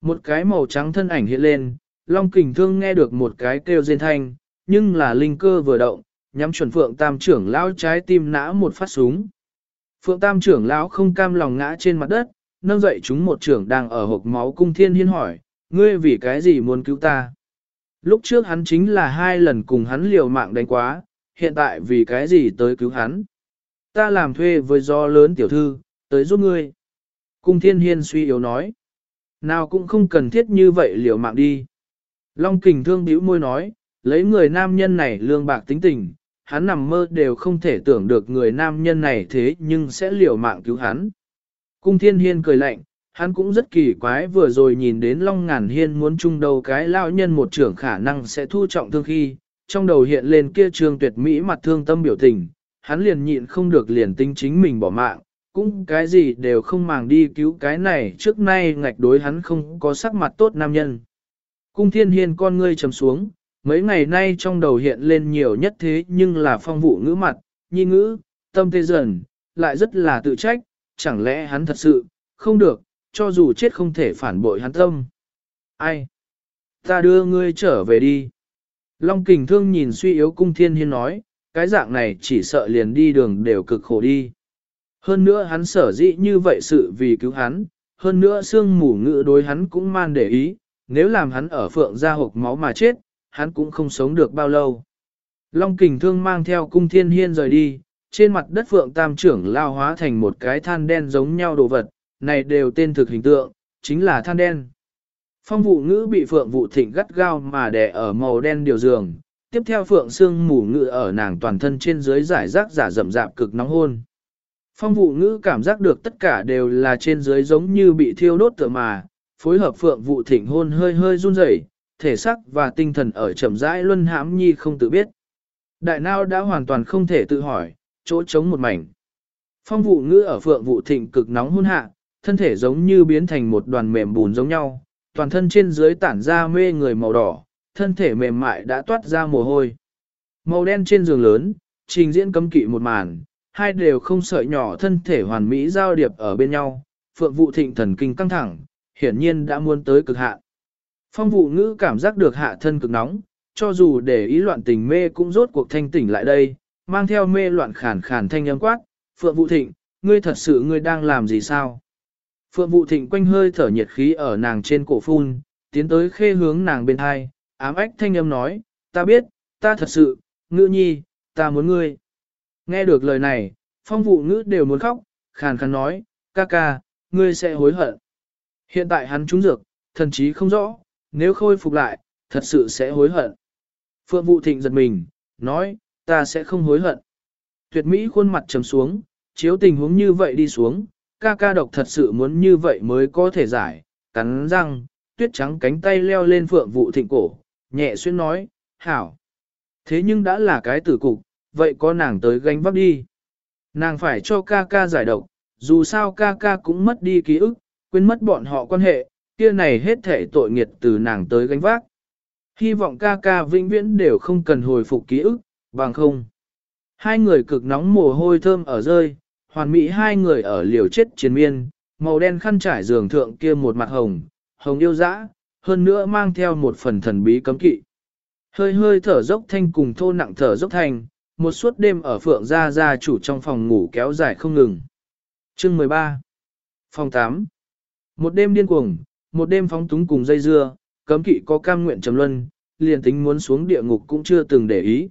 Một cái màu trắng thân ảnh hiện lên, long kình thương nghe được một cái kêu rên thanh, nhưng là linh cơ vừa động, nhắm chuẩn phượng tam trưởng lão trái tim nã một phát súng. Phượng tam trưởng lão không cam lòng ngã trên mặt đất, nâng dậy chúng một trưởng đang ở hộp máu cung thiên hiên hỏi, ngươi vì cái gì muốn cứu ta? Lúc trước hắn chính là hai lần cùng hắn liều mạng đánh quá, hiện tại vì cái gì tới cứu hắn? Ta làm thuê với do lớn tiểu thư, tới giúp ngươi. Cung thiên hiên suy yếu nói. Nào cũng không cần thiết như vậy liều mạng đi. Long kình thương bĩu môi nói, lấy người nam nhân này lương bạc tính tình, hắn nằm mơ đều không thể tưởng được người nam nhân này thế nhưng sẽ liều mạng cứu hắn. Cung thiên hiên cười lạnh, hắn cũng rất kỳ quái vừa rồi nhìn đến Long Ngàn Hiên muốn chung đầu cái lao nhân một trưởng khả năng sẽ thu trọng thương khi, trong đầu hiện lên kia trường tuyệt mỹ mặt thương tâm biểu tình, hắn liền nhịn không được liền tính chính mình bỏ mạng, cũng cái gì đều không màng đi cứu cái này trước nay ngạch đối hắn không có sắc mặt tốt nam nhân. Cung thiên hiên con ngươi trầm xuống, mấy ngày nay trong đầu hiện lên nhiều nhất thế nhưng là phong vụ ngữ mặt, nhi ngữ, tâm tê dần, lại rất là tự trách, chẳng lẽ hắn thật sự, không được, cho dù chết không thể phản bội hắn tâm. Ai? Ta đưa ngươi trở về đi. Long kình thương nhìn suy yếu cung thiên hiên nói, cái dạng này chỉ sợ liền đi đường đều cực khổ đi. Hơn nữa hắn sở dĩ như vậy sự vì cứu hắn, hơn nữa xương mù ngự đối hắn cũng man để ý, nếu làm hắn ở phượng ra hộp máu mà chết, hắn cũng không sống được bao lâu. Long kình thương mang theo cung thiên hiên rời đi, trên mặt đất phượng tam trưởng lao hóa thành một cái than đen giống nhau đồ vật, này đều tên thực hình tượng, chính là than đen. Phong vụ ngữ bị phượng vụ thịnh gắt gao mà đè ở màu đen điều giường, tiếp theo phượng xương mù ngữ ở nàng toàn thân trên dưới giải rác giả rậm rạp cực nóng hôn. Phong vụ ngữ cảm giác được tất cả đều là trên dưới giống như bị thiêu đốt tựa mà, phối hợp phượng vụ thịnh hôn hơi hơi run rẩy, thể sắc và tinh thần ở chậm rãi luân hãm nhi không tự biết. Đại nao đã hoàn toàn không thể tự hỏi, chỗ trống một mảnh. Phong vụ ngữ ở phượng vụ thịnh cực nóng hôn hạ, thân thể giống như biến thành một đoàn mềm bùn giống nhau, toàn thân trên dưới tản ra mê người màu đỏ, thân thể mềm mại đã toát ra mồ hôi. Màu đen trên giường lớn, trình diễn cấm kỵ một màn, hai đều không sợi nhỏ thân thể hoàn mỹ giao điệp ở bên nhau, phượng vụ thịnh thần kinh căng thẳng, hiển nhiên đã muốn tới cực hạn. Phong vụ ngữ cảm giác được hạ thân cực nóng, cho dù để ý loạn tình mê cũng rốt cuộc thanh tỉnh lại đây, mang theo mê loạn khàn khàn thanh âm quát, phượng vụ thịnh, ngươi thật sự ngươi đang làm gì sao? Phượng vụ thịnh quanh hơi thở nhiệt khí ở nàng trên cổ phun, tiến tới khê hướng nàng bên hai, ám ách thanh âm nói, ta biết, ta thật sự, ngữ nhi, ta muốn ngươi. Nghe được lời này, phong vụ ngữ đều muốn khóc, khàn khàn nói, ca ca, ngươi sẽ hối hận. Hiện tại hắn trúng dược, thần chí không rõ, nếu khôi phục lại, thật sự sẽ hối hận. Phượng Vũ Thịnh giật mình, nói, ta sẽ không hối hận. Tuyệt Mỹ khuôn mặt trầm xuống, chiếu tình huống như vậy đi xuống, ca ca độc thật sự muốn như vậy mới có thể giải, cắn răng, tuyết trắng cánh tay leo lên Phượng vụ Thịnh cổ, nhẹ xuyên nói, hảo. Thế nhưng đã là cái tử cục, vậy có nàng tới gánh vác đi. Nàng phải cho ca ca giải độc, dù sao ca ca cũng mất đi ký ức, quên mất bọn họ quan hệ, kia này hết thể tội nghiệt từ nàng tới gánh vác. Hy vọng ca ca vĩnh viễn đều không cần hồi phục ký ức, bằng không. Hai người cực nóng mồ hôi thơm ở rơi, hoàn mỹ hai người ở liều chết chiến miên, màu đen khăn trải giường thượng kia một mặt hồng, hồng yêu dã, hơn nữa mang theo một phần thần bí cấm kỵ. Hơi hơi thở dốc thanh cùng thô nặng thở dốc thanh, một suốt đêm ở phượng gia gia chủ trong phòng ngủ kéo dài không ngừng. Chương 13 Phòng 8 Một đêm điên cuồng, một đêm phóng túng cùng dây dưa, cấm kỵ có cam nguyện trầm luân, liền tính muốn xuống địa ngục cũng chưa từng để ý.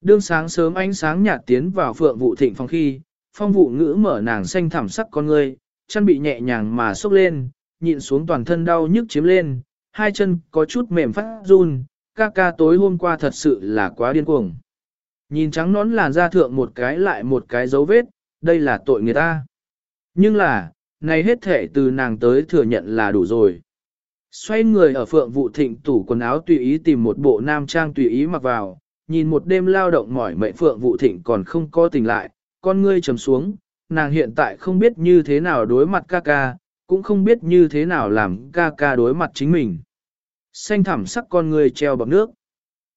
Đương sáng sớm ánh sáng nhạt tiến vào phượng vụ thịnh phòng khi, phong vụ ngữ mở nàng xanh thảm sắc con ngươi, chân bị nhẹ nhàng mà sốc lên, nhịn xuống toàn thân đau nhức chiếm lên, hai chân có chút mềm phát run, ca ca tối hôm qua thật sự là quá điên cuồng. Nhìn trắng nón làn da thượng một cái lại một cái dấu vết, đây là tội người ta. Nhưng là, này hết thể từ nàng tới thừa nhận là đủ rồi. Xoay người ở phượng vụ thịnh tủ quần áo tùy ý tìm một bộ nam trang tùy ý mặc vào, nhìn một đêm lao động mỏi mệnh phượng vụ thịnh còn không có tỉnh lại, con ngươi trầm xuống, nàng hiện tại không biết như thế nào đối mặt ca ca, cũng không biết như thế nào làm ca ca đối mặt chính mình. Xanh thẳm sắc con ngươi treo bọc nước.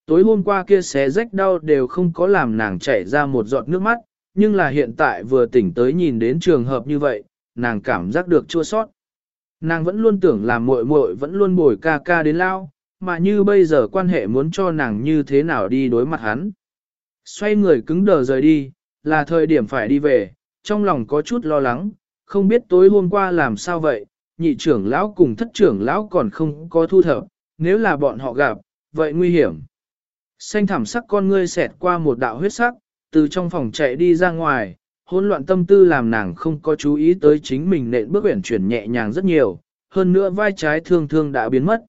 Tối hôm qua kia xé rách đau đều không có làm nàng chảy ra một giọt nước mắt, nhưng là hiện tại vừa tỉnh tới nhìn đến trường hợp như vậy, nàng cảm giác được chua sót. Nàng vẫn luôn tưởng là muội muội vẫn luôn bồi ca ca đến lao, mà như bây giờ quan hệ muốn cho nàng như thế nào đi đối mặt hắn. Xoay người cứng đờ rời đi, là thời điểm phải đi về, trong lòng có chút lo lắng, không biết tối hôm qua làm sao vậy, nhị trưởng lão cùng thất trưởng lão còn không có thu thập, nếu là bọn họ gặp, vậy nguy hiểm. Xanh thảm sắc con ngươi xẹt qua một đạo huyết sắc, từ trong phòng chạy đi ra ngoài, hỗn loạn tâm tư làm nàng không có chú ý tới chính mình nện bước uyển chuyển nhẹ nhàng rất nhiều, hơn nữa vai trái thương thương đã biến mất.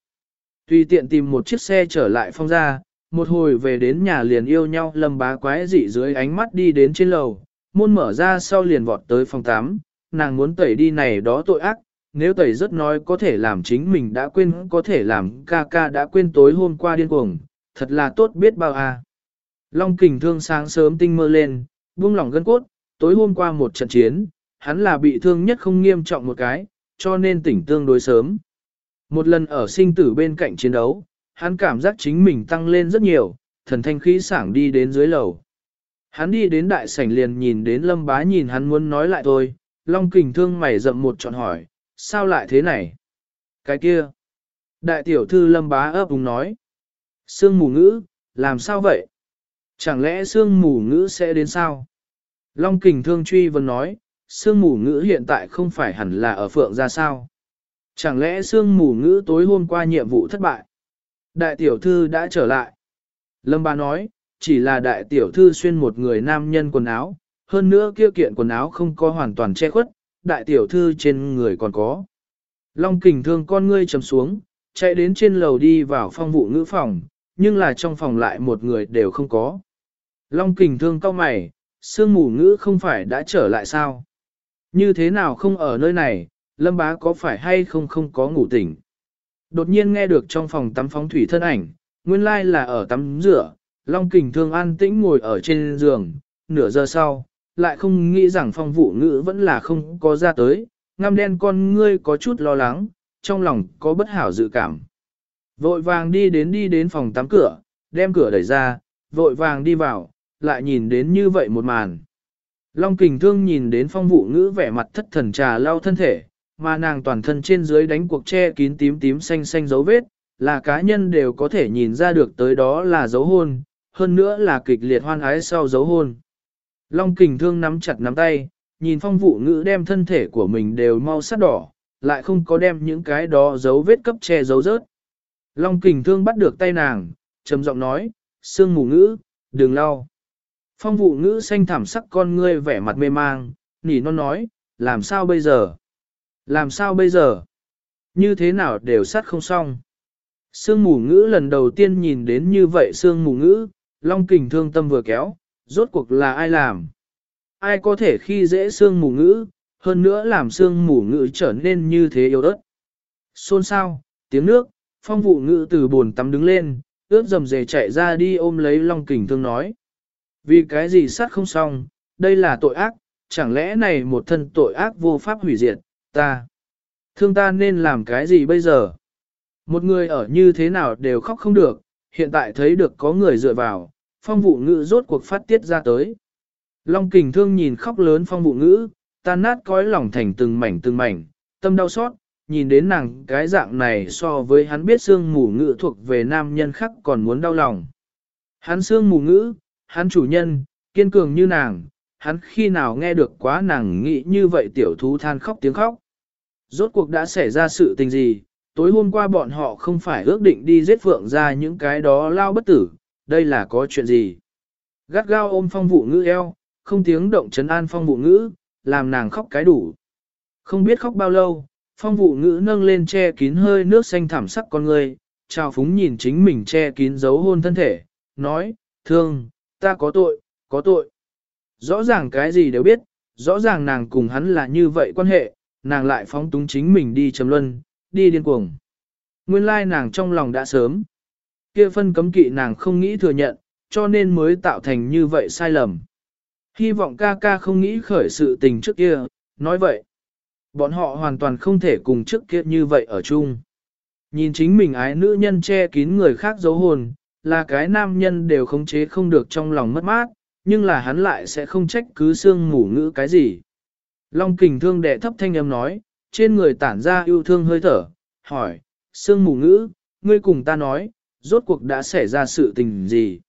Tùy tiện tìm một chiếc xe trở lại phong ra, một hồi về đến nhà liền yêu nhau lâm bá quái dị dưới ánh mắt đi đến trên lầu, môn mở ra sau liền vọt tới phòng 8, nàng muốn tẩy đi này đó tội ác, nếu tẩy rất nói có thể làm chính mình đã quên có thể làm ca ca đã quên tối hôm qua điên cuồng, thật là tốt biết bao à. Long kình thương sáng sớm tinh mơ lên, buông lỏng gân cốt, tối hôm qua một trận chiến, hắn là bị thương nhất không nghiêm trọng một cái, cho nên tỉnh tương đối sớm. Một lần ở sinh tử bên cạnh chiến đấu, hắn cảm giác chính mình tăng lên rất nhiều, thần thanh khí sảng đi đến dưới lầu. Hắn đi đến đại sảnh liền nhìn đến lâm bá nhìn hắn muốn nói lại thôi, long kình thương mày rậm một trọn hỏi, sao lại thế này? Cái kia. Đại tiểu thư lâm bá ấp úng nói. Sương mù ngữ, làm sao vậy? Chẳng lẽ sương mù ngữ sẽ đến sao? Long kình thương truy vấn nói, sương mù ngữ hiện tại không phải hẳn là ở phượng ra sao? Chẳng lẽ sương mù ngữ tối hôm qua nhiệm vụ thất bại? Đại tiểu thư đã trở lại. Lâm ba nói, chỉ là đại tiểu thư xuyên một người nam nhân quần áo, hơn nữa kia kiện quần áo không có hoàn toàn che khuất, đại tiểu thư trên người còn có. Long kình thương con ngươi trầm xuống, chạy đến trên lầu đi vào phong vụ ngữ phòng, nhưng là trong phòng lại một người đều không có. Long kình thương cao mày, sương mù ngữ không phải đã trở lại sao? Như thế nào không ở nơi này, lâm bá có phải hay không không có ngủ tỉnh? Đột nhiên nghe được trong phòng tắm phóng thủy thân ảnh, nguyên lai là ở tắm rửa, Long kình thương an tĩnh ngồi ở trên giường, nửa giờ sau, lại không nghĩ rằng phong vụ ngữ vẫn là không có ra tới, ngăm đen con ngươi có chút lo lắng, trong lòng có bất hảo dự cảm. Vội vàng đi đến đi đến phòng tắm cửa, đem cửa đẩy ra, vội vàng đi vào, lại nhìn đến như vậy một màn. Long kình thương nhìn đến phong vụ ngữ vẻ mặt thất thần trà lau thân thể, mà nàng toàn thân trên dưới đánh cuộc che kín tím tím xanh xanh dấu vết, là cá nhân đều có thể nhìn ra được tới đó là dấu hôn, hơn nữa là kịch liệt hoan ái sau dấu hôn. Long kình thương nắm chặt nắm tay, nhìn phong vụ ngữ đem thân thể của mình đều mau sát đỏ, lại không có đem những cái đó dấu vết cấp che dấu rớt. Long kình thương bắt được tay nàng, trầm giọng nói, sương mù ngữ, đừng lau. Phong vụ ngữ xanh thảm sắc con ngươi vẻ mặt mê mang, nỉ non nói, làm sao bây giờ? Làm sao bây giờ? Như thế nào đều sát không xong. Sương mù ngữ lần đầu tiên nhìn đến như vậy sương mù ngữ, long kình thương tâm vừa kéo, rốt cuộc là ai làm? Ai có thể khi dễ sương mù ngữ, hơn nữa làm sương mù ngữ trở nên như thế yếu đất? Xôn xao, tiếng nước, phong vụ ngữ từ bồn tắm đứng lên, ướt dầm dề chạy ra đi ôm lấy long kình thương nói. Vì cái gì sát không xong, đây là tội ác, chẳng lẽ này một thân tội ác vô pháp hủy diệt, ta. Thương ta nên làm cái gì bây giờ? Một người ở như thế nào đều khóc không được, hiện tại thấy được có người dựa vào, phong vụ ngữ rốt cuộc phát tiết ra tới. Long kình thương nhìn khóc lớn phong vụ ngữ, tan nát cõi lòng thành từng mảnh từng mảnh, tâm đau xót, nhìn đến nàng cái dạng này so với hắn biết xương mù ngữ thuộc về nam nhân khác còn muốn đau lòng. Hắn xương mù ngữ, hắn chủ nhân, kiên cường như nàng, hắn khi nào nghe được quá nàng nghĩ như vậy tiểu thú than khóc tiếng khóc. Rốt cuộc đã xảy ra sự tình gì, tối hôm qua bọn họ không phải ước định đi giết phượng ra những cái đó lao bất tử, đây là có chuyện gì. Gắt gao ôm phong vụ ngữ eo, không tiếng động chấn an phong vụ ngữ, làm nàng khóc cái đủ. Không biết khóc bao lâu, phong vụ ngữ nâng lên che kín hơi nước xanh thảm sắc con người, trao phúng nhìn chính mình che kín dấu hôn thân thể, nói, thương, ta có tội, có tội. Rõ ràng cái gì đều biết, rõ ràng nàng cùng hắn là như vậy quan hệ, nàng lại phóng túng chính mình đi trầm luân, đi điên cuồng. Nguyên lai nàng trong lòng đã sớm. Kia phân cấm kỵ nàng không nghĩ thừa nhận, cho nên mới tạo thành như vậy sai lầm. Hy vọng ca ca không nghĩ khởi sự tình trước kia, nói vậy. Bọn họ hoàn toàn không thể cùng trước kia như vậy ở chung. Nhìn chính mình ái nữ nhân che kín người khác giấu hồn, là cái nam nhân đều khống chế không được trong lòng mất mát, nhưng là hắn lại sẽ không trách cứ xương ngủ ngữ cái gì. Long kình thương đệ thấp thanh âm nói, trên người tản ra yêu thương hơi thở, hỏi, Sương mù ngữ, ngươi cùng ta nói, rốt cuộc đã xảy ra sự tình gì?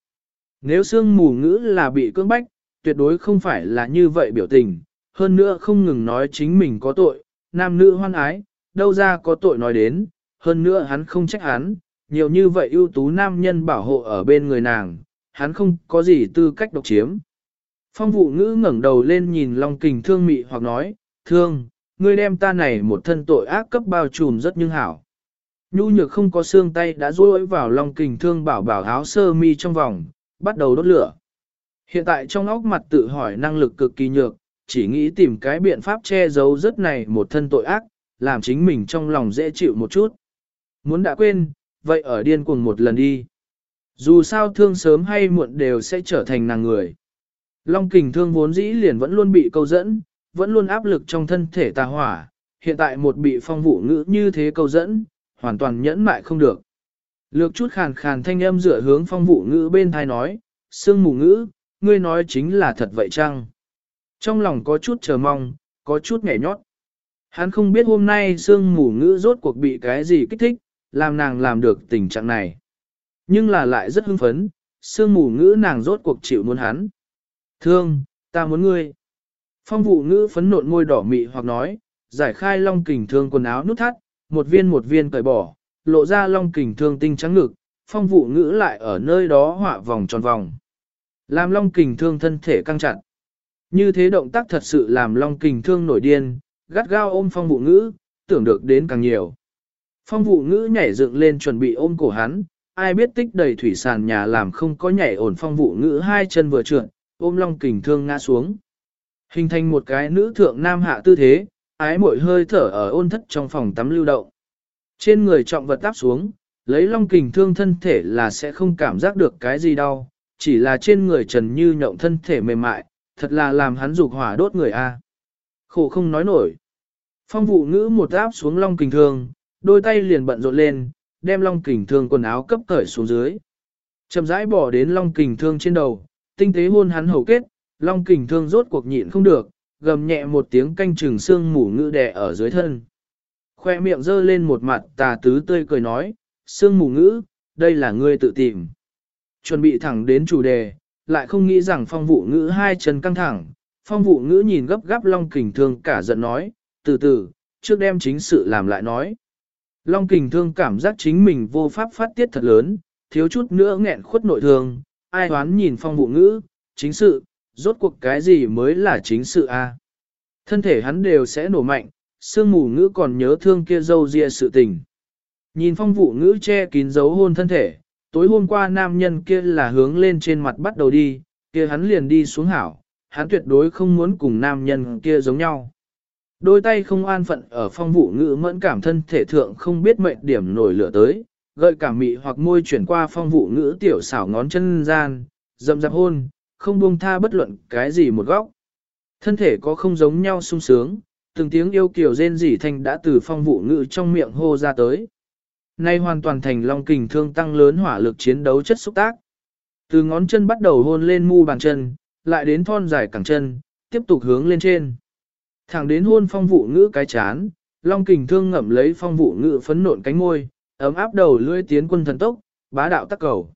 Nếu Sương mù ngữ là bị cưỡng bách, tuyệt đối không phải là như vậy biểu tình, hơn nữa không ngừng nói chính mình có tội, nam nữ hoan ái, đâu ra có tội nói đến, hơn nữa hắn không trách hắn, nhiều như vậy ưu tú nam nhân bảo hộ ở bên người nàng, hắn không có gì tư cách độc chiếm. Phong vụ ngữ ngẩng đầu lên nhìn Long Kình thương mị hoặc nói, thương, ngươi đem ta này một thân tội ác cấp bao trùm rất nhưng hảo. Nhu nhược không có xương tay đã rối vào Long Kình thương bảo bảo áo sơ mi trong vòng, bắt đầu đốt lửa. Hiện tại trong óc mặt tự hỏi năng lực cực kỳ nhược, chỉ nghĩ tìm cái biện pháp che giấu rất này một thân tội ác, làm chính mình trong lòng dễ chịu một chút. Muốn đã quên, vậy ở điên cuồng một lần đi. Dù sao thương sớm hay muộn đều sẽ trở thành nàng người. Long kình thương vốn dĩ liền vẫn luôn bị câu dẫn, vẫn luôn áp lực trong thân thể tà hỏa, hiện tại một bị phong vụ ngữ như thế câu dẫn, hoàn toàn nhẫn mại không được. Lược chút khàn khàn thanh âm dựa hướng phong vụ ngữ bên thai nói, sương mù ngữ, ngươi nói chính là thật vậy chăng? Trong lòng có chút chờ mong, có chút nhảy nhót. Hắn không biết hôm nay sương mù ngữ rốt cuộc bị cái gì kích thích, làm nàng làm được tình trạng này. Nhưng là lại rất hưng phấn, sương mù ngữ nàng rốt cuộc chịu muốn hắn. Thương, ta muốn ngươi. Phong vụ ngữ phấn nộn môi đỏ mị hoặc nói, giải khai long kình thương quần áo nút thắt, một viên một viên cởi bỏ, lộ ra long kình thương tinh trắng ngực, phong vụ ngữ lại ở nơi đó họa vòng tròn vòng. Làm long kình thương thân thể căng chặt. Như thế động tác thật sự làm long kình thương nổi điên, gắt gao ôm phong vụ ngữ, tưởng được đến càng nhiều. Phong vụ ngữ nhảy dựng lên chuẩn bị ôm cổ hắn, ai biết tích đầy thủy sàn nhà làm không có nhảy ổn phong vụ ngữ hai chân vừa trượt, ôm long kình thương ngã xuống. Hình thành một cái nữ thượng nam hạ tư thế, ái mội hơi thở ở ôn thất trong phòng tắm lưu động. Trên người trọng vật táp xuống, lấy long kình thương thân thể là sẽ không cảm giác được cái gì đau, chỉ là trên người trần như nhộng thân thể mềm mại, thật là làm hắn dục hỏa đốt người a. Khổ không nói nổi. Phong vụ ngữ một áp xuống long kình thương, đôi tay liền bận rộn lên, đem long kình thương quần áo cấp cởi xuống dưới. Chậm rãi bỏ đến long kình thương trên đầu, tinh tế hôn hắn hầu kết, long kình thương rốt cuộc nhịn không được, gầm nhẹ một tiếng canh trừng xương mủ ngữ đè ở dưới thân. Khoe miệng giơ lên một mặt tà tứ tươi cười nói, xương mù ngữ, đây là ngươi tự tìm. Chuẩn bị thẳng đến chủ đề, lại không nghĩ rằng phong vụ ngữ hai chân căng thẳng, phong vụ ngữ nhìn gấp gáp long kình thương cả giận nói, từ từ, trước đem chính sự làm lại nói. Long kình thương cảm giác chính mình vô pháp phát tiết thật lớn, thiếu chút nữa nghẹn khuất nội thương, ai hoán nhìn phong vụ ngữ, chính sự, rốt cuộc cái gì mới là chính sự a? Thân thể hắn đều sẽ nổ mạnh, sương mù ngữ còn nhớ thương kia dâu ria sự tình. Nhìn phong vụ ngữ che kín dấu hôn thân thể, tối hôm qua nam nhân kia là hướng lên trên mặt bắt đầu đi, kia hắn liền đi xuống hảo, hắn tuyệt đối không muốn cùng nam nhân kia giống nhau. Đôi tay không an phận ở phong vụ ngữ mẫn cảm thân thể thượng không biết mệnh điểm nổi lửa tới, gợi cảm mị hoặc môi chuyển qua phong vụ ngữ tiểu xảo ngón chân gian, dậm dạp hôn, không buông tha bất luận cái gì một góc. Thân thể có không giống nhau sung sướng, từng tiếng yêu kiều rên rỉ thanh đã từ phong vụ ngữ trong miệng hô ra tới. Nay hoàn toàn thành long kình thương tăng lớn hỏa lực chiến đấu chất xúc tác. Từ ngón chân bắt đầu hôn lên mu bàn chân, lại đến thon dài cẳng chân, tiếp tục hướng lên trên. Thẳng đến hôn phong vụ ngữ cái chán, long kình thương ngậm lấy phong vụ ngữ phấn nộn cánh môi, ấm áp đầu lưỡi tiến quân thần tốc, bá đạo tắc cầu.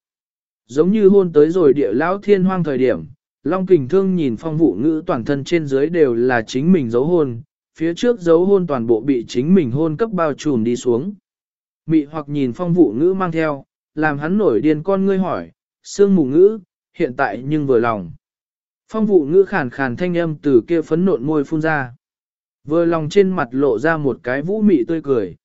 Giống như hôn tới rồi địa lão thiên hoang thời điểm, long kình thương nhìn phong vụ ngữ toàn thân trên dưới đều là chính mình dấu hôn, phía trước dấu hôn toàn bộ bị chính mình hôn cấp bao trùm đi xuống. Mị hoặc nhìn phong vụ ngữ mang theo, làm hắn nổi điên con ngươi hỏi, sương mù ngữ, hiện tại nhưng vừa lòng. Phong vụ ngữ khàn khàn thanh âm từ kia phấn nộn môi phun ra. Vừa lòng trên mặt lộ ra một cái vũ mị tươi cười.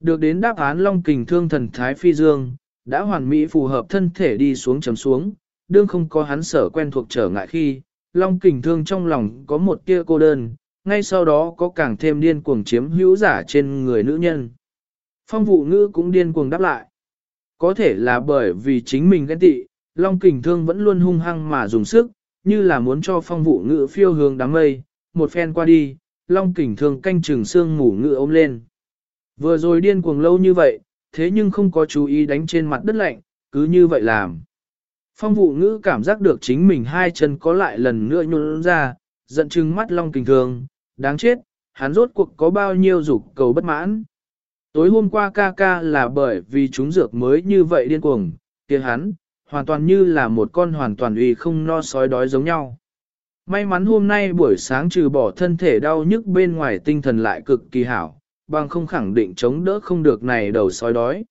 Được đến đáp án long kình thương thần thái phi dương, đã hoàn mỹ phù hợp thân thể đi xuống chấm xuống, đương không có hắn sở quen thuộc trở ngại khi, long kình thương trong lòng có một tia cô đơn, ngay sau đó có càng thêm điên cuồng chiếm hữu giả trên người nữ nhân. Phong vụ ngữ cũng điên cuồng đáp lại. Có thể là bởi vì chính mình ghen tị, long kình thương vẫn luôn hung hăng mà dùng sức, như là muốn cho phong vụ ngữ phiêu hướng đám mây, một phen qua đi, long kình thương canh chừng xương ngủ ngữ ôm lên. Vừa rồi điên cuồng lâu như vậy, thế nhưng không có chú ý đánh trên mặt đất lạnh, cứ như vậy làm. Phong vụ ngữ cảm giác được chính mình hai chân có lại lần nữa nhuôn ra, giận chừng mắt long kinh thường, đáng chết, hắn rốt cuộc có bao nhiêu dục cầu bất mãn. Tối hôm qua ca ca là bởi vì chúng dược mới như vậy điên cuồng, kia hắn, hoàn toàn như là một con hoàn toàn uy không no sói đói giống nhau. May mắn hôm nay buổi sáng trừ bỏ thân thể đau nhức bên ngoài tinh thần lại cực kỳ hảo, bằng không khẳng định chống đỡ không được này đầu sói đói.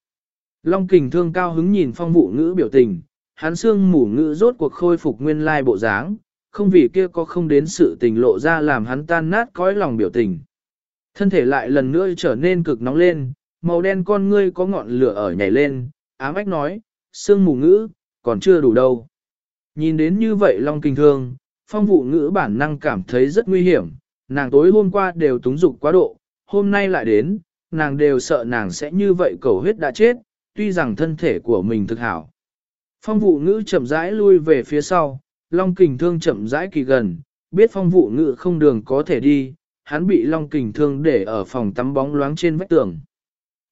Long kình thương cao hứng nhìn phong vụ ngữ biểu tình, hắn xương mủ ngữ rốt cuộc khôi phục nguyên lai bộ dáng, không vì kia có không đến sự tình lộ ra làm hắn tan nát cõi lòng biểu tình. Thân thể lại lần nữa trở nên cực nóng lên, màu đen con ngươi có ngọn lửa ở nhảy lên, ám ách nói, xương mù ngữ, còn chưa đủ đâu. Nhìn đến như vậy Long Kinh Thương, phong vụ ngữ bản năng cảm thấy rất nguy hiểm, nàng tối hôm qua đều túng dục quá độ, hôm nay lại đến, nàng đều sợ nàng sẽ như vậy cầu huyết đã chết, tuy rằng thân thể của mình thực hảo. Phong vụ ngữ chậm rãi lui về phía sau, Long Kình Thương chậm rãi kỳ gần, biết phong vụ ngữ không đường có thể đi, hắn bị Long Kình Thương để ở phòng tắm bóng loáng trên vách tường.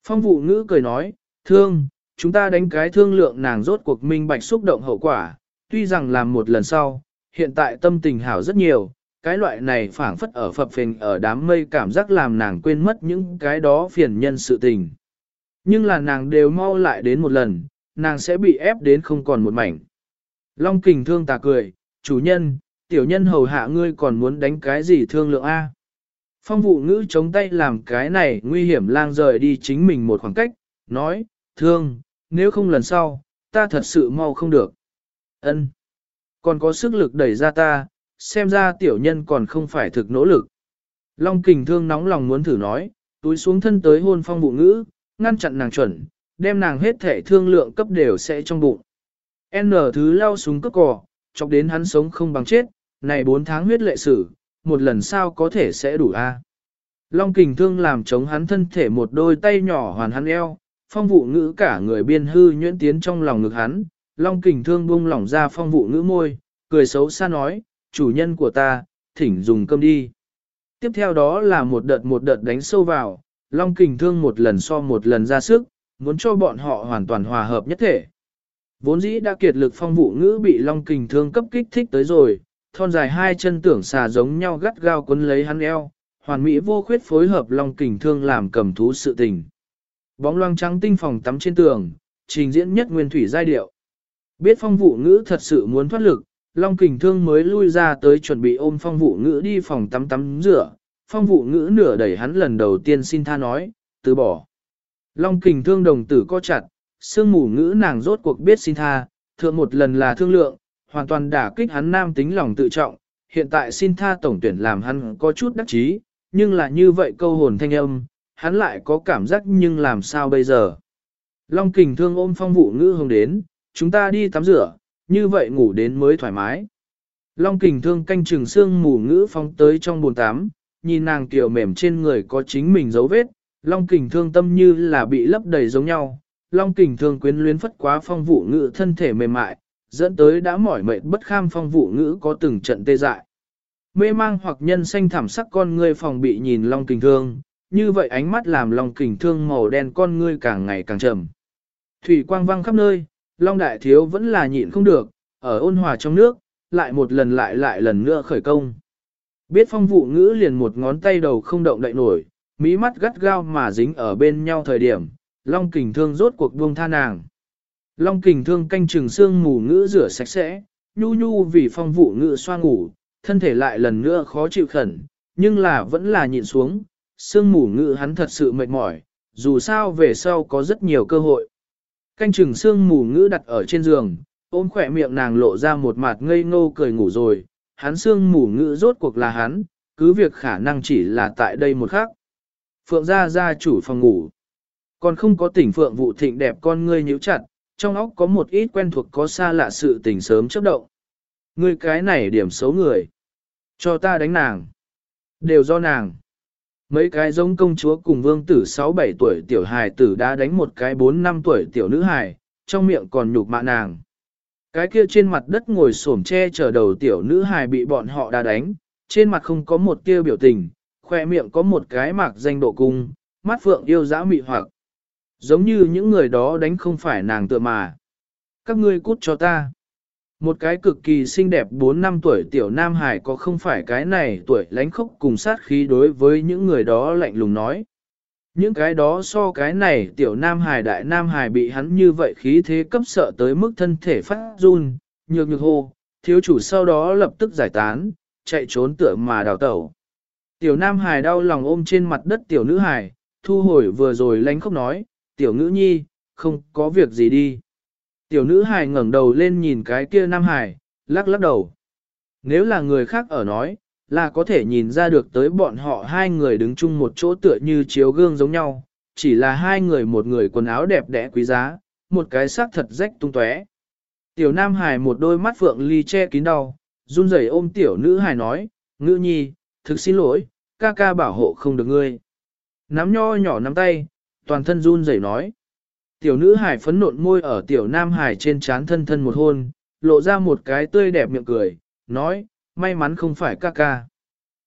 Phong vụ ngữ cười nói, thương, chúng ta đánh cái thương lượng nàng rốt cuộc minh bạch xúc động hậu quả, tuy rằng làm một lần sau, hiện tại tâm tình hảo rất nhiều, cái loại này phảng phất ở phập phình ở đám mây cảm giác làm nàng quên mất những cái đó phiền nhân sự tình. Nhưng là nàng đều mau lại đến một lần, nàng sẽ bị ép đến không còn một mảnh. Long kình thương tà cười, chủ nhân, tiểu nhân hầu hạ ngươi còn muốn đánh cái gì thương lượng A. Phong vụ ngữ chống tay làm cái này nguy hiểm lang rời đi chính mình một khoảng cách, nói, thương, nếu không lần sau, ta thật sự mau không được. ân Còn có sức lực đẩy ra ta, xem ra tiểu nhân còn không phải thực nỗ lực. Long kình thương nóng lòng muốn thử nói, túi xuống thân tới hôn phong vụ ngữ, ngăn chặn nàng chuẩn, đem nàng hết thể thương lượng cấp đều sẽ trong bụng. N thứ lao súng cướp cỏ, chọc đến hắn sống không bằng chết, này 4 tháng huyết lệ sử, một lần sao có thể sẽ đủ a? Long kình thương làm chống hắn thân thể một đôi tay nhỏ hoàn hắn eo, phong vụ ngữ cả người biên hư nhuyễn tiến trong lòng ngực hắn, long kình thương buông lỏng ra phong vụ ngữ môi, cười xấu xa nói, chủ nhân của ta, thỉnh dùng cơm đi. Tiếp theo đó là một đợt một đợt đánh sâu vào, long kình thương một lần so một lần ra sức, muốn cho bọn họ hoàn toàn hòa hợp nhất thể. Vốn dĩ đã kiệt lực phong vụ ngữ bị long kình thương cấp kích thích tới rồi, thon dài hai chân tưởng xà giống nhau gắt gao quấn lấy hắn eo, hoàn mỹ vô khuyết phối hợp long kình thương làm cầm thú sự tình. Bóng loang trắng tinh phòng tắm trên tường, trình diễn nhất nguyên thủy giai điệu. Biết phong vụ ngữ thật sự muốn thoát lực, long kình thương mới lui ra tới chuẩn bị ôm phong vụ ngữ đi phòng tắm tắm rửa. Phong vụ ngữ nửa đẩy hắn lần đầu tiên xin tha nói, từ bỏ. Long kình thương đồng tử co chặt, sương mù ngữ nàng rốt cuộc biết xin tha, thượng một lần là thương lượng, hoàn toàn đả kích hắn nam tính lòng tự trọng, hiện tại xin tha tổng tuyển làm hắn có chút đắc chí, nhưng là như vậy câu hồn thanh âm, hắn lại có cảm giác nhưng làm sao bây giờ. Long kình thương ôm phong vụ ngữ hồng đến, chúng ta đi tắm rửa, như vậy ngủ đến mới thoải mái. Long kình thương canh chừng xương mù ngữ phong tới trong bồn tắm, nhìn nàng tiểu mềm trên người có chính mình dấu vết, long kình thương tâm như là bị lấp đầy giống nhau. Long kình thương quyến luyến phất quá phong vụ ngữ thân thể mềm mại, dẫn tới đã mỏi mệt bất kham phong vụ ngữ có từng trận tê dại. Mê mang hoặc nhân xanh thảm sắc con ngươi phòng bị nhìn long kình thương, như vậy ánh mắt làm long kình thương màu đen con ngươi càng ngày càng trầm. Thủy quang văng khắp nơi, long đại thiếu vẫn là nhịn không được, ở ôn hòa trong nước, lại một lần lại lại lần nữa khởi công. Biết phong vụ ngữ liền một ngón tay đầu không động đậy nổi, mỹ mắt gắt gao mà dính ở bên nhau thời điểm, long kình thương rốt cuộc buông tha nàng. Long kình thương canh chừng xương mù ngữ rửa sạch sẽ, nhu nhu vì phong vụ ngữ xoa ngủ, thân thể lại lần nữa khó chịu khẩn, nhưng là vẫn là nhịn xuống, xương mù ngữ hắn thật sự mệt mỏi, dù sao về sau có rất nhiều cơ hội. Canh chừng xương mù ngữ đặt ở trên giường, ôm khỏe miệng nàng lộ ra một mặt ngây ngô cười ngủ rồi, hắn xương mù ngữ rốt cuộc là hắn, cứ việc khả năng chỉ là tại đây một khắc. Phượng gia gia chủ phòng ngủ. Còn không có tỉnh Phượng vụ thịnh đẹp con ngươi nhíu chặt, trong óc có một ít quen thuộc có xa lạ sự tình sớm chấp động. Ngươi cái này điểm xấu người. Cho ta đánh nàng. Đều do nàng. Mấy cái giống công chúa cùng vương tử 6-7 tuổi tiểu hài tử đã đánh một cái 4-5 tuổi tiểu nữ hài, trong miệng còn nhục mạ nàng. Cái kia trên mặt đất ngồi xổm che chở đầu tiểu nữ hài bị bọn họ đã đánh, trên mặt không có một tia biểu tình, khoe miệng có một cái mạc danh độ cung, mắt phượng yêu dã mị hoặc. Giống như những người đó đánh không phải nàng tựa mà. Các ngươi cút cho ta. Một cái cực kỳ xinh đẹp 4 năm tuổi tiểu Nam Hải có không phải cái này tuổi lánh khốc cùng sát khí đối với những người đó lạnh lùng nói. Những cái đó so cái này tiểu Nam Hải đại Nam Hải bị hắn như vậy khí thế cấp sợ tới mức thân thể phát run, nhược nhược hô, thiếu chủ sau đó lập tức giải tán, chạy trốn tựa mà đào tẩu. Tiểu Nam Hải đau lòng ôm trên mặt đất tiểu nữ Hải, thu hồi vừa rồi lánh khóc nói, tiểu ngữ nhi, không có việc gì đi. Tiểu nữ hài ngẩng đầu lên nhìn cái kia Nam Hải, lắc lắc đầu. Nếu là người khác ở nói, là có thể nhìn ra được tới bọn họ hai người đứng chung một chỗ tựa như chiếu gương giống nhau, chỉ là hai người một người quần áo đẹp đẽ quý giá, một cái sắc thật rách tung tóe. Tiểu Nam Hải một đôi mắt phượng ly che kín đau, run rẩy ôm tiểu nữ hài nói, ngữ nhi, thực xin lỗi, ca ca bảo hộ không được ngươi. Nắm nho nhỏ nắm tay, toàn thân run rẩy nói. Tiểu nữ Hải phấn nộn môi ở tiểu Nam Hải trên trán thân thân một hôn, lộ ra một cái tươi đẹp miệng cười, nói, may mắn không phải ca ca.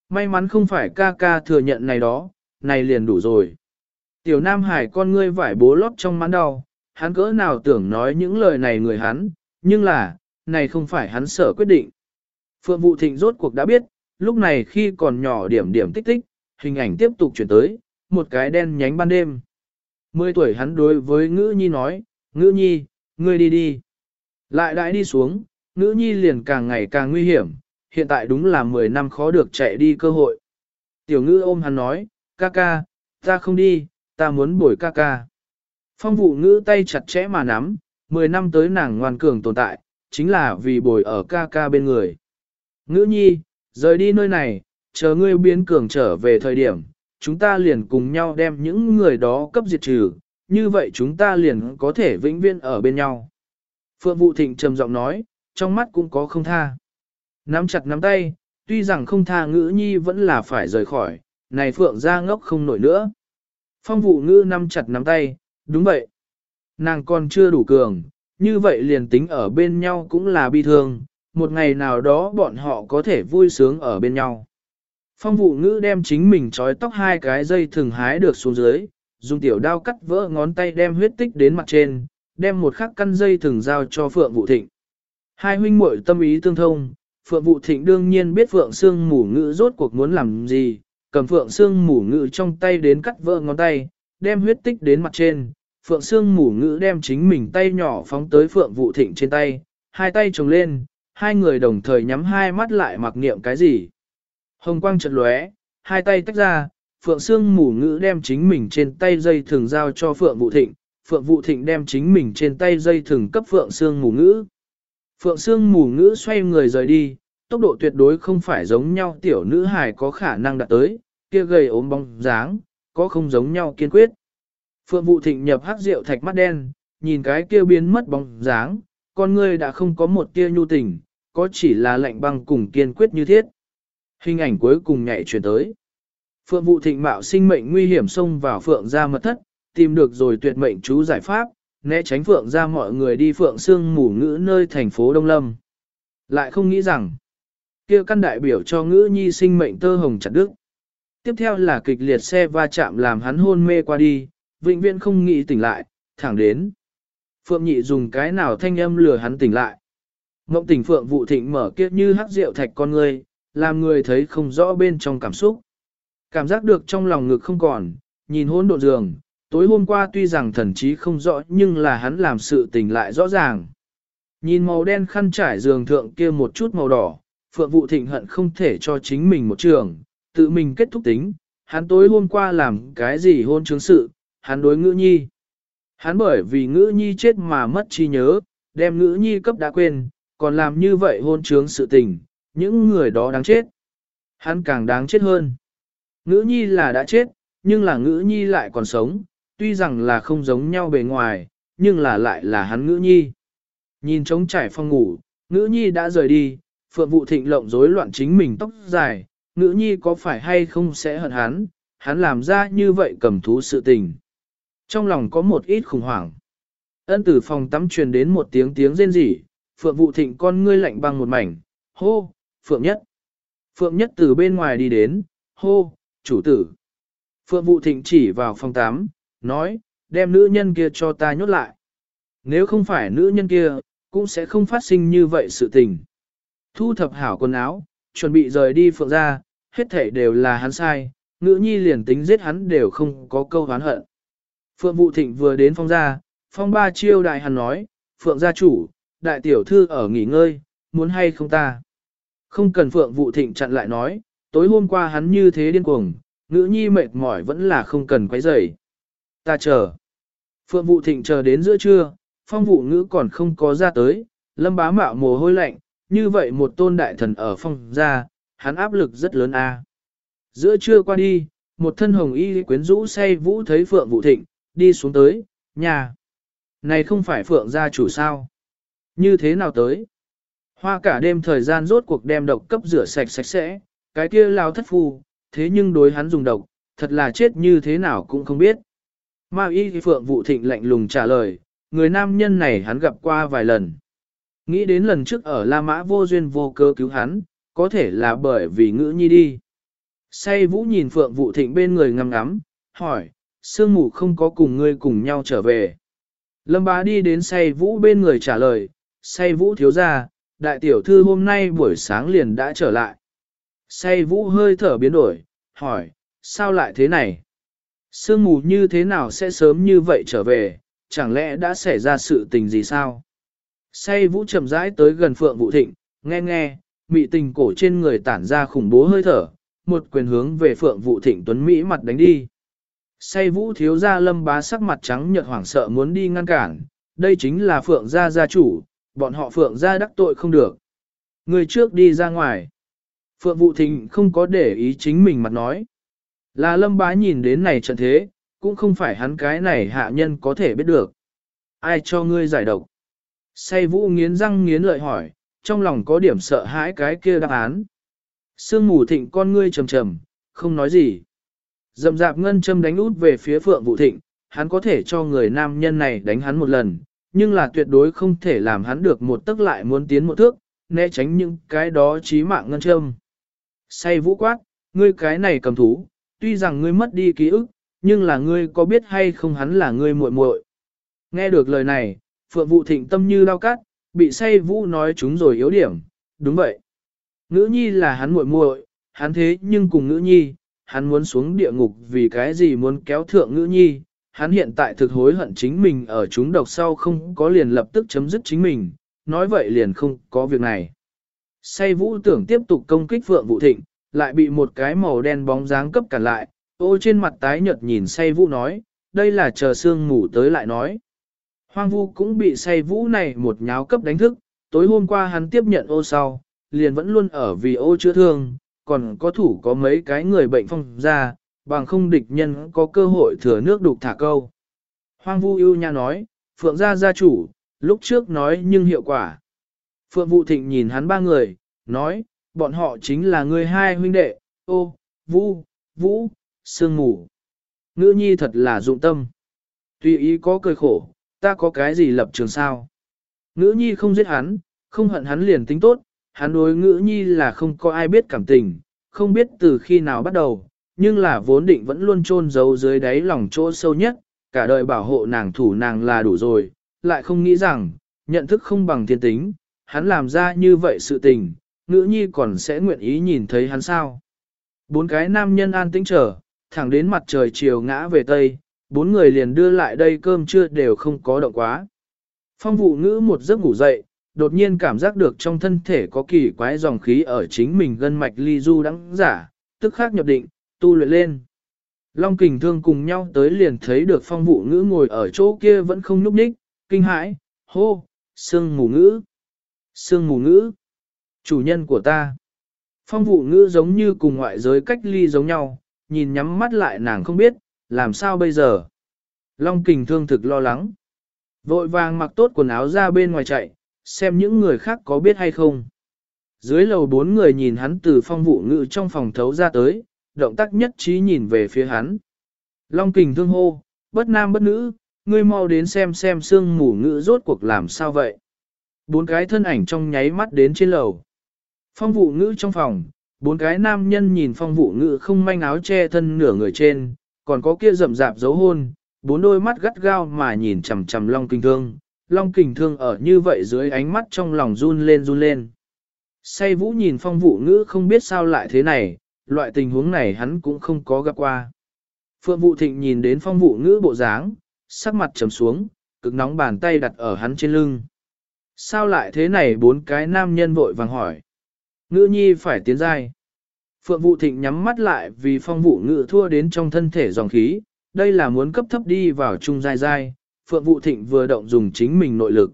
May mắn không phải ca ca thừa nhận này đó, này liền đủ rồi. Tiểu Nam Hải con ngươi vải bố lót trong mãn đau, hắn cỡ nào tưởng nói những lời này người hắn, nhưng là, này không phải hắn sở quyết định. Phượng Vụ Thịnh rốt cuộc đã biết, lúc này khi còn nhỏ điểm điểm tích tích, hình ảnh tiếp tục chuyển tới, một cái đen nhánh ban đêm. Mười tuổi hắn đối với ngữ nhi nói, ngữ nhi, ngươi đi đi. Lại đãi đi xuống, ngữ nhi liền càng ngày càng nguy hiểm, hiện tại đúng là 10 năm khó được chạy đi cơ hội. Tiểu ngữ ôm hắn nói, ca ca, ta không đi, ta muốn bồi ca ca. Phong vụ ngữ tay chặt chẽ mà nắm, 10 năm tới nàng ngoan cường tồn tại, chính là vì bồi ở ca ca bên người. Ngữ nhi, rời đi nơi này, chờ ngươi biến cường trở về thời điểm, chúng ta liền cùng nhau đem những người đó cấp diệt trừ, như vậy chúng ta liền có thể vĩnh viễn ở bên nhau. Phượng Vụ Thịnh trầm giọng nói, trong mắt cũng có không tha. Nắm chặt nắm tay, tuy rằng không tha ngữ nhi vẫn là phải rời khỏi, này Phượng ra ngốc không nổi nữa. Phong vụ ngữ nắm chặt nắm tay, đúng vậy. Nàng còn chưa đủ cường, như vậy liền tính ở bên nhau cũng là bi thương, một ngày nào đó bọn họ có thể vui sướng ở bên nhau. Phong vụ ngữ đem chính mình trói tóc hai cái dây thường hái được xuống dưới, dùng tiểu đao cắt vỡ ngón tay đem huyết tích đến mặt trên, đem một khắc căn dây thường giao cho Phượng Vụ Thịnh. Hai huynh muội tâm ý tương thông, Phượng Vụ Thịnh đương nhiên biết Phượng Sương Mù Ngữ rốt cuộc muốn làm gì, cầm Phượng Sương Mù Ngữ trong tay đến cắt vỡ ngón tay, đem huyết tích đến mặt trên. Phượng Sương Mù Ngữ đem chính mình tay nhỏ phóng tới Phượng Vụ Thịnh trên tay, hai tay chồng lên, hai người đồng thời nhắm hai mắt lại mặc niệm cái gì. Hồng quang chợt lóe, hai tay tách ra, Phượng Sương Mù Ngữ đem chính mình trên tay dây thường giao cho Phượng Vụ Thịnh, Phượng Vụ Thịnh đem chính mình trên tay dây thường cấp Phượng Sương Mù Ngữ. Phượng Sương mù ngữ xoay người rời đi, tốc độ tuyệt đối không phải giống nhau tiểu nữ hài có khả năng đạt tới, kia gầy ốm bóng dáng, có không giống nhau kiên quyết. Phượng Vũ Thịnh nhập hắc rượu thạch mắt đen, nhìn cái kia biến mất bóng dáng, con ngươi đã không có một tia nhu tình, có chỉ là lạnh băng cùng kiên quyết như thiết. Hình ảnh cuối cùng nhảy chuyển tới. Phượng vụ Thịnh mạo sinh mệnh nguy hiểm xông vào Phượng gia mật thất, tìm được rồi tuyệt mệnh chú giải pháp, né tránh Phượng ra mọi người đi Phượng xương mù ngữ nơi thành phố Đông Lâm. Lại không nghĩ rằng, kia căn đại biểu cho ngữ nhi sinh mệnh tơ hồng chặt đức. Tiếp theo là kịch liệt xe va chạm làm hắn hôn mê qua đi, vĩnh viễn không nghĩ tỉnh lại, thẳng đến. Phượng nhị dùng cái nào thanh âm lừa hắn tỉnh lại. Ngộng tỉnh Phượng vụ thịnh mở kiết như hắc rượu thạch con người, làm người thấy không rõ bên trong cảm xúc. Cảm giác được trong lòng ngực không còn, nhìn hôn độn giường, tối hôm qua tuy rằng thần trí không rõ nhưng là hắn làm sự tình lại rõ ràng. Nhìn màu đen khăn trải giường thượng kia một chút màu đỏ, Phượng Vụ Thịnh hận không thể cho chính mình một trường, tự mình kết thúc tính, hắn tối hôm qua làm cái gì hôn chứng sự, hắn đối ngữ nhi. Hắn bởi vì ngữ nhi chết mà mất trí nhớ, đem ngữ nhi cấp đã quên, còn làm như vậy hôn trướng sự tình, những người đó đáng chết. Hắn càng đáng chết hơn. Ngữ nhi là đã chết, nhưng là ngữ nhi lại còn sống, tuy rằng là không giống nhau bề ngoài, nhưng là lại là hắn ngữ nhi. Nhìn trống trải phòng ngủ, ngữ nhi đã rời đi, phượng vụ thịnh lộng rối loạn chính mình tóc dài, ngữ nhi có phải hay không sẽ hận hắn, hắn làm ra như vậy cầm thú sự tình. Trong lòng có một ít khủng hoảng. Ân tử phòng tắm truyền đến một tiếng tiếng rên rỉ, phượng vụ thịnh con ngươi lạnh băng một mảnh, hô, phượng nhất. Phượng nhất từ bên ngoài đi đến, hô, chủ tử. Phượng vụ thịnh chỉ vào phòng tắm, nói, đem nữ nhân kia cho ta nhốt lại. Nếu không phải nữ nhân kia, cũng sẽ không phát sinh như vậy sự tình. Thu thập hảo quần áo, chuẩn bị rời đi phượng ra, hết thể đều là hắn sai, ngữ nhi liền tính giết hắn đều không có câu hán hận. Phượng Vũ Thịnh vừa đến phong gia, phong ba chiêu đại hắn nói, Phượng gia chủ, đại tiểu thư ở nghỉ ngơi, muốn hay không ta. Không cần Phượng Vũ Thịnh chặn lại nói, tối hôm qua hắn như thế điên cuồng, ngữ nhi mệt mỏi vẫn là không cần quấy rầy. Ta chờ. Phượng Vũ Thịnh chờ đến giữa trưa, phong vụ ngữ còn không có ra tới, lâm bá mạo mồ hôi lạnh, như vậy một tôn đại thần ở phong ra, hắn áp lực rất lớn a. Giữa trưa qua đi, một thân hồng y quyến rũ say vũ thấy Phượng Vũ Thịnh, đi xuống tới, nhà. Này không phải Phượng gia chủ sao? Như thế nào tới? Hoa cả đêm thời gian rốt cuộc đem độc cấp rửa sạch sạch sẽ, cái kia lao thất phu, thế nhưng đối hắn dùng độc, thật là chết như thế nào cũng không biết. Ma y Phượng vụ Thịnh lạnh lùng trả lời, người nam nhân này hắn gặp qua vài lần. Nghĩ đến lần trước ở La Mã vô duyên vô cơ cứu hắn, có thể là bởi vì ngữ nhi đi. Say vũ nhìn Phượng vụ Thịnh bên người ngắm ngắm, hỏi, sương mù không có cùng ngươi cùng nhau trở về. Lâm bá đi đến say vũ bên người trả lời, say vũ thiếu ra, đại tiểu thư hôm nay buổi sáng liền đã trở lại. Say vũ hơi thở biến đổi, hỏi, sao lại thế này? Sương mù như thế nào sẽ sớm như vậy trở về, chẳng lẽ đã xảy ra sự tình gì sao? Say vũ chậm rãi tới gần phượng vũ thịnh, nghe nghe, mị tình cổ trên người tản ra khủng bố hơi thở, một quyền hướng về phượng vũ thịnh tuấn Mỹ mặt đánh đi. Say vũ thiếu gia lâm bá sắc mặt trắng nhợt hoảng sợ muốn đi ngăn cản, đây chính là phượng gia gia chủ, bọn họ phượng ra đắc tội không được. Người trước đi ra ngoài. Phượng Vũ Thịnh không có để ý chính mình mặt nói. Là lâm bá nhìn đến này trận thế, cũng không phải hắn cái này hạ nhân có thể biết được. Ai cho ngươi giải độc? Say vũ nghiến răng nghiến lợi hỏi, trong lòng có điểm sợ hãi cái kia đáp án. Sương mù thịnh con ngươi trầm trầm, không nói gì. Dậm dạp ngân châm đánh út về phía phượng vũ thịnh, hắn có thể cho người nam nhân này đánh hắn một lần, nhưng là tuyệt đối không thể làm hắn được một tức lại muốn tiến một thước, né tránh những cái đó chí mạng ngân châm. Say vũ quát, ngươi cái này cầm thú, tuy rằng ngươi mất đi ký ức, nhưng là ngươi có biết hay không hắn là ngươi muội muội. Nghe được lời này, Phượng Vũ Thịnh tâm như lao cắt, bị say vũ nói chúng rồi yếu điểm, đúng vậy. Ngữ nhi là hắn muội muội, hắn thế nhưng cùng ngữ nhi, hắn muốn xuống địa ngục vì cái gì muốn kéo thượng ngữ nhi, hắn hiện tại thực hối hận chính mình ở chúng độc sau không có liền lập tức chấm dứt chính mình, nói vậy liền không có việc này. Say vũ tưởng tiếp tục công kích Phượng Vũ Thịnh, lại bị một cái màu đen bóng dáng cấp cản lại, ô trên mặt tái nhợt nhìn say vũ nói, đây là chờ sương ngủ tới lại nói. Hoang vu cũng bị say vũ này một nháo cấp đánh thức, tối hôm qua hắn tiếp nhận ô sau, liền vẫn luôn ở vì ô chữa thương, còn có thủ có mấy cái người bệnh phong ra, bằng không địch nhân có cơ hội thừa nước đục thả câu. Hoang vu ưu nha nói, Phượng gia gia chủ, lúc trước nói nhưng hiệu quả. Phượng Vũ Thịnh nhìn hắn ba người, nói, bọn họ chính là người hai huynh đệ, ô, vũ, vũ, sương mù. Ngữ nhi thật là dụng tâm. Tuy ý có cười khổ, ta có cái gì lập trường sao. Ngữ nhi không giết hắn, không hận hắn liền tính tốt, hắn đối ngữ nhi là không có ai biết cảm tình, không biết từ khi nào bắt đầu, nhưng là vốn định vẫn luôn chôn giấu dưới đáy lòng chỗ sâu nhất, cả đời bảo hộ nàng thủ nàng là đủ rồi, lại không nghĩ rằng, nhận thức không bằng thiên tính, hắn làm ra như vậy sự tình, ngữ nhi còn sẽ nguyện ý nhìn thấy hắn sao. Bốn cái nam nhân an tĩnh chờ, thẳng đến mặt trời chiều ngã về Tây, bốn người liền đưa lại đây cơm trưa đều không có động quá. Phong vụ ngữ một giấc ngủ dậy, đột nhiên cảm giác được trong thân thể có kỳ quái dòng khí ở chính mình gân mạch ly du đắng giả, tức khắc nhập định, tu luyện lên. Long kình thương cùng nhau tới liền thấy được phong vụ ngữ ngồi ở chỗ kia vẫn không nhúc nhích, kinh hãi, hô, sương mù ngữ, sương mù ngữ, chủ nhân của ta. Phong vụ ngữ giống như cùng ngoại giới cách ly giống nhau, nhìn nhắm mắt lại nàng không biết, làm sao bây giờ. Long kình thương thực lo lắng. Vội vàng mặc tốt quần áo ra bên ngoài chạy, xem những người khác có biết hay không. Dưới lầu bốn người nhìn hắn từ phong vụ ngữ trong phòng thấu ra tới, động tác nhất trí nhìn về phía hắn. Long kình thương hô, bất nam bất nữ, ngươi mau đến xem xem xương mù ngữ rốt cuộc làm sao vậy. Bốn cái thân ảnh trong nháy mắt đến trên lầu. Phong vụ ngữ trong phòng, bốn cái nam nhân nhìn phong vụ ngữ không manh áo che thân nửa người trên, còn có kia rậm rạp dấu hôn, bốn đôi mắt gắt gao mà nhìn chằm chằm Long Kình Thương. Long Kình Thương ở như vậy dưới ánh mắt trong lòng run lên run lên. Say vũ nhìn phong vụ ngữ không biết sao lại thế này, loại tình huống này hắn cũng không có gặp qua. Phượng Vũ thịnh nhìn đến phong vụ ngữ bộ dáng, sắc mặt trầm xuống, cực nóng bàn tay đặt ở hắn trên lưng. Sao lại thế này bốn cái nam nhân vội vàng hỏi. Ngữ nhi phải tiến dai. Phượng Vũ thịnh nhắm mắt lại vì phong vụ ngữ thua đến trong thân thể dòng khí, đây là muốn cấp thấp đi vào trung dai dai. Phượng Vũ thịnh vừa động dùng chính mình nội lực.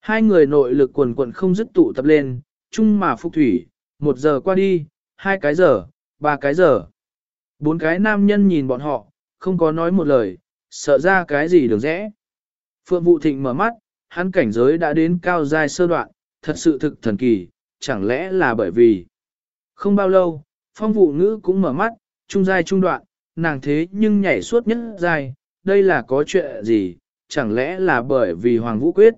Hai người nội lực quần quần không dứt tụ tập lên, chung mà phục thủy, một giờ qua đi, hai cái giờ, ba cái giờ. Bốn cái nam nhân nhìn bọn họ, không có nói một lời, sợ ra cái gì đường rẽ. Phượng Vũ Thịnh mở mắt, hắn cảnh giới đã đến cao giai sơ đoạn, thật sự thực thần kỳ, chẳng lẽ là bởi vì. Không bao lâu, phong vụ ngữ cũng mở mắt, trung giai trung đoạn, nàng thế nhưng nhảy suốt nhất giai, đây là có chuyện gì, chẳng lẽ là bởi vì Hoàng Vũ quyết.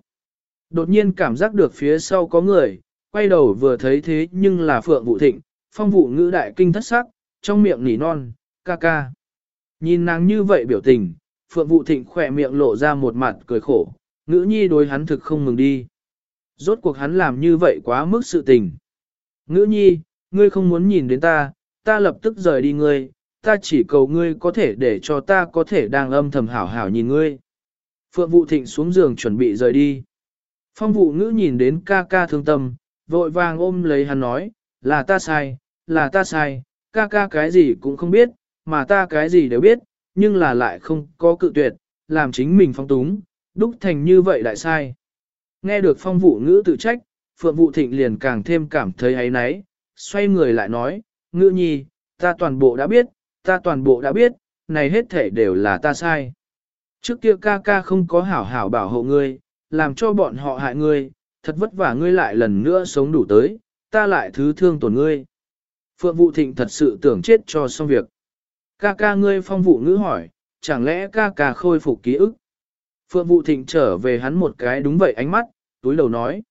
Đột nhiên cảm giác được phía sau có người, quay đầu vừa thấy thế nhưng là Phượng Vũ Thịnh, phong vụ ngữ đại kinh thất sắc, trong miệng nỉ non, ca ca. Nhìn nàng như vậy biểu tình, Phượng Vũ Thịnh khỏe miệng lộ ra một mặt cười khổ, ngữ nhi đối hắn thực không mừng đi. Rốt cuộc hắn làm như vậy quá mức sự tình. Ngữ nhi, ngươi không muốn nhìn đến ta, ta lập tức rời đi ngươi, ta chỉ cầu ngươi có thể để cho ta có thể đang âm thầm hảo hảo nhìn ngươi. Phượng Vũ Thịnh xuống giường chuẩn bị rời đi. Phong vụ ngữ nhìn đến ca ca thương tâm, vội vàng ôm lấy hắn nói, là ta sai, là ta sai, ca ca cái gì cũng không biết, mà ta cái gì đều biết, nhưng là lại không có cự tuyệt, làm chính mình phong túng, đúc thành như vậy lại sai. Nghe được phong vụ ngữ tự trách, Phượng Vụ Thịnh liền càng thêm cảm thấy ấy náy, xoay người lại nói, ngữ nhi, ta toàn bộ đã biết, ta toàn bộ đã biết, này hết thể đều là ta sai. Trước kia ca ca không có hảo hảo bảo hộ ngươi, làm cho bọn họ hại ngươi, thật vất vả ngươi lại lần nữa sống đủ tới, ta lại thứ thương tổn ngươi. Phượng Vũ Thịnh thật sự tưởng chết cho xong việc. Ca ca ngươi phong vụ ngữ hỏi, chẳng lẽ ca ca khôi phục ký ức? Phượng Vũ Thịnh trở về hắn một cái đúng vậy ánh mắt, túi đầu nói.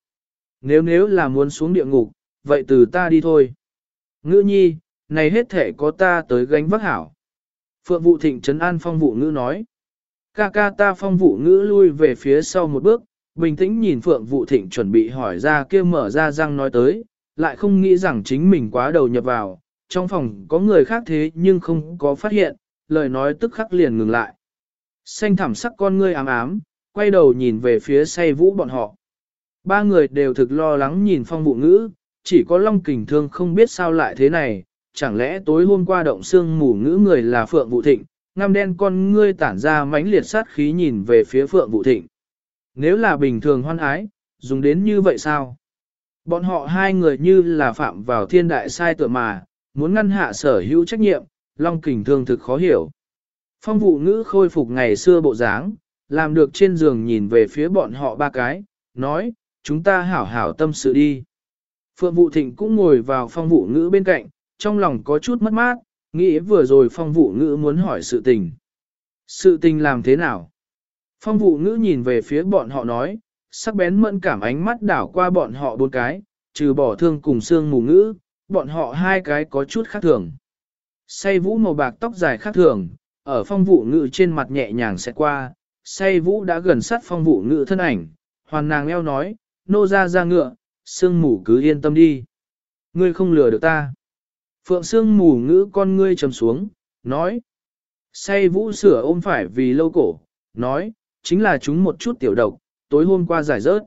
Nếu nếu là muốn xuống địa ngục, vậy từ ta đi thôi. Ngữ nhi, này hết thể có ta tới gánh vác hảo. Phượng Vũ Thịnh trấn an phong vụ ngữ nói. Ca ca ta phong vụ ngữ lui về phía sau một bước, bình tĩnh nhìn Phượng Vũ Thịnh chuẩn bị hỏi ra kia mở ra răng nói tới, lại không nghĩ rằng chính mình quá đầu nhập vào, trong phòng có người khác thế nhưng không có phát hiện, lời nói tức khắc liền ngừng lại. Xanh thảm sắc con ngươi ám ám, quay đầu nhìn về phía say vũ bọn họ. Ba người đều thực lo lắng nhìn phong vụ ngữ, chỉ có Long Kình Thương không biết sao lại thế này, chẳng lẽ tối hôm qua động xương mù ngữ người là Phượng Vũ Thịnh, ngăm đen con ngươi tản ra mãnh liệt sát khí nhìn về phía Phượng Vũ Thịnh. Nếu là bình thường hoan ái, dùng đến như vậy sao? Bọn họ hai người như là phạm vào thiên đại sai tựa mà, muốn ngăn hạ sở hữu trách nhiệm, Long Kình Thương thực khó hiểu. Phong vụ ngữ khôi phục ngày xưa bộ dáng, làm được trên giường nhìn về phía bọn họ ba cái, nói, chúng ta hảo hảo tâm sự đi. Phượng Vụ Thịnh cũng ngồi vào phong vụ ngữ bên cạnh, trong lòng có chút mất mát, nghĩ vừa rồi phong vụ ngữ muốn hỏi sự tình. Sự tình làm thế nào? Phong vụ ngữ nhìn về phía bọn họ nói, sắc bén mẫn cảm ánh mắt đảo qua bọn họ bốn cái, trừ bỏ thương cùng xương mù ngữ, bọn họ hai cái có chút khác thường. Say vũ màu bạc tóc dài khác thường, ở phong vụ ngữ trên mặt nhẹ nhàng sẽ qua, say vũ đã gần sát phong vụ ngữ thân ảnh, hoàn nàng eo nói, nô ra ra ngựa, xương mù cứ yên tâm đi. Ngươi không lừa được ta. Phượng xương mù ngữ con ngươi trầm xuống, nói. Say vũ sửa ôm phải vì lâu cổ, nói, chính là chúng một chút tiểu độc, tối hôm qua giải rớt.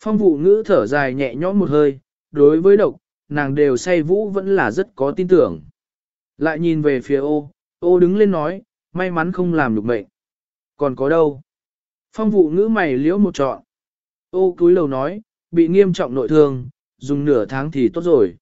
Phong vụ ngữ thở dài nhẹ nhõm một hơi, đối với độc, nàng đều say vũ vẫn là rất có tin tưởng. Lại nhìn về phía ô, ô đứng lên nói, may mắn không làm được mệnh. Còn có đâu? Phong vụ ngữ mày liễu một trọn. Ô cúi lầu nói, bị nghiêm trọng nội thương, dùng nửa tháng thì tốt rồi.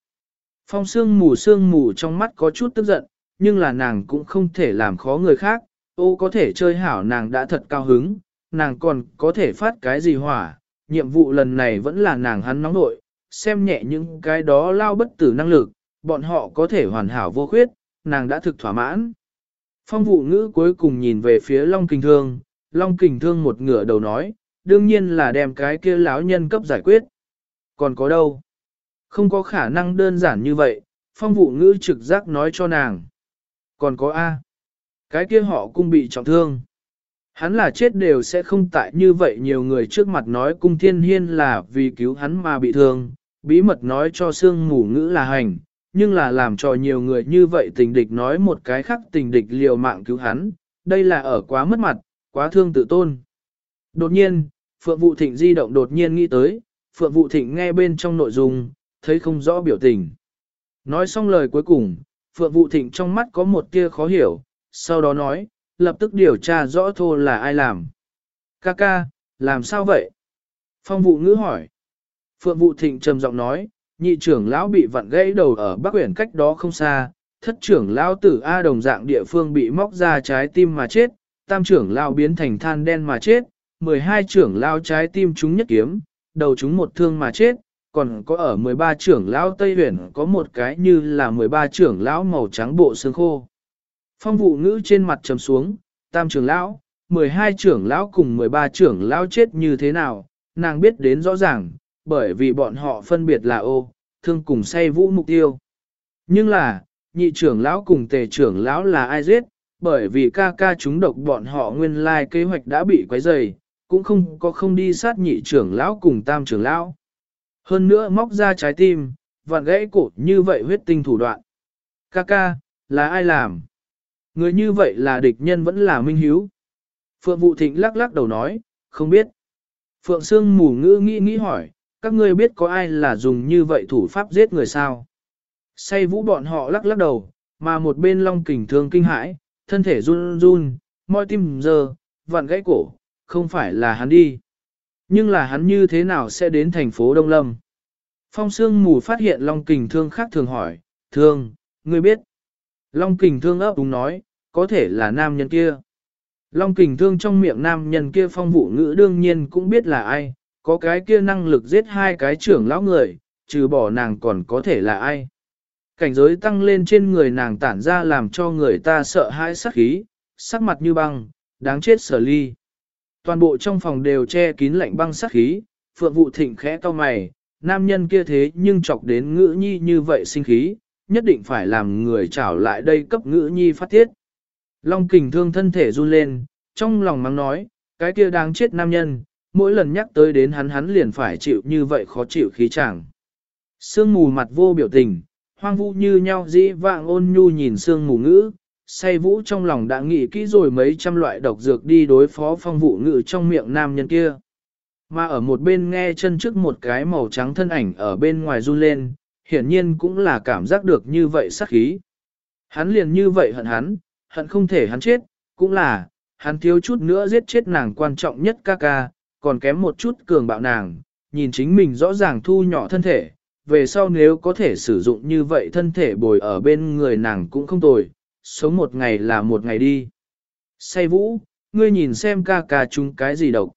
Phong sương mù sương mù trong mắt có chút tức giận, nhưng là nàng cũng không thể làm khó người khác, ô có thể chơi hảo nàng đã thật cao hứng, nàng còn có thể phát cái gì hỏa, nhiệm vụ lần này vẫn là nàng hắn nóng nội, xem nhẹ những cái đó lao bất tử năng lực, bọn họ có thể hoàn hảo vô khuyết, nàng đã thực thỏa mãn. Phong vụ ngữ cuối cùng nhìn về phía Long Kình Thương, Long Kình Thương một ngửa đầu nói, đương nhiên là đem cái kia lão nhân cấp giải quyết. Còn có đâu? Không có khả năng đơn giản như vậy, phong vụ ngữ trực giác nói cho nàng. Còn có A. Cái kia họ cũng bị trọng thương. Hắn là chết đều sẽ không tại như vậy nhiều người trước mặt nói cung thiên hiên là vì cứu hắn mà bị thương, bí mật nói cho sương mù ngữ là hành, nhưng là làm cho nhiều người như vậy tình địch nói một cái khác tình địch liều mạng cứu hắn, đây là ở quá mất mặt, quá thương tự tôn. Đột nhiên, Phượng Vụ Thịnh di động đột nhiên nghĩ tới, Phượng Vụ Thịnh nghe bên trong nội dung, thấy không rõ biểu tình. Nói xong lời cuối cùng, Phượng Vụ Thịnh trong mắt có một tia khó hiểu, sau đó nói, lập tức điều tra rõ thô là ai làm. Ca ca, làm sao vậy? Phong Vụ ngữ hỏi. Phượng Vụ Thịnh trầm giọng nói, nhị trưởng lão bị vặn gãy đầu ở Bắc Quyển cách đó không xa, thất trưởng lão tử A đồng dạng địa phương bị móc ra trái tim mà chết, tam trưởng lão biến thành than đen mà chết, 12 trưởng lão trái tim chúng nhất kiếm, đầu chúng một thương mà chết, còn có ở 13 trưởng lão Tây Huyền có một cái như là 13 trưởng lão màu trắng bộ xương khô. Phong vụ ngữ trên mặt trầm xuống, tam trưởng lão, 12 trưởng lão cùng 13 trưởng lão chết như thế nào, nàng biết đến rõ ràng, bởi vì bọn họ phân biệt là ô, thương cùng say vũ mục tiêu. Nhưng là, nhị trưởng lão cùng tề trưởng lão là ai giết, bởi vì ca ca chúng độc bọn họ nguyên lai kế hoạch đã bị quấy rầy, cũng không có không đi sát nhị trưởng lão cùng tam trưởng lão. Hơn nữa móc ra trái tim, vặn gãy cổ như vậy huyết tinh thủ đoạn. Ca ca, là ai làm? Người như vậy là địch nhân vẫn là minh hiếu. Phượng Vũ Thịnh lắc lắc đầu nói, không biết. Phượng Sương mù ngữ nghĩ nghĩ hỏi, các ngươi biết có ai là dùng như vậy thủ pháp giết người sao? Say vũ bọn họ lắc lắc đầu, mà một bên long kình thương kinh hãi, thân thể run run, môi tim giờ, vặn gãy cổ, không phải là hắn đi. Nhưng là hắn như thế nào sẽ đến thành phố Đông Lâm? Phong Sương mù phát hiện Long Kình Thương khác thường hỏi, Thương, ngươi biết. Long Kình Thương ấp đúng nói, có thể là nam nhân kia. Long Kình Thương trong miệng nam nhân kia phong vụ ngữ đương nhiên cũng biết là ai, có cái kia năng lực giết hai cái trưởng lão người, trừ bỏ nàng còn có thể là ai. Cảnh giới tăng lên trên người nàng tản ra làm cho người ta sợ hãi sắc khí, sắc mặt như băng, đáng chết sở ly. Toàn bộ trong phòng đều che kín lạnh băng sắc khí, phượng vụ thịnh khẽ to mày, nam nhân kia thế nhưng chọc đến ngữ nhi như vậy sinh khí, nhất định phải làm người trảo lại đây cấp ngữ nhi phát tiết. Long kình thương thân thể run lên, trong lòng mắng nói, cái kia đáng chết nam nhân, mỗi lần nhắc tới đến hắn hắn liền phải chịu như vậy khó chịu khí chẳng. Sương mù mặt vô biểu tình, hoang vu như nhau dĩ vạng ôn nhu nhìn sương mù ngữ, say vũ trong lòng đã nghĩ kỹ rồi mấy trăm loại độc dược đi đối phó phong vụ ngữ trong miệng nam nhân kia. Mà ở một bên nghe chân trước một cái màu trắng thân ảnh ở bên ngoài run lên, hiển nhiên cũng là cảm giác được như vậy sắc khí. Hắn liền như vậy hận hắn, hận không thể hắn chết, cũng là, hắn thiếu chút nữa giết chết nàng quan trọng nhất ca ca, còn kém một chút cường bạo nàng, nhìn chính mình rõ ràng thu nhỏ thân thể, về sau nếu có thể sử dụng như vậy thân thể bồi ở bên người nàng cũng không tồi, sống một ngày là một ngày đi. Say vũ, ngươi nhìn xem ca ca chúng cái gì độc.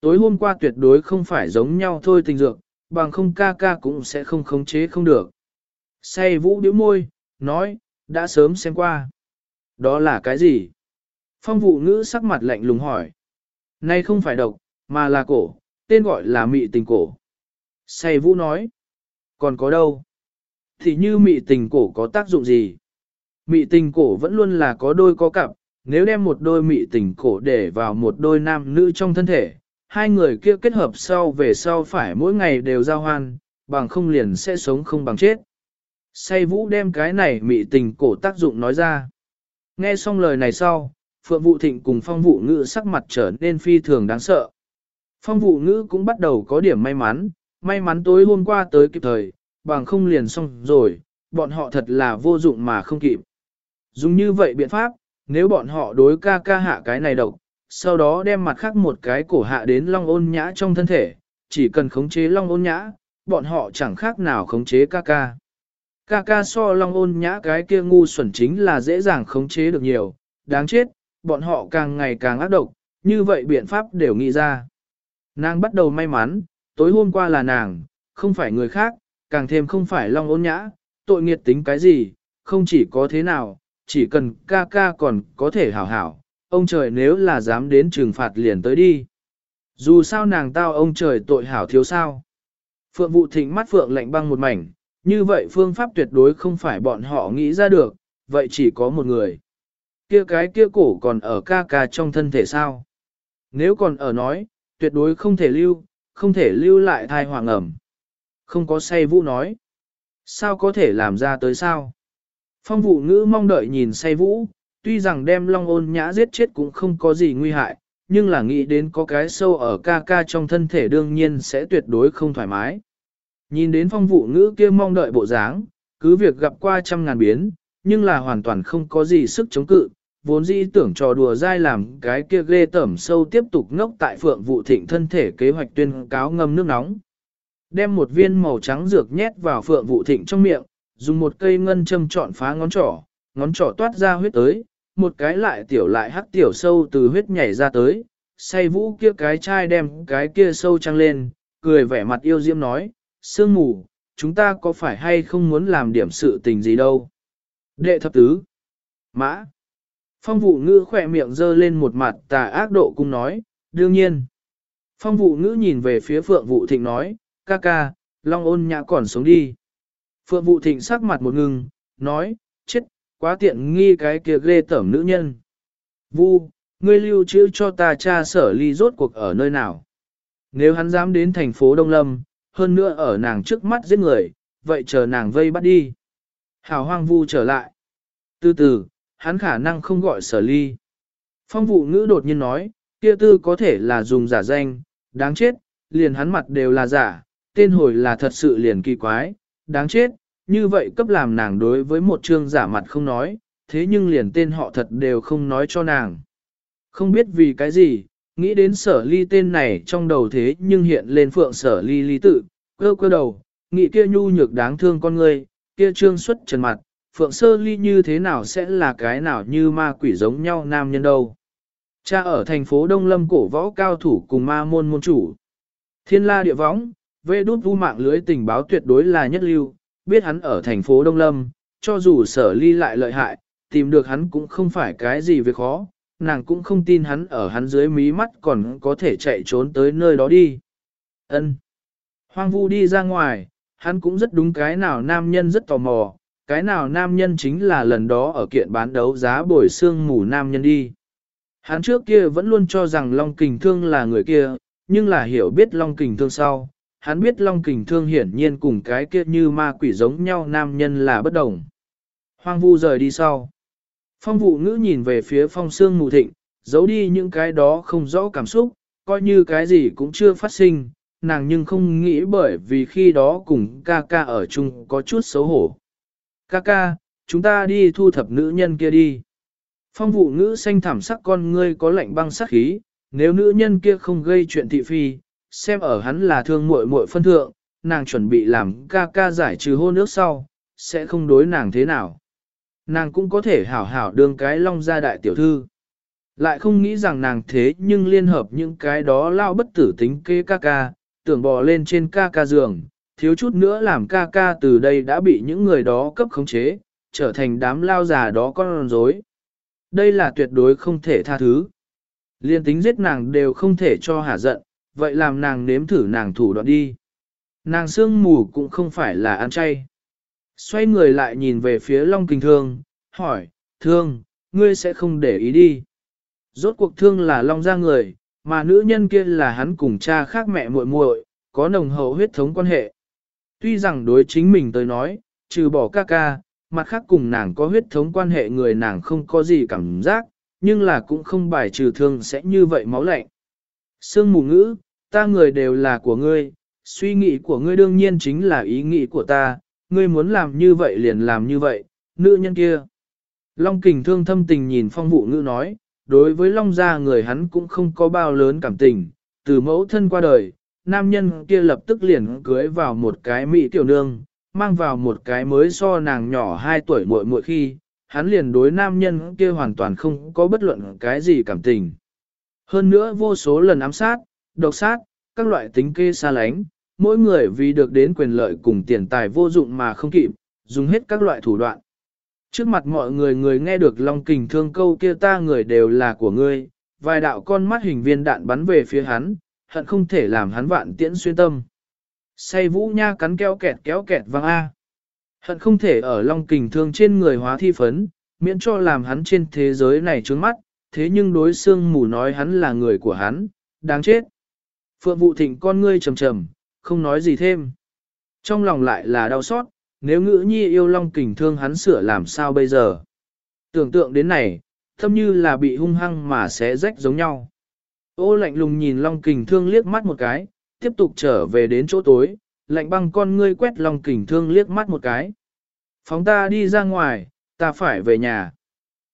Tối hôm qua tuyệt đối không phải giống nhau thôi tình dược, bằng không ca ca cũng sẽ không khống chế không được. Say vũ điếu môi, nói, đã sớm xem qua. Đó là cái gì? Phong vụ ngữ sắc mặt lạnh lùng hỏi. Nay không phải độc, mà là cổ, tên gọi là mị tình cổ. Say vũ nói. Còn có đâu? Thì như mị tình cổ có tác dụng gì? Mị tình cổ vẫn luôn là có đôi có cặp, nếu đem một đôi mị tình cổ để vào một đôi nam nữ trong thân thể, hai người kia kết hợp sau về sau phải mỗi ngày đều giao hoan, bằng không liền sẽ sống không bằng chết. Say vũ đem cái này mị tình cổ tác dụng nói ra. Nghe xong lời này sau, Phượng Vụ Thịnh cùng Phong Vụ Ngữ sắc mặt trở nên phi thường đáng sợ. Phong Vụ Ngữ cũng bắt đầu có điểm may mắn, may mắn tối hôm qua tới kịp thời, bằng không liền xong rồi, bọn họ thật là vô dụng mà không kịp. Dùng như vậy biện pháp, nếu bọn họ đối ca ca hạ cái này độc, sau đó đem mặt khác một cái cổ hạ đến long ôn nhã trong thân thể, chỉ cần khống chế long ôn nhã, bọn họ chẳng khác nào khống chế ca ca. Ca ca so long ôn nhã cái kia ngu xuẩn chính là dễ dàng khống chế được nhiều, đáng chết, bọn họ càng ngày càng ác độc, như vậy biện pháp đều nghĩ ra. Nàng bắt đầu may mắn, tối hôm qua là nàng, không phải người khác, càng thêm không phải long ôn nhã, tội nghiệt tính cái gì, không chỉ có thế nào, chỉ cần ca ca còn có thể hảo hảo, ông trời nếu là dám đến trừng phạt liền tới đi. Dù sao nàng tao ông trời tội hảo thiếu sao. Phượng vụ thịnh mắt phượng lạnh băng một mảnh, như vậy phương pháp tuyệt đối không phải bọn họ nghĩ ra được, vậy chỉ có một người. Kia cái kia cổ còn ở ca ca trong thân thể sao? Nếu còn ở nói, tuyệt đối không thể lưu, không thể lưu lại thai hoàng ẩm. Không có say vũ nói. Sao có thể làm ra tới sao? Phong vụ ngữ mong đợi nhìn say vũ, tuy rằng đem long ôn nhã giết chết cũng không có gì nguy hại, nhưng là nghĩ đến có cái sâu ở ca ca trong thân thể đương nhiên sẽ tuyệt đối không thoải mái. Nhìn đến phong vụ ngữ kia mong đợi bộ dáng, cứ việc gặp qua trăm ngàn biến, nhưng là hoàn toàn không có gì sức chống cự, vốn dĩ tưởng trò đùa dai làm cái kia ghê tẩm sâu tiếp tục ngốc tại phượng vụ thịnh thân thể kế hoạch tuyên cáo ngâm nước nóng. Đem một viên màu trắng dược nhét vào phượng vụ thịnh trong miệng, dùng một cây ngân châm trọn phá ngón trỏ, ngón trỏ toát ra huyết tới, một cái lại tiểu lại hắc tiểu sâu từ huyết nhảy ra tới, say vũ kia cái chai đem cái kia sâu trăng lên, cười vẻ mặt yêu diễm nói, sương mù, chúng ta có phải hay không muốn làm điểm sự tình gì đâu. Đệ thập tứ, mã, phong vụ ngữ khỏe miệng dơ lên một mặt tà ác độ cung nói, đương nhiên. Phong vụ ngữ nhìn về phía phượng vụ thịnh nói, ca ca, long ôn nhã còn sống đi. Phượng vụ thịnh sắc mặt một ngừng, nói, chết, quá tiện nghi cái kia ghê tởm nữ nhân. Vu, ngươi lưu trữ cho ta cha sở ly rốt cuộc ở nơi nào. Nếu hắn dám đến thành phố Đông Lâm, hơn nữa ở nàng trước mắt giết người, vậy chờ nàng vây bắt đi. Hảo hoang vu trở lại. Từ từ, hắn khả năng không gọi sở ly. Phong vụ ngữ đột nhiên nói, kia tư có thể là dùng giả danh, đáng chết, liền hắn mặt đều là giả, tên hồi là thật sự liền kỳ quái, đáng chết, như vậy cấp làm nàng đối với một chương giả mặt không nói, thế nhưng liền tên họ thật đều không nói cho nàng. Không biết vì cái gì, nghĩ đến sở ly tên này trong đầu thế nhưng hiện lên phượng sở ly ly tự, cơ cơ đầu, nghĩ kia nhu nhược đáng thương con người, kia trương xuất trần mặt, phượng sơ ly như thế nào sẽ là cái nào như ma quỷ giống nhau nam nhân đâu. Cha ở thành phố Đông Lâm cổ võ cao thủ cùng ma môn môn chủ. Thiên la địa võng, vê đút vu mạng lưới tình báo tuyệt đối là nhất lưu, biết hắn ở thành phố Đông Lâm, cho dù sở ly lại lợi hại, tìm được hắn cũng không phải cái gì việc khó, nàng cũng không tin hắn ở hắn dưới mí mắt còn có thể chạy trốn tới nơi đó đi. Ân. Hoang vu đi ra ngoài, hắn cũng rất đúng cái nào nam nhân rất tò mò, cái nào nam nhân chính là lần đó ở kiện bán đấu giá bồi xương mù nam nhân đi. Hắn trước kia vẫn luôn cho rằng Long Kình Thương là người kia, nhưng là hiểu biết Long Kình Thương sau, hắn biết Long Kình Thương hiển nhiên cùng cái kia như ma quỷ giống nhau nam nhân là bất đồng. Hoang vu rời đi sau. Phong vụ ngữ nhìn về phía phong sương mù thịnh, giấu đi những cái đó không rõ cảm xúc, coi như cái gì cũng chưa phát sinh, nàng nhưng không nghĩ bởi vì khi đó cùng ca ca ở chung có chút xấu hổ. Ca ca, chúng ta đi thu thập nữ nhân kia đi. Phong vụ ngữ xanh thảm sắc con ngươi có lạnh băng sắc khí, nếu nữ nhân kia không gây chuyện thị phi, xem ở hắn là thương muội muội phân thượng, nàng chuẩn bị làm ca ca giải trừ hôn nước sau, sẽ không đối nàng thế nào. Nàng cũng có thể hảo hảo đương cái long gia đại tiểu thư. Lại không nghĩ rằng nàng thế nhưng liên hợp những cái đó lao bất tử tính kê ca ca, tưởng bò lên trên ca ca giường, thiếu chút nữa làm ca ca từ đây đã bị những người đó cấp khống chế, trở thành đám lao già đó con rối. Đây là tuyệt đối không thể tha thứ. Liên tính giết nàng đều không thể cho hả giận, vậy làm nàng nếm thử nàng thủ đoạn đi. Nàng sương mù cũng không phải là ăn chay. Xoay người lại nhìn về phía Long Kình Thương, hỏi, Thương, ngươi sẽ không để ý đi. Rốt cuộc Thương là Long gia người, mà nữ nhân kia là hắn cùng cha khác mẹ muội muội, có nồng hậu huyết thống quan hệ. Tuy rằng đối chính mình tới nói, trừ bỏ ca ca, mặt khác cùng nàng có huyết thống quan hệ người nàng không có gì cảm giác, nhưng là cũng không bài trừ thương sẽ như vậy máu lạnh. Sương mù ngữ, ta người đều là của ngươi, suy nghĩ của ngươi đương nhiên chính là ý nghĩ của ta, ngươi muốn làm như vậy liền làm như vậy, nữ nhân kia. Long kình thương thâm tình nhìn phong vụ ngữ nói, đối với long gia người hắn cũng không có bao lớn cảm tình, từ mẫu thân qua đời, nam nhân kia lập tức liền cưới vào một cái mỹ tiểu nương, mang vào một cái mới so nàng nhỏ 2 tuổi muội muội khi, hắn liền đối nam nhân kia hoàn toàn không có bất luận cái gì cảm tình. Hơn nữa vô số lần ám sát, độc sát, các loại tính kê xa lánh, mỗi người vì được đến quyền lợi cùng tiền tài vô dụng mà không kịp, dùng hết các loại thủ đoạn. Trước mặt mọi người người nghe được Long Kình thương câu kia ta người đều là của ngươi, vài đạo con mắt hình viên đạn bắn về phía hắn, hận không thể làm hắn vạn tiễn xuyên tâm. Say vũ nha cắn kéo kẹt kéo kẹt vang A. Hận không thể ở Long Kình thương trên người hóa thi phấn, miễn cho làm hắn trên thế giới này trướng mắt, thế nhưng đối xương mù nói hắn là người của hắn, đáng chết. Phượng vụ thịnh con ngươi trầm trầm, không nói gì thêm. Trong lòng lại là đau xót, nếu ngữ nhi yêu long kình thương hắn sửa làm sao bây giờ. Tưởng tượng đến này, thâm như là bị hung hăng mà sẽ rách giống nhau. Ô lạnh lùng nhìn long kình thương liếc mắt một cái, tiếp tục trở về đến chỗ tối, lạnh băng con ngươi quét long kình thương liếc mắt một cái. Phóng ta đi ra ngoài, ta phải về nhà.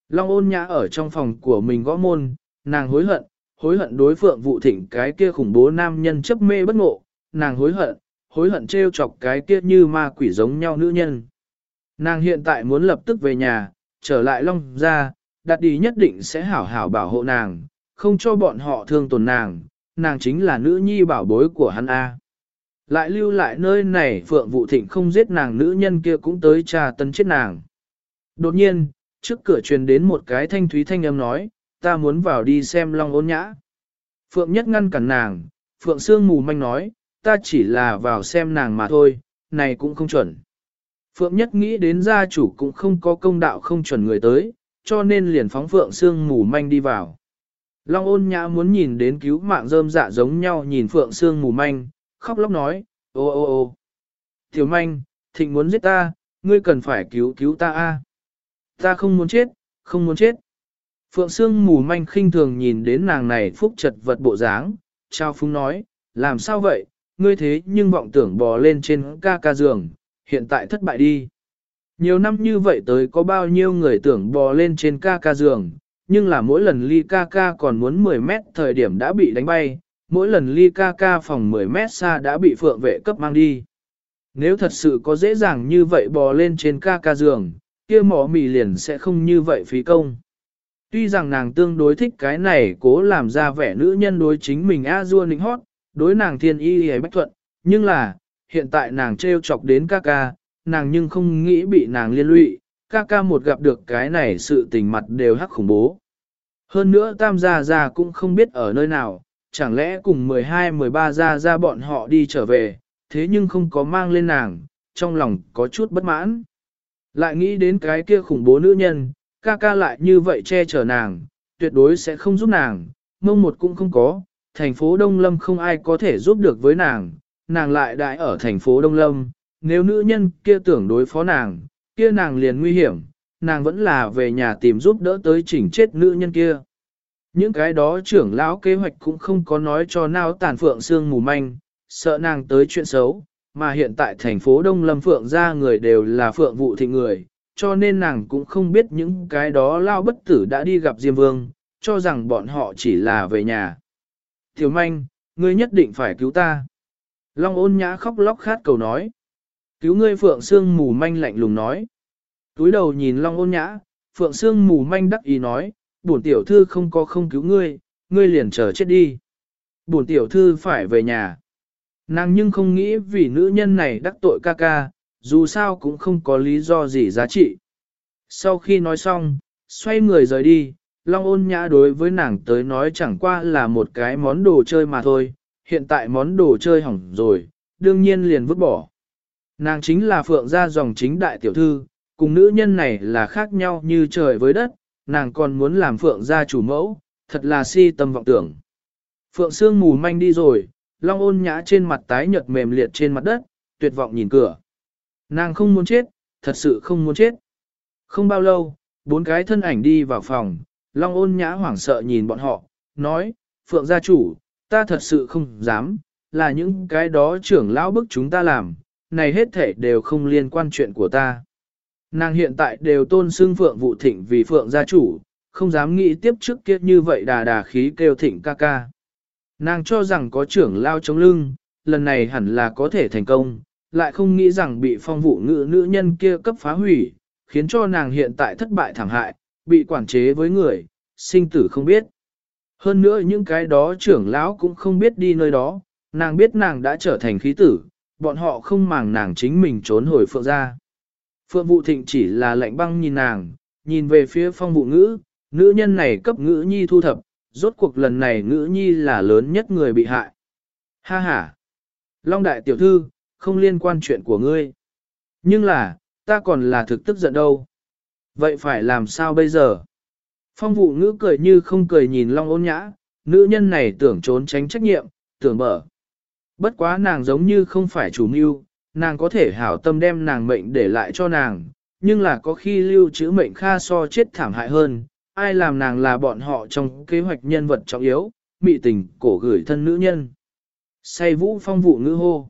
Long ôn nhã ở trong phòng của mình gõ môn, nàng hối hận, hối hận đối phượng vụ thịnh cái kia khủng bố nam nhân chấp mê bất ngộ, nàng hối hận, hối hận trêu chọc cái kia như ma quỷ giống nhau nữ nhân. Nàng hiện tại muốn lập tức về nhà, trở lại Long ra, đặt đi nhất định sẽ hảo hảo bảo hộ nàng, không cho bọn họ thương tổn nàng, nàng chính là nữ nhi bảo bối của hắn A. Lại lưu lại nơi này Phượng Vụ Thịnh không giết nàng nữ nhân kia cũng tới trà tân chết nàng. Đột nhiên, trước cửa truyền đến một cái thanh thúy thanh âm nói, ta muốn vào đi xem Long ôn nhã. Phượng Nhất ngăn cản nàng, Phượng Sương mù manh nói, ta chỉ là vào xem nàng mà thôi, này cũng không chuẩn. Phượng Nhất nghĩ đến gia chủ cũng không có công đạo không chuẩn người tới, cho nên liền phóng Phượng Sương mù manh đi vào. Long ôn nhã muốn nhìn đến cứu mạng rơm dạ giống nhau nhìn Phượng Sương mù manh, khóc lóc nói, ô ô ô. Tiểu manh, thịnh muốn giết ta, ngươi cần phải cứu cứu ta a. Ta không muốn chết, không muốn chết. Phượng Sương mù manh khinh thường nhìn đến nàng này phúc chật vật bộ dáng, trao phúng nói, làm sao vậy, ngươi thế nhưng vọng tưởng bò lên trên ca ca giường, hiện tại thất bại đi. Nhiều năm như vậy tới có bao nhiêu người tưởng bò lên trên ca ca giường, nhưng là mỗi lần ly ca ca còn muốn 10 mét thời điểm đã bị đánh bay, mỗi lần ly ca ca phòng 10 mét xa đã bị phượng vệ cấp mang đi. Nếu thật sự có dễ dàng như vậy bò lên trên ca ca giường, kia mỏ mì liền sẽ không như vậy phí công. Tuy rằng nàng tương đối thích cái này cố làm ra vẻ nữ nhân đối chính mình a dua nịnh hót, đối nàng thiên y hề bách thuận, nhưng là, hiện tại nàng trêu chọc đến ca ca, nàng nhưng không nghĩ bị nàng liên lụy, ca ca một gặp được cái này sự tình mặt đều hắc khủng bố. Hơn nữa tam gia gia cũng không biết ở nơi nào, chẳng lẽ cùng 12-13 gia gia bọn họ đi trở về, thế nhưng không có mang lên nàng, trong lòng có chút bất mãn. Lại nghĩ đến cái kia khủng bố nữ nhân, ca ca lại như vậy che chở nàng, tuyệt đối sẽ không giúp nàng, mông một cũng không có, thành phố Đông Lâm không ai có thể giúp được với nàng, nàng lại đại ở thành phố Đông Lâm, nếu nữ nhân kia tưởng đối phó nàng, kia nàng liền nguy hiểm, nàng vẫn là về nhà tìm giúp đỡ tới chỉnh chết nữ nhân kia. Những cái đó trưởng lão kế hoạch cũng không có nói cho nào tàn phượng xương mù manh, sợ nàng tới chuyện xấu, mà hiện tại thành phố Đông Lâm Phượng ra người đều là Phượng vụ thị người, cho nên nàng cũng không biết những cái đó lao bất tử đã đi gặp Diêm Vương, cho rằng bọn họ chỉ là về nhà. Tiểu manh, ngươi nhất định phải cứu ta. Long ôn nhã khóc lóc khát cầu nói. Cứu ngươi Phượng Sương mù manh lạnh lùng nói. Túi đầu nhìn Long ôn nhã, Phượng Sương mù manh đắc ý nói, bổn tiểu thư không có không cứu ngươi, ngươi liền chờ chết đi. Bổn tiểu thư phải về nhà. Nàng nhưng không nghĩ vì nữ nhân này đắc tội ca ca, dù sao cũng không có lý do gì giá trị. Sau khi nói xong, xoay người rời đi, Long ôn nhã đối với nàng tới nói chẳng qua là một cái món đồ chơi mà thôi, hiện tại món đồ chơi hỏng rồi, đương nhiên liền vứt bỏ. Nàng chính là phượng gia dòng chính đại tiểu thư, cùng nữ nhân này là khác nhau như trời với đất, nàng còn muốn làm phượng gia chủ mẫu, thật là si tâm vọng tưởng. Phượng Sương mù manh đi rồi, Long ôn nhã trên mặt tái nhợt mềm liệt trên mặt đất, tuyệt vọng nhìn cửa. Nàng không muốn chết, thật sự không muốn chết. Không bao lâu, bốn cái thân ảnh đi vào phòng, Long ôn nhã hoảng sợ nhìn bọn họ, nói, Phượng gia chủ, ta thật sự không dám, là những cái đó trưởng lão bức chúng ta làm, này hết thể đều không liên quan chuyện của ta. Nàng hiện tại đều tôn xưng Phượng vụ thịnh vì Phượng gia chủ, không dám nghĩ tiếp trước kia như vậy đà đà khí kêu thịnh ca ca. Nàng cho rằng có trưởng lao chống lưng, lần này hẳn là có thể thành công, lại không nghĩ rằng bị phong vụ ngữ nữ nhân kia cấp phá hủy, khiến cho nàng hiện tại thất bại thảm hại, bị quản chế với người, sinh tử không biết. Hơn nữa những cái đó trưởng lão cũng không biết đi nơi đó, nàng biết nàng đã trở thành khí tử, bọn họ không màng nàng chính mình trốn hồi phượng ra. Phượng vụ thịnh chỉ là lạnh băng nhìn nàng, nhìn về phía phong vụ ngữ, nữ nhân này cấp ngữ nhi thu thập, rốt cuộc lần này ngữ nhi là lớn nhất người bị hại. Ha ha! Long đại tiểu thư, không liên quan chuyện của ngươi. Nhưng là, ta còn là thực tức giận đâu. Vậy phải làm sao bây giờ? Phong vụ ngữ cười như không cười nhìn Long ôn nhã, nữ nhân này tưởng trốn tránh trách nhiệm, tưởng mở. Bất quá nàng giống như không phải chủ mưu, nàng có thể hảo tâm đem nàng mệnh để lại cho nàng, nhưng là có khi lưu trữ mệnh kha so chết thảm hại hơn, ai làm nàng là bọn họ trong kế hoạch nhân vật trọng yếu, mị tình cổ gửi thân nữ nhân. Say vũ phong vụ ngữ hô.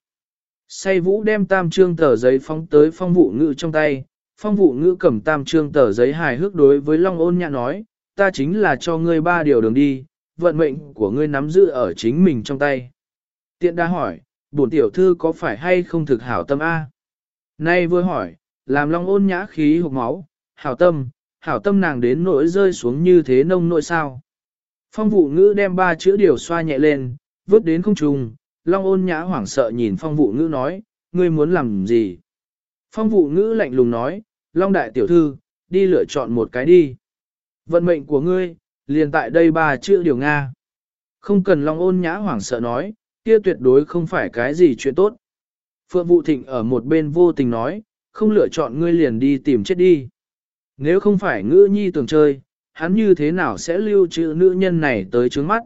Say vũ đem tam trương tờ giấy phóng tới phong vụ ngữ trong tay, phong vụ ngữ cầm tam trương tờ giấy hài hước đối với Long ôn nhã nói, ta chính là cho ngươi ba điều đường đi, vận mệnh của ngươi nắm giữ ở chính mình trong tay. Tiện đã hỏi, bổn tiểu thư có phải hay không thực hảo tâm A? Nay vừa hỏi, làm Long ôn nhã khí hộp máu, hảo tâm, hảo tâm nàng đến nỗi rơi xuống như thế nông nỗi sao. Phong vụ ngữ đem ba chữ điều xoa nhẹ lên, vứt đến không trùng, Long ôn nhã hoảng sợ nhìn phong vụ ngữ nói, ngươi muốn làm gì? Phong vụ ngữ lạnh lùng nói, Long đại tiểu thư, đi lựa chọn một cái đi. Vận mệnh của ngươi, liền tại đây bà chữ điều Nga. Không cần Long ôn nhã hoảng sợ nói, kia tuyệt đối không phải cái gì chuyện tốt. Phượng vụ thịnh ở một bên vô tình nói, không lựa chọn ngươi liền đi tìm chết đi. Nếu không phải ngữ nhi tưởng chơi, hắn như thế nào sẽ lưu trữ nữ nhân này tới trước mắt?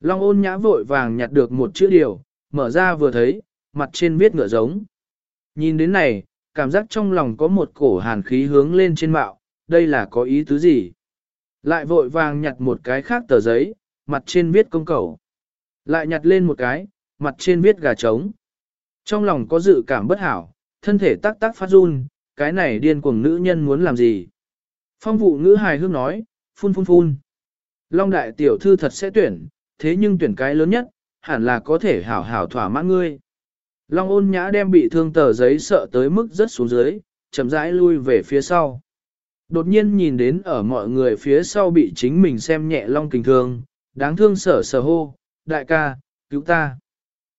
Long ôn nhã vội vàng nhặt được một chữ điều, mở ra vừa thấy, mặt trên viết ngựa giống. Nhìn đến này, cảm giác trong lòng có một cổ hàn khí hướng lên trên mạo, đây là có ý tứ gì? Lại vội vàng nhặt một cái khác tờ giấy, mặt trên viết công cầu. Lại nhặt lên một cái, mặt trên viết gà trống. Trong lòng có dự cảm bất hảo, thân thể tắc tắc phát run, cái này điên cuồng nữ nhân muốn làm gì? Phong vụ ngữ hài hước nói, phun phun phun. Long đại tiểu thư thật sẽ tuyển, thế nhưng tuyển cái lớn nhất, hẳn là có thể hảo hảo thỏa mãn ngươi. Long ôn nhã đem bị thương tờ giấy sợ tới mức rất xuống dưới, chậm rãi lui về phía sau. Đột nhiên nhìn đến ở mọi người phía sau bị chính mình xem nhẹ Long kình thương, đáng thương sở sở hô, đại ca, cứu ta.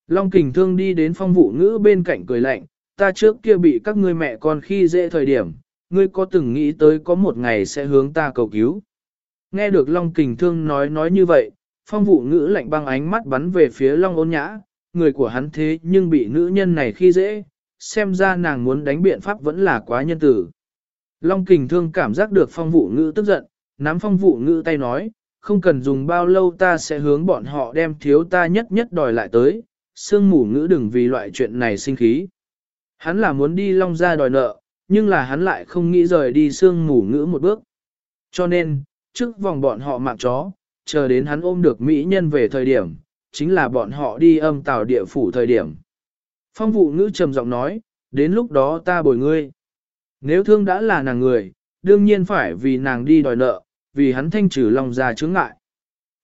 Long kình thương đi đến phong vụ ngữ bên cạnh cười lạnh, ta trước kia bị các ngươi mẹ con khi dễ thời điểm, ngươi có từng nghĩ tới có một ngày sẽ hướng ta cầu cứu. Nghe được Long kình thương nói nói như vậy, phong vụ ngữ lạnh băng ánh mắt bắn về phía Long ôn nhã, người của hắn thế nhưng bị nữ nhân này khi dễ, xem ra nàng muốn đánh biện pháp vẫn là quá nhân tử. Long kình thương cảm giác được phong vụ ngữ tức giận, nắm phong vụ ngữ tay nói, không cần dùng bao lâu ta sẽ hướng bọn họ đem thiếu ta nhất nhất đòi lại tới, sương mù ngữ đừng vì loại chuyện này sinh khí. Hắn là muốn đi long ra đòi nợ, nhưng là hắn lại không nghĩ rời đi sương mù ngữ một bước. Cho nên, trước vòng bọn họ mạng chó, chờ đến hắn ôm được mỹ nhân về thời điểm, chính là bọn họ đi âm tàu địa phủ thời điểm. Phong vụ ngữ trầm giọng nói, đến lúc đó ta bồi ngươi. Nếu thương đã là nàng người, đương nhiên phải vì nàng đi đòi nợ, vì hắn thanh trừ lòng ra chướng ngại.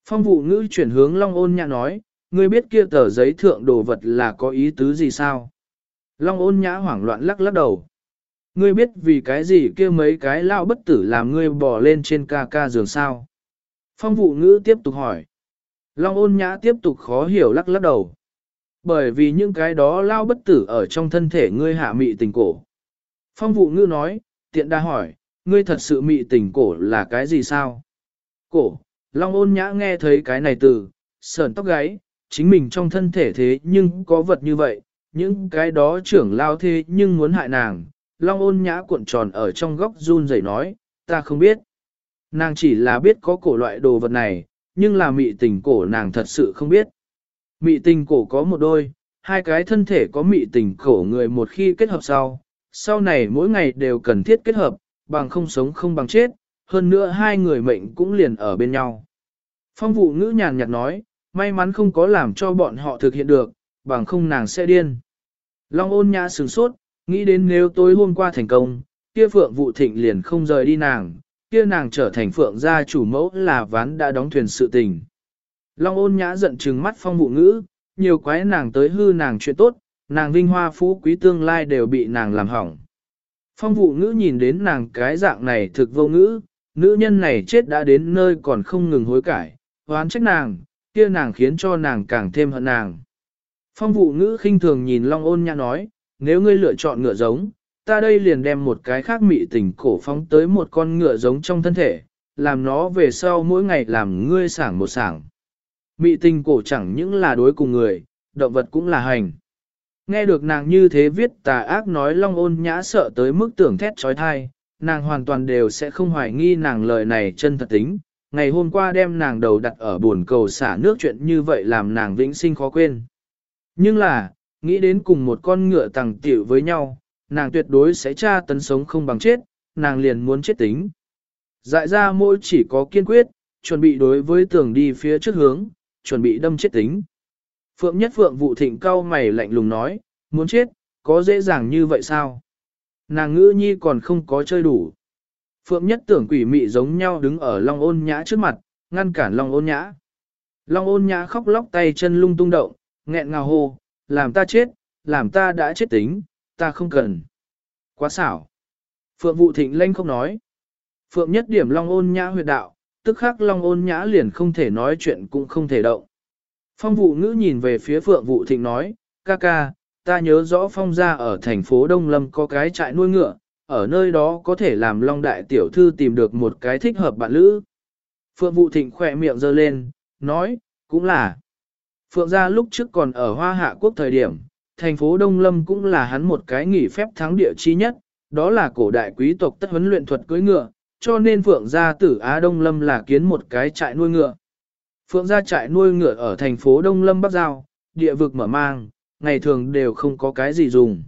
Phong vụ ngữ chuyển hướng Long ôn nhã nói, ngươi biết kia tờ giấy thượng đồ vật là có ý tứ gì sao? Long ôn nhã hoảng loạn lắc lắc đầu. Ngươi biết vì cái gì kia mấy cái lao bất tử làm ngươi bỏ lên trên ca ca giường sao? Phong vụ ngữ tiếp tục hỏi. Long ôn nhã tiếp tục khó hiểu lắc lắc đầu. Bởi vì những cái đó lao bất tử ở trong thân thể ngươi hạ mị tình cổ. Phong vụ ngữ nói, tiện đa hỏi, ngươi thật sự mị tình cổ là cái gì sao? Cổ, Long ôn nhã nghe thấy cái này từ, sờn tóc gáy, chính mình trong thân thể thế nhưng có vật như vậy, những cái đó trưởng lao thế nhưng muốn hại nàng. Long ôn nhã cuộn tròn ở trong góc run rẩy nói, ta không biết. Nàng chỉ là biết có cổ loại đồ vật này, nhưng là mị tình cổ nàng thật sự không biết. Mị tình cổ có một đôi, hai cái thân thể có mị tình cổ người một khi kết hợp sau, sau này mỗi ngày đều cần thiết kết hợp, bằng không sống không bằng chết, hơn nữa hai người mệnh cũng liền ở bên nhau. Phong vụ ngữ nhàn nhạt nói, may mắn không có làm cho bọn họ thực hiện được, bằng không nàng sẽ điên. Long ôn nhã sừng sốt, nghĩ đến nếu tối hôm qua thành công, kia phượng vụ thịnh liền không rời đi nàng, kia nàng trở thành phượng gia chủ mẫu là ván đã đóng thuyền sự tình. Long ôn nhã giận trừng mắt phong vụ ngữ, nhiều quái nàng tới hư nàng chuyện tốt, nàng vinh hoa phú quý tương lai đều bị nàng làm hỏng. Phong vụ ngữ nhìn đến nàng cái dạng này thực vô ngữ, nữ nhân này chết đã đến nơi còn không ngừng hối cải, hoán trách nàng, kia nàng khiến cho nàng càng thêm hận nàng. Phong vụ ngữ khinh thường nhìn Long ôn nhã nói, nếu ngươi lựa chọn ngựa giống, ta đây liền đem một cái khác mị tình cổ phóng tới một con ngựa giống trong thân thể, làm nó về sau mỗi ngày làm ngươi sảng một sảng. Mị tình cổ chẳng những là đối cùng người, động vật cũng là hành. Nghe được nàng như thế viết tà ác nói long ôn nhã sợ tới mức tưởng thét trói thai, nàng hoàn toàn đều sẽ không hoài nghi nàng lời này chân thật tính. Ngày hôm qua đem nàng đầu đặt ở buồn cầu xả nước chuyện như vậy làm nàng vĩnh sinh khó quên. Nhưng là, nghĩ đến cùng một con ngựa tàng tiểu với nhau, nàng tuyệt đối sẽ tra tấn sống không bằng chết, nàng liền muốn chết tính. Dại ra môi chỉ có kiên quyết, chuẩn bị đối với tường đi phía trước hướng, chuẩn bị đâm chết tính. Phượng nhất phượng vụ thịnh cao mày lạnh lùng nói, muốn chết, có dễ dàng như vậy sao? Nàng ngữ nhi còn không có chơi đủ. Phượng nhất tưởng quỷ mị giống nhau đứng ở Long ôn nhã trước mặt, ngăn cản Long ôn nhã. Long ôn nhã khóc lóc tay chân lung tung động, nghẹn ngào hô, làm ta chết, làm ta đã chết tính, ta không cần. Quá xảo. Phượng vụ thịnh lanh không nói. Phượng nhất điểm Long ôn nhã huyệt đạo, tức khắc Long ôn nhã liền không thể nói chuyện cũng không thể động. Phong vụ ngữ nhìn về phía Phượng vụ thịnh nói, ca ca, ta nhớ rõ phong gia ở thành phố Đông Lâm có cái trại nuôi ngựa, ở nơi đó có thể làm Long Đại Tiểu Thư tìm được một cái thích hợp bạn lữ. Phượng Vụ Thịnh khỏe miệng giơ lên, nói, cũng là. Phượng gia lúc trước còn ở Hoa Hạ Quốc thời điểm, thành phố Đông Lâm cũng là hắn một cái nghỉ phép thắng địa chi nhất, đó là cổ đại quý tộc tất huấn luyện thuật cưỡi ngựa, cho nên Phượng gia tử Á Đông Lâm là kiến một cái trại nuôi ngựa. Phượng gia trại nuôi ngựa ở thành phố Đông Lâm Bắc Giao, địa vực mở mang, ngày thường đều không có cái gì dùng.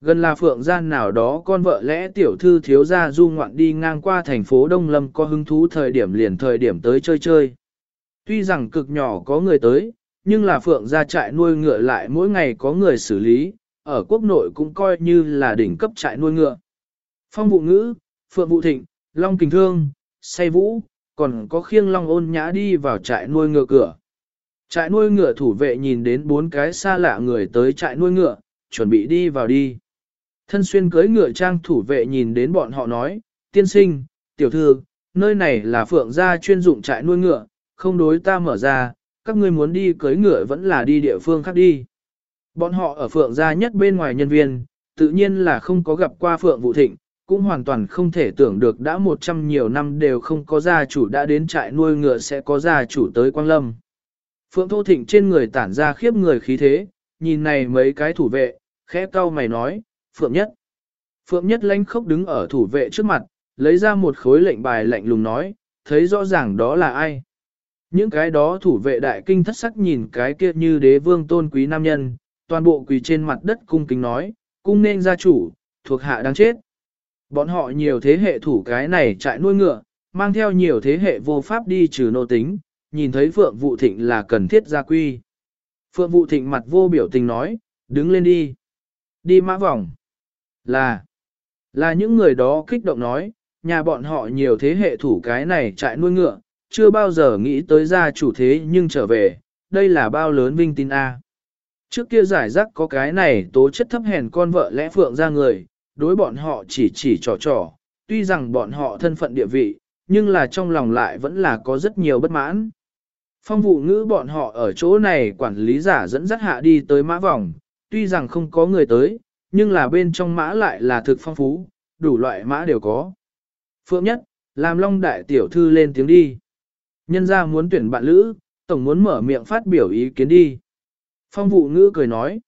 Gần là phượng Gia nào đó con vợ lẽ tiểu thư thiếu gia du ngoạn đi ngang qua thành phố Đông Lâm có hứng thú thời điểm liền thời điểm tới chơi chơi. Tuy rằng cực nhỏ có người tới, nhưng là phượng gia trại nuôi ngựa lại mỗi ngày có người xử lý, ở quốc nội cũng coi như là đỉnh cấp trại nuôi ngựa. Phong vụ ngữ, phượng vụ thịnh, long kình thương, say vũ, còn có khiêng long ôn nhã đi vào trại nuôi ngựa cửa. Trại nuôi ngựa thủ vệ nhìn đến bốn cái xa lạ người tới trại nuôi ngựa, chuẩn bị đi vào đi. Thân xuyên cưới ngựa trang thủ vệ nhìn đến bọn họ nói, tiên sinh, tiểu thư, nơi này là phượng gia chuyên dụng trại nuôi ngựa, không đối ta mở ra, các ngươi muốn đi cưới ngựa vẫn là đi địa phương khác đi. Bọn họ ở phượng gia nhất bên ngoài nhân viên, tự nhiên là không có gặp qua phượng vụ thịnh, cũng hoàn toàn không thể tưởng được đã một trăm nhiều năm đều không có gia chủ đã đến trại nuôi ngựa sẽ có gia chủ tới Quang Lâm. Phượng Thô Thịnh trên người tản ra khiếp người khí thế, nhìn này mấy cái thủ vệ, khẽ cau mày nói, Phượng Nhất. Phượng Nhất lanh khốc đứng ở thủ vệ trước mặt, lấy ra một khối lệnh bài lạnh lùng nói, thấy rõ ràng đó là ai. Những cái đó thủ vệ đại kinh thất sắc nhìn cái kia như đế vương tôn quý nam nhân, toàn bộ quỳ trên mặt đất cung kính nói, cung nên gia chủ, thuộc hạ đang chết. Bọn họ nhiều thế hệ thủ cái này chạy nuôi ngựa, mang theo nhiều thế hệ vô pháp đi trừ nô tính, nhìn thấy Phượng Vụ Thịnh là cần thiết gia quy. Phượng Vụ Thịnh mặt vô biểu tình nói, đứng lên đi. Đi mã vòng. Là, là những người đó kích động nói, nhà bọn họ nhiều thế hệ thủ cái này trại nuôi ngựa, chưa bao giờ nghĩ tới gia chủ thế nhưng trở về, đây là bao lớn vinh tin A. Trước kia giải rắc có cái này tố chất thấp hèn con vợ lẽ phượng ra người, đối bọn họ chỉ chỉ trò trò, tuy rằng bọn họ thân phận địa vị, nhưng là trong lòng lại vẫn là có rất nhiều bất mãn. Phong vụ ngữ bọn họ ở chỗ này quản lý giả dẫn dắt hạ đi tới mã vòng, tuy rằng không có người tới, nhưng là bên trong mã lại là thực phong phú, đủ loại mã đều có. Phượng nhất, làm long đại tiểu thư lên tiếng đi. Nhân ra muốn tuyển bạn lữ, tổng muốn mở miệng phát biểu ý kiến đi. Phong vụ ngữ cười nói.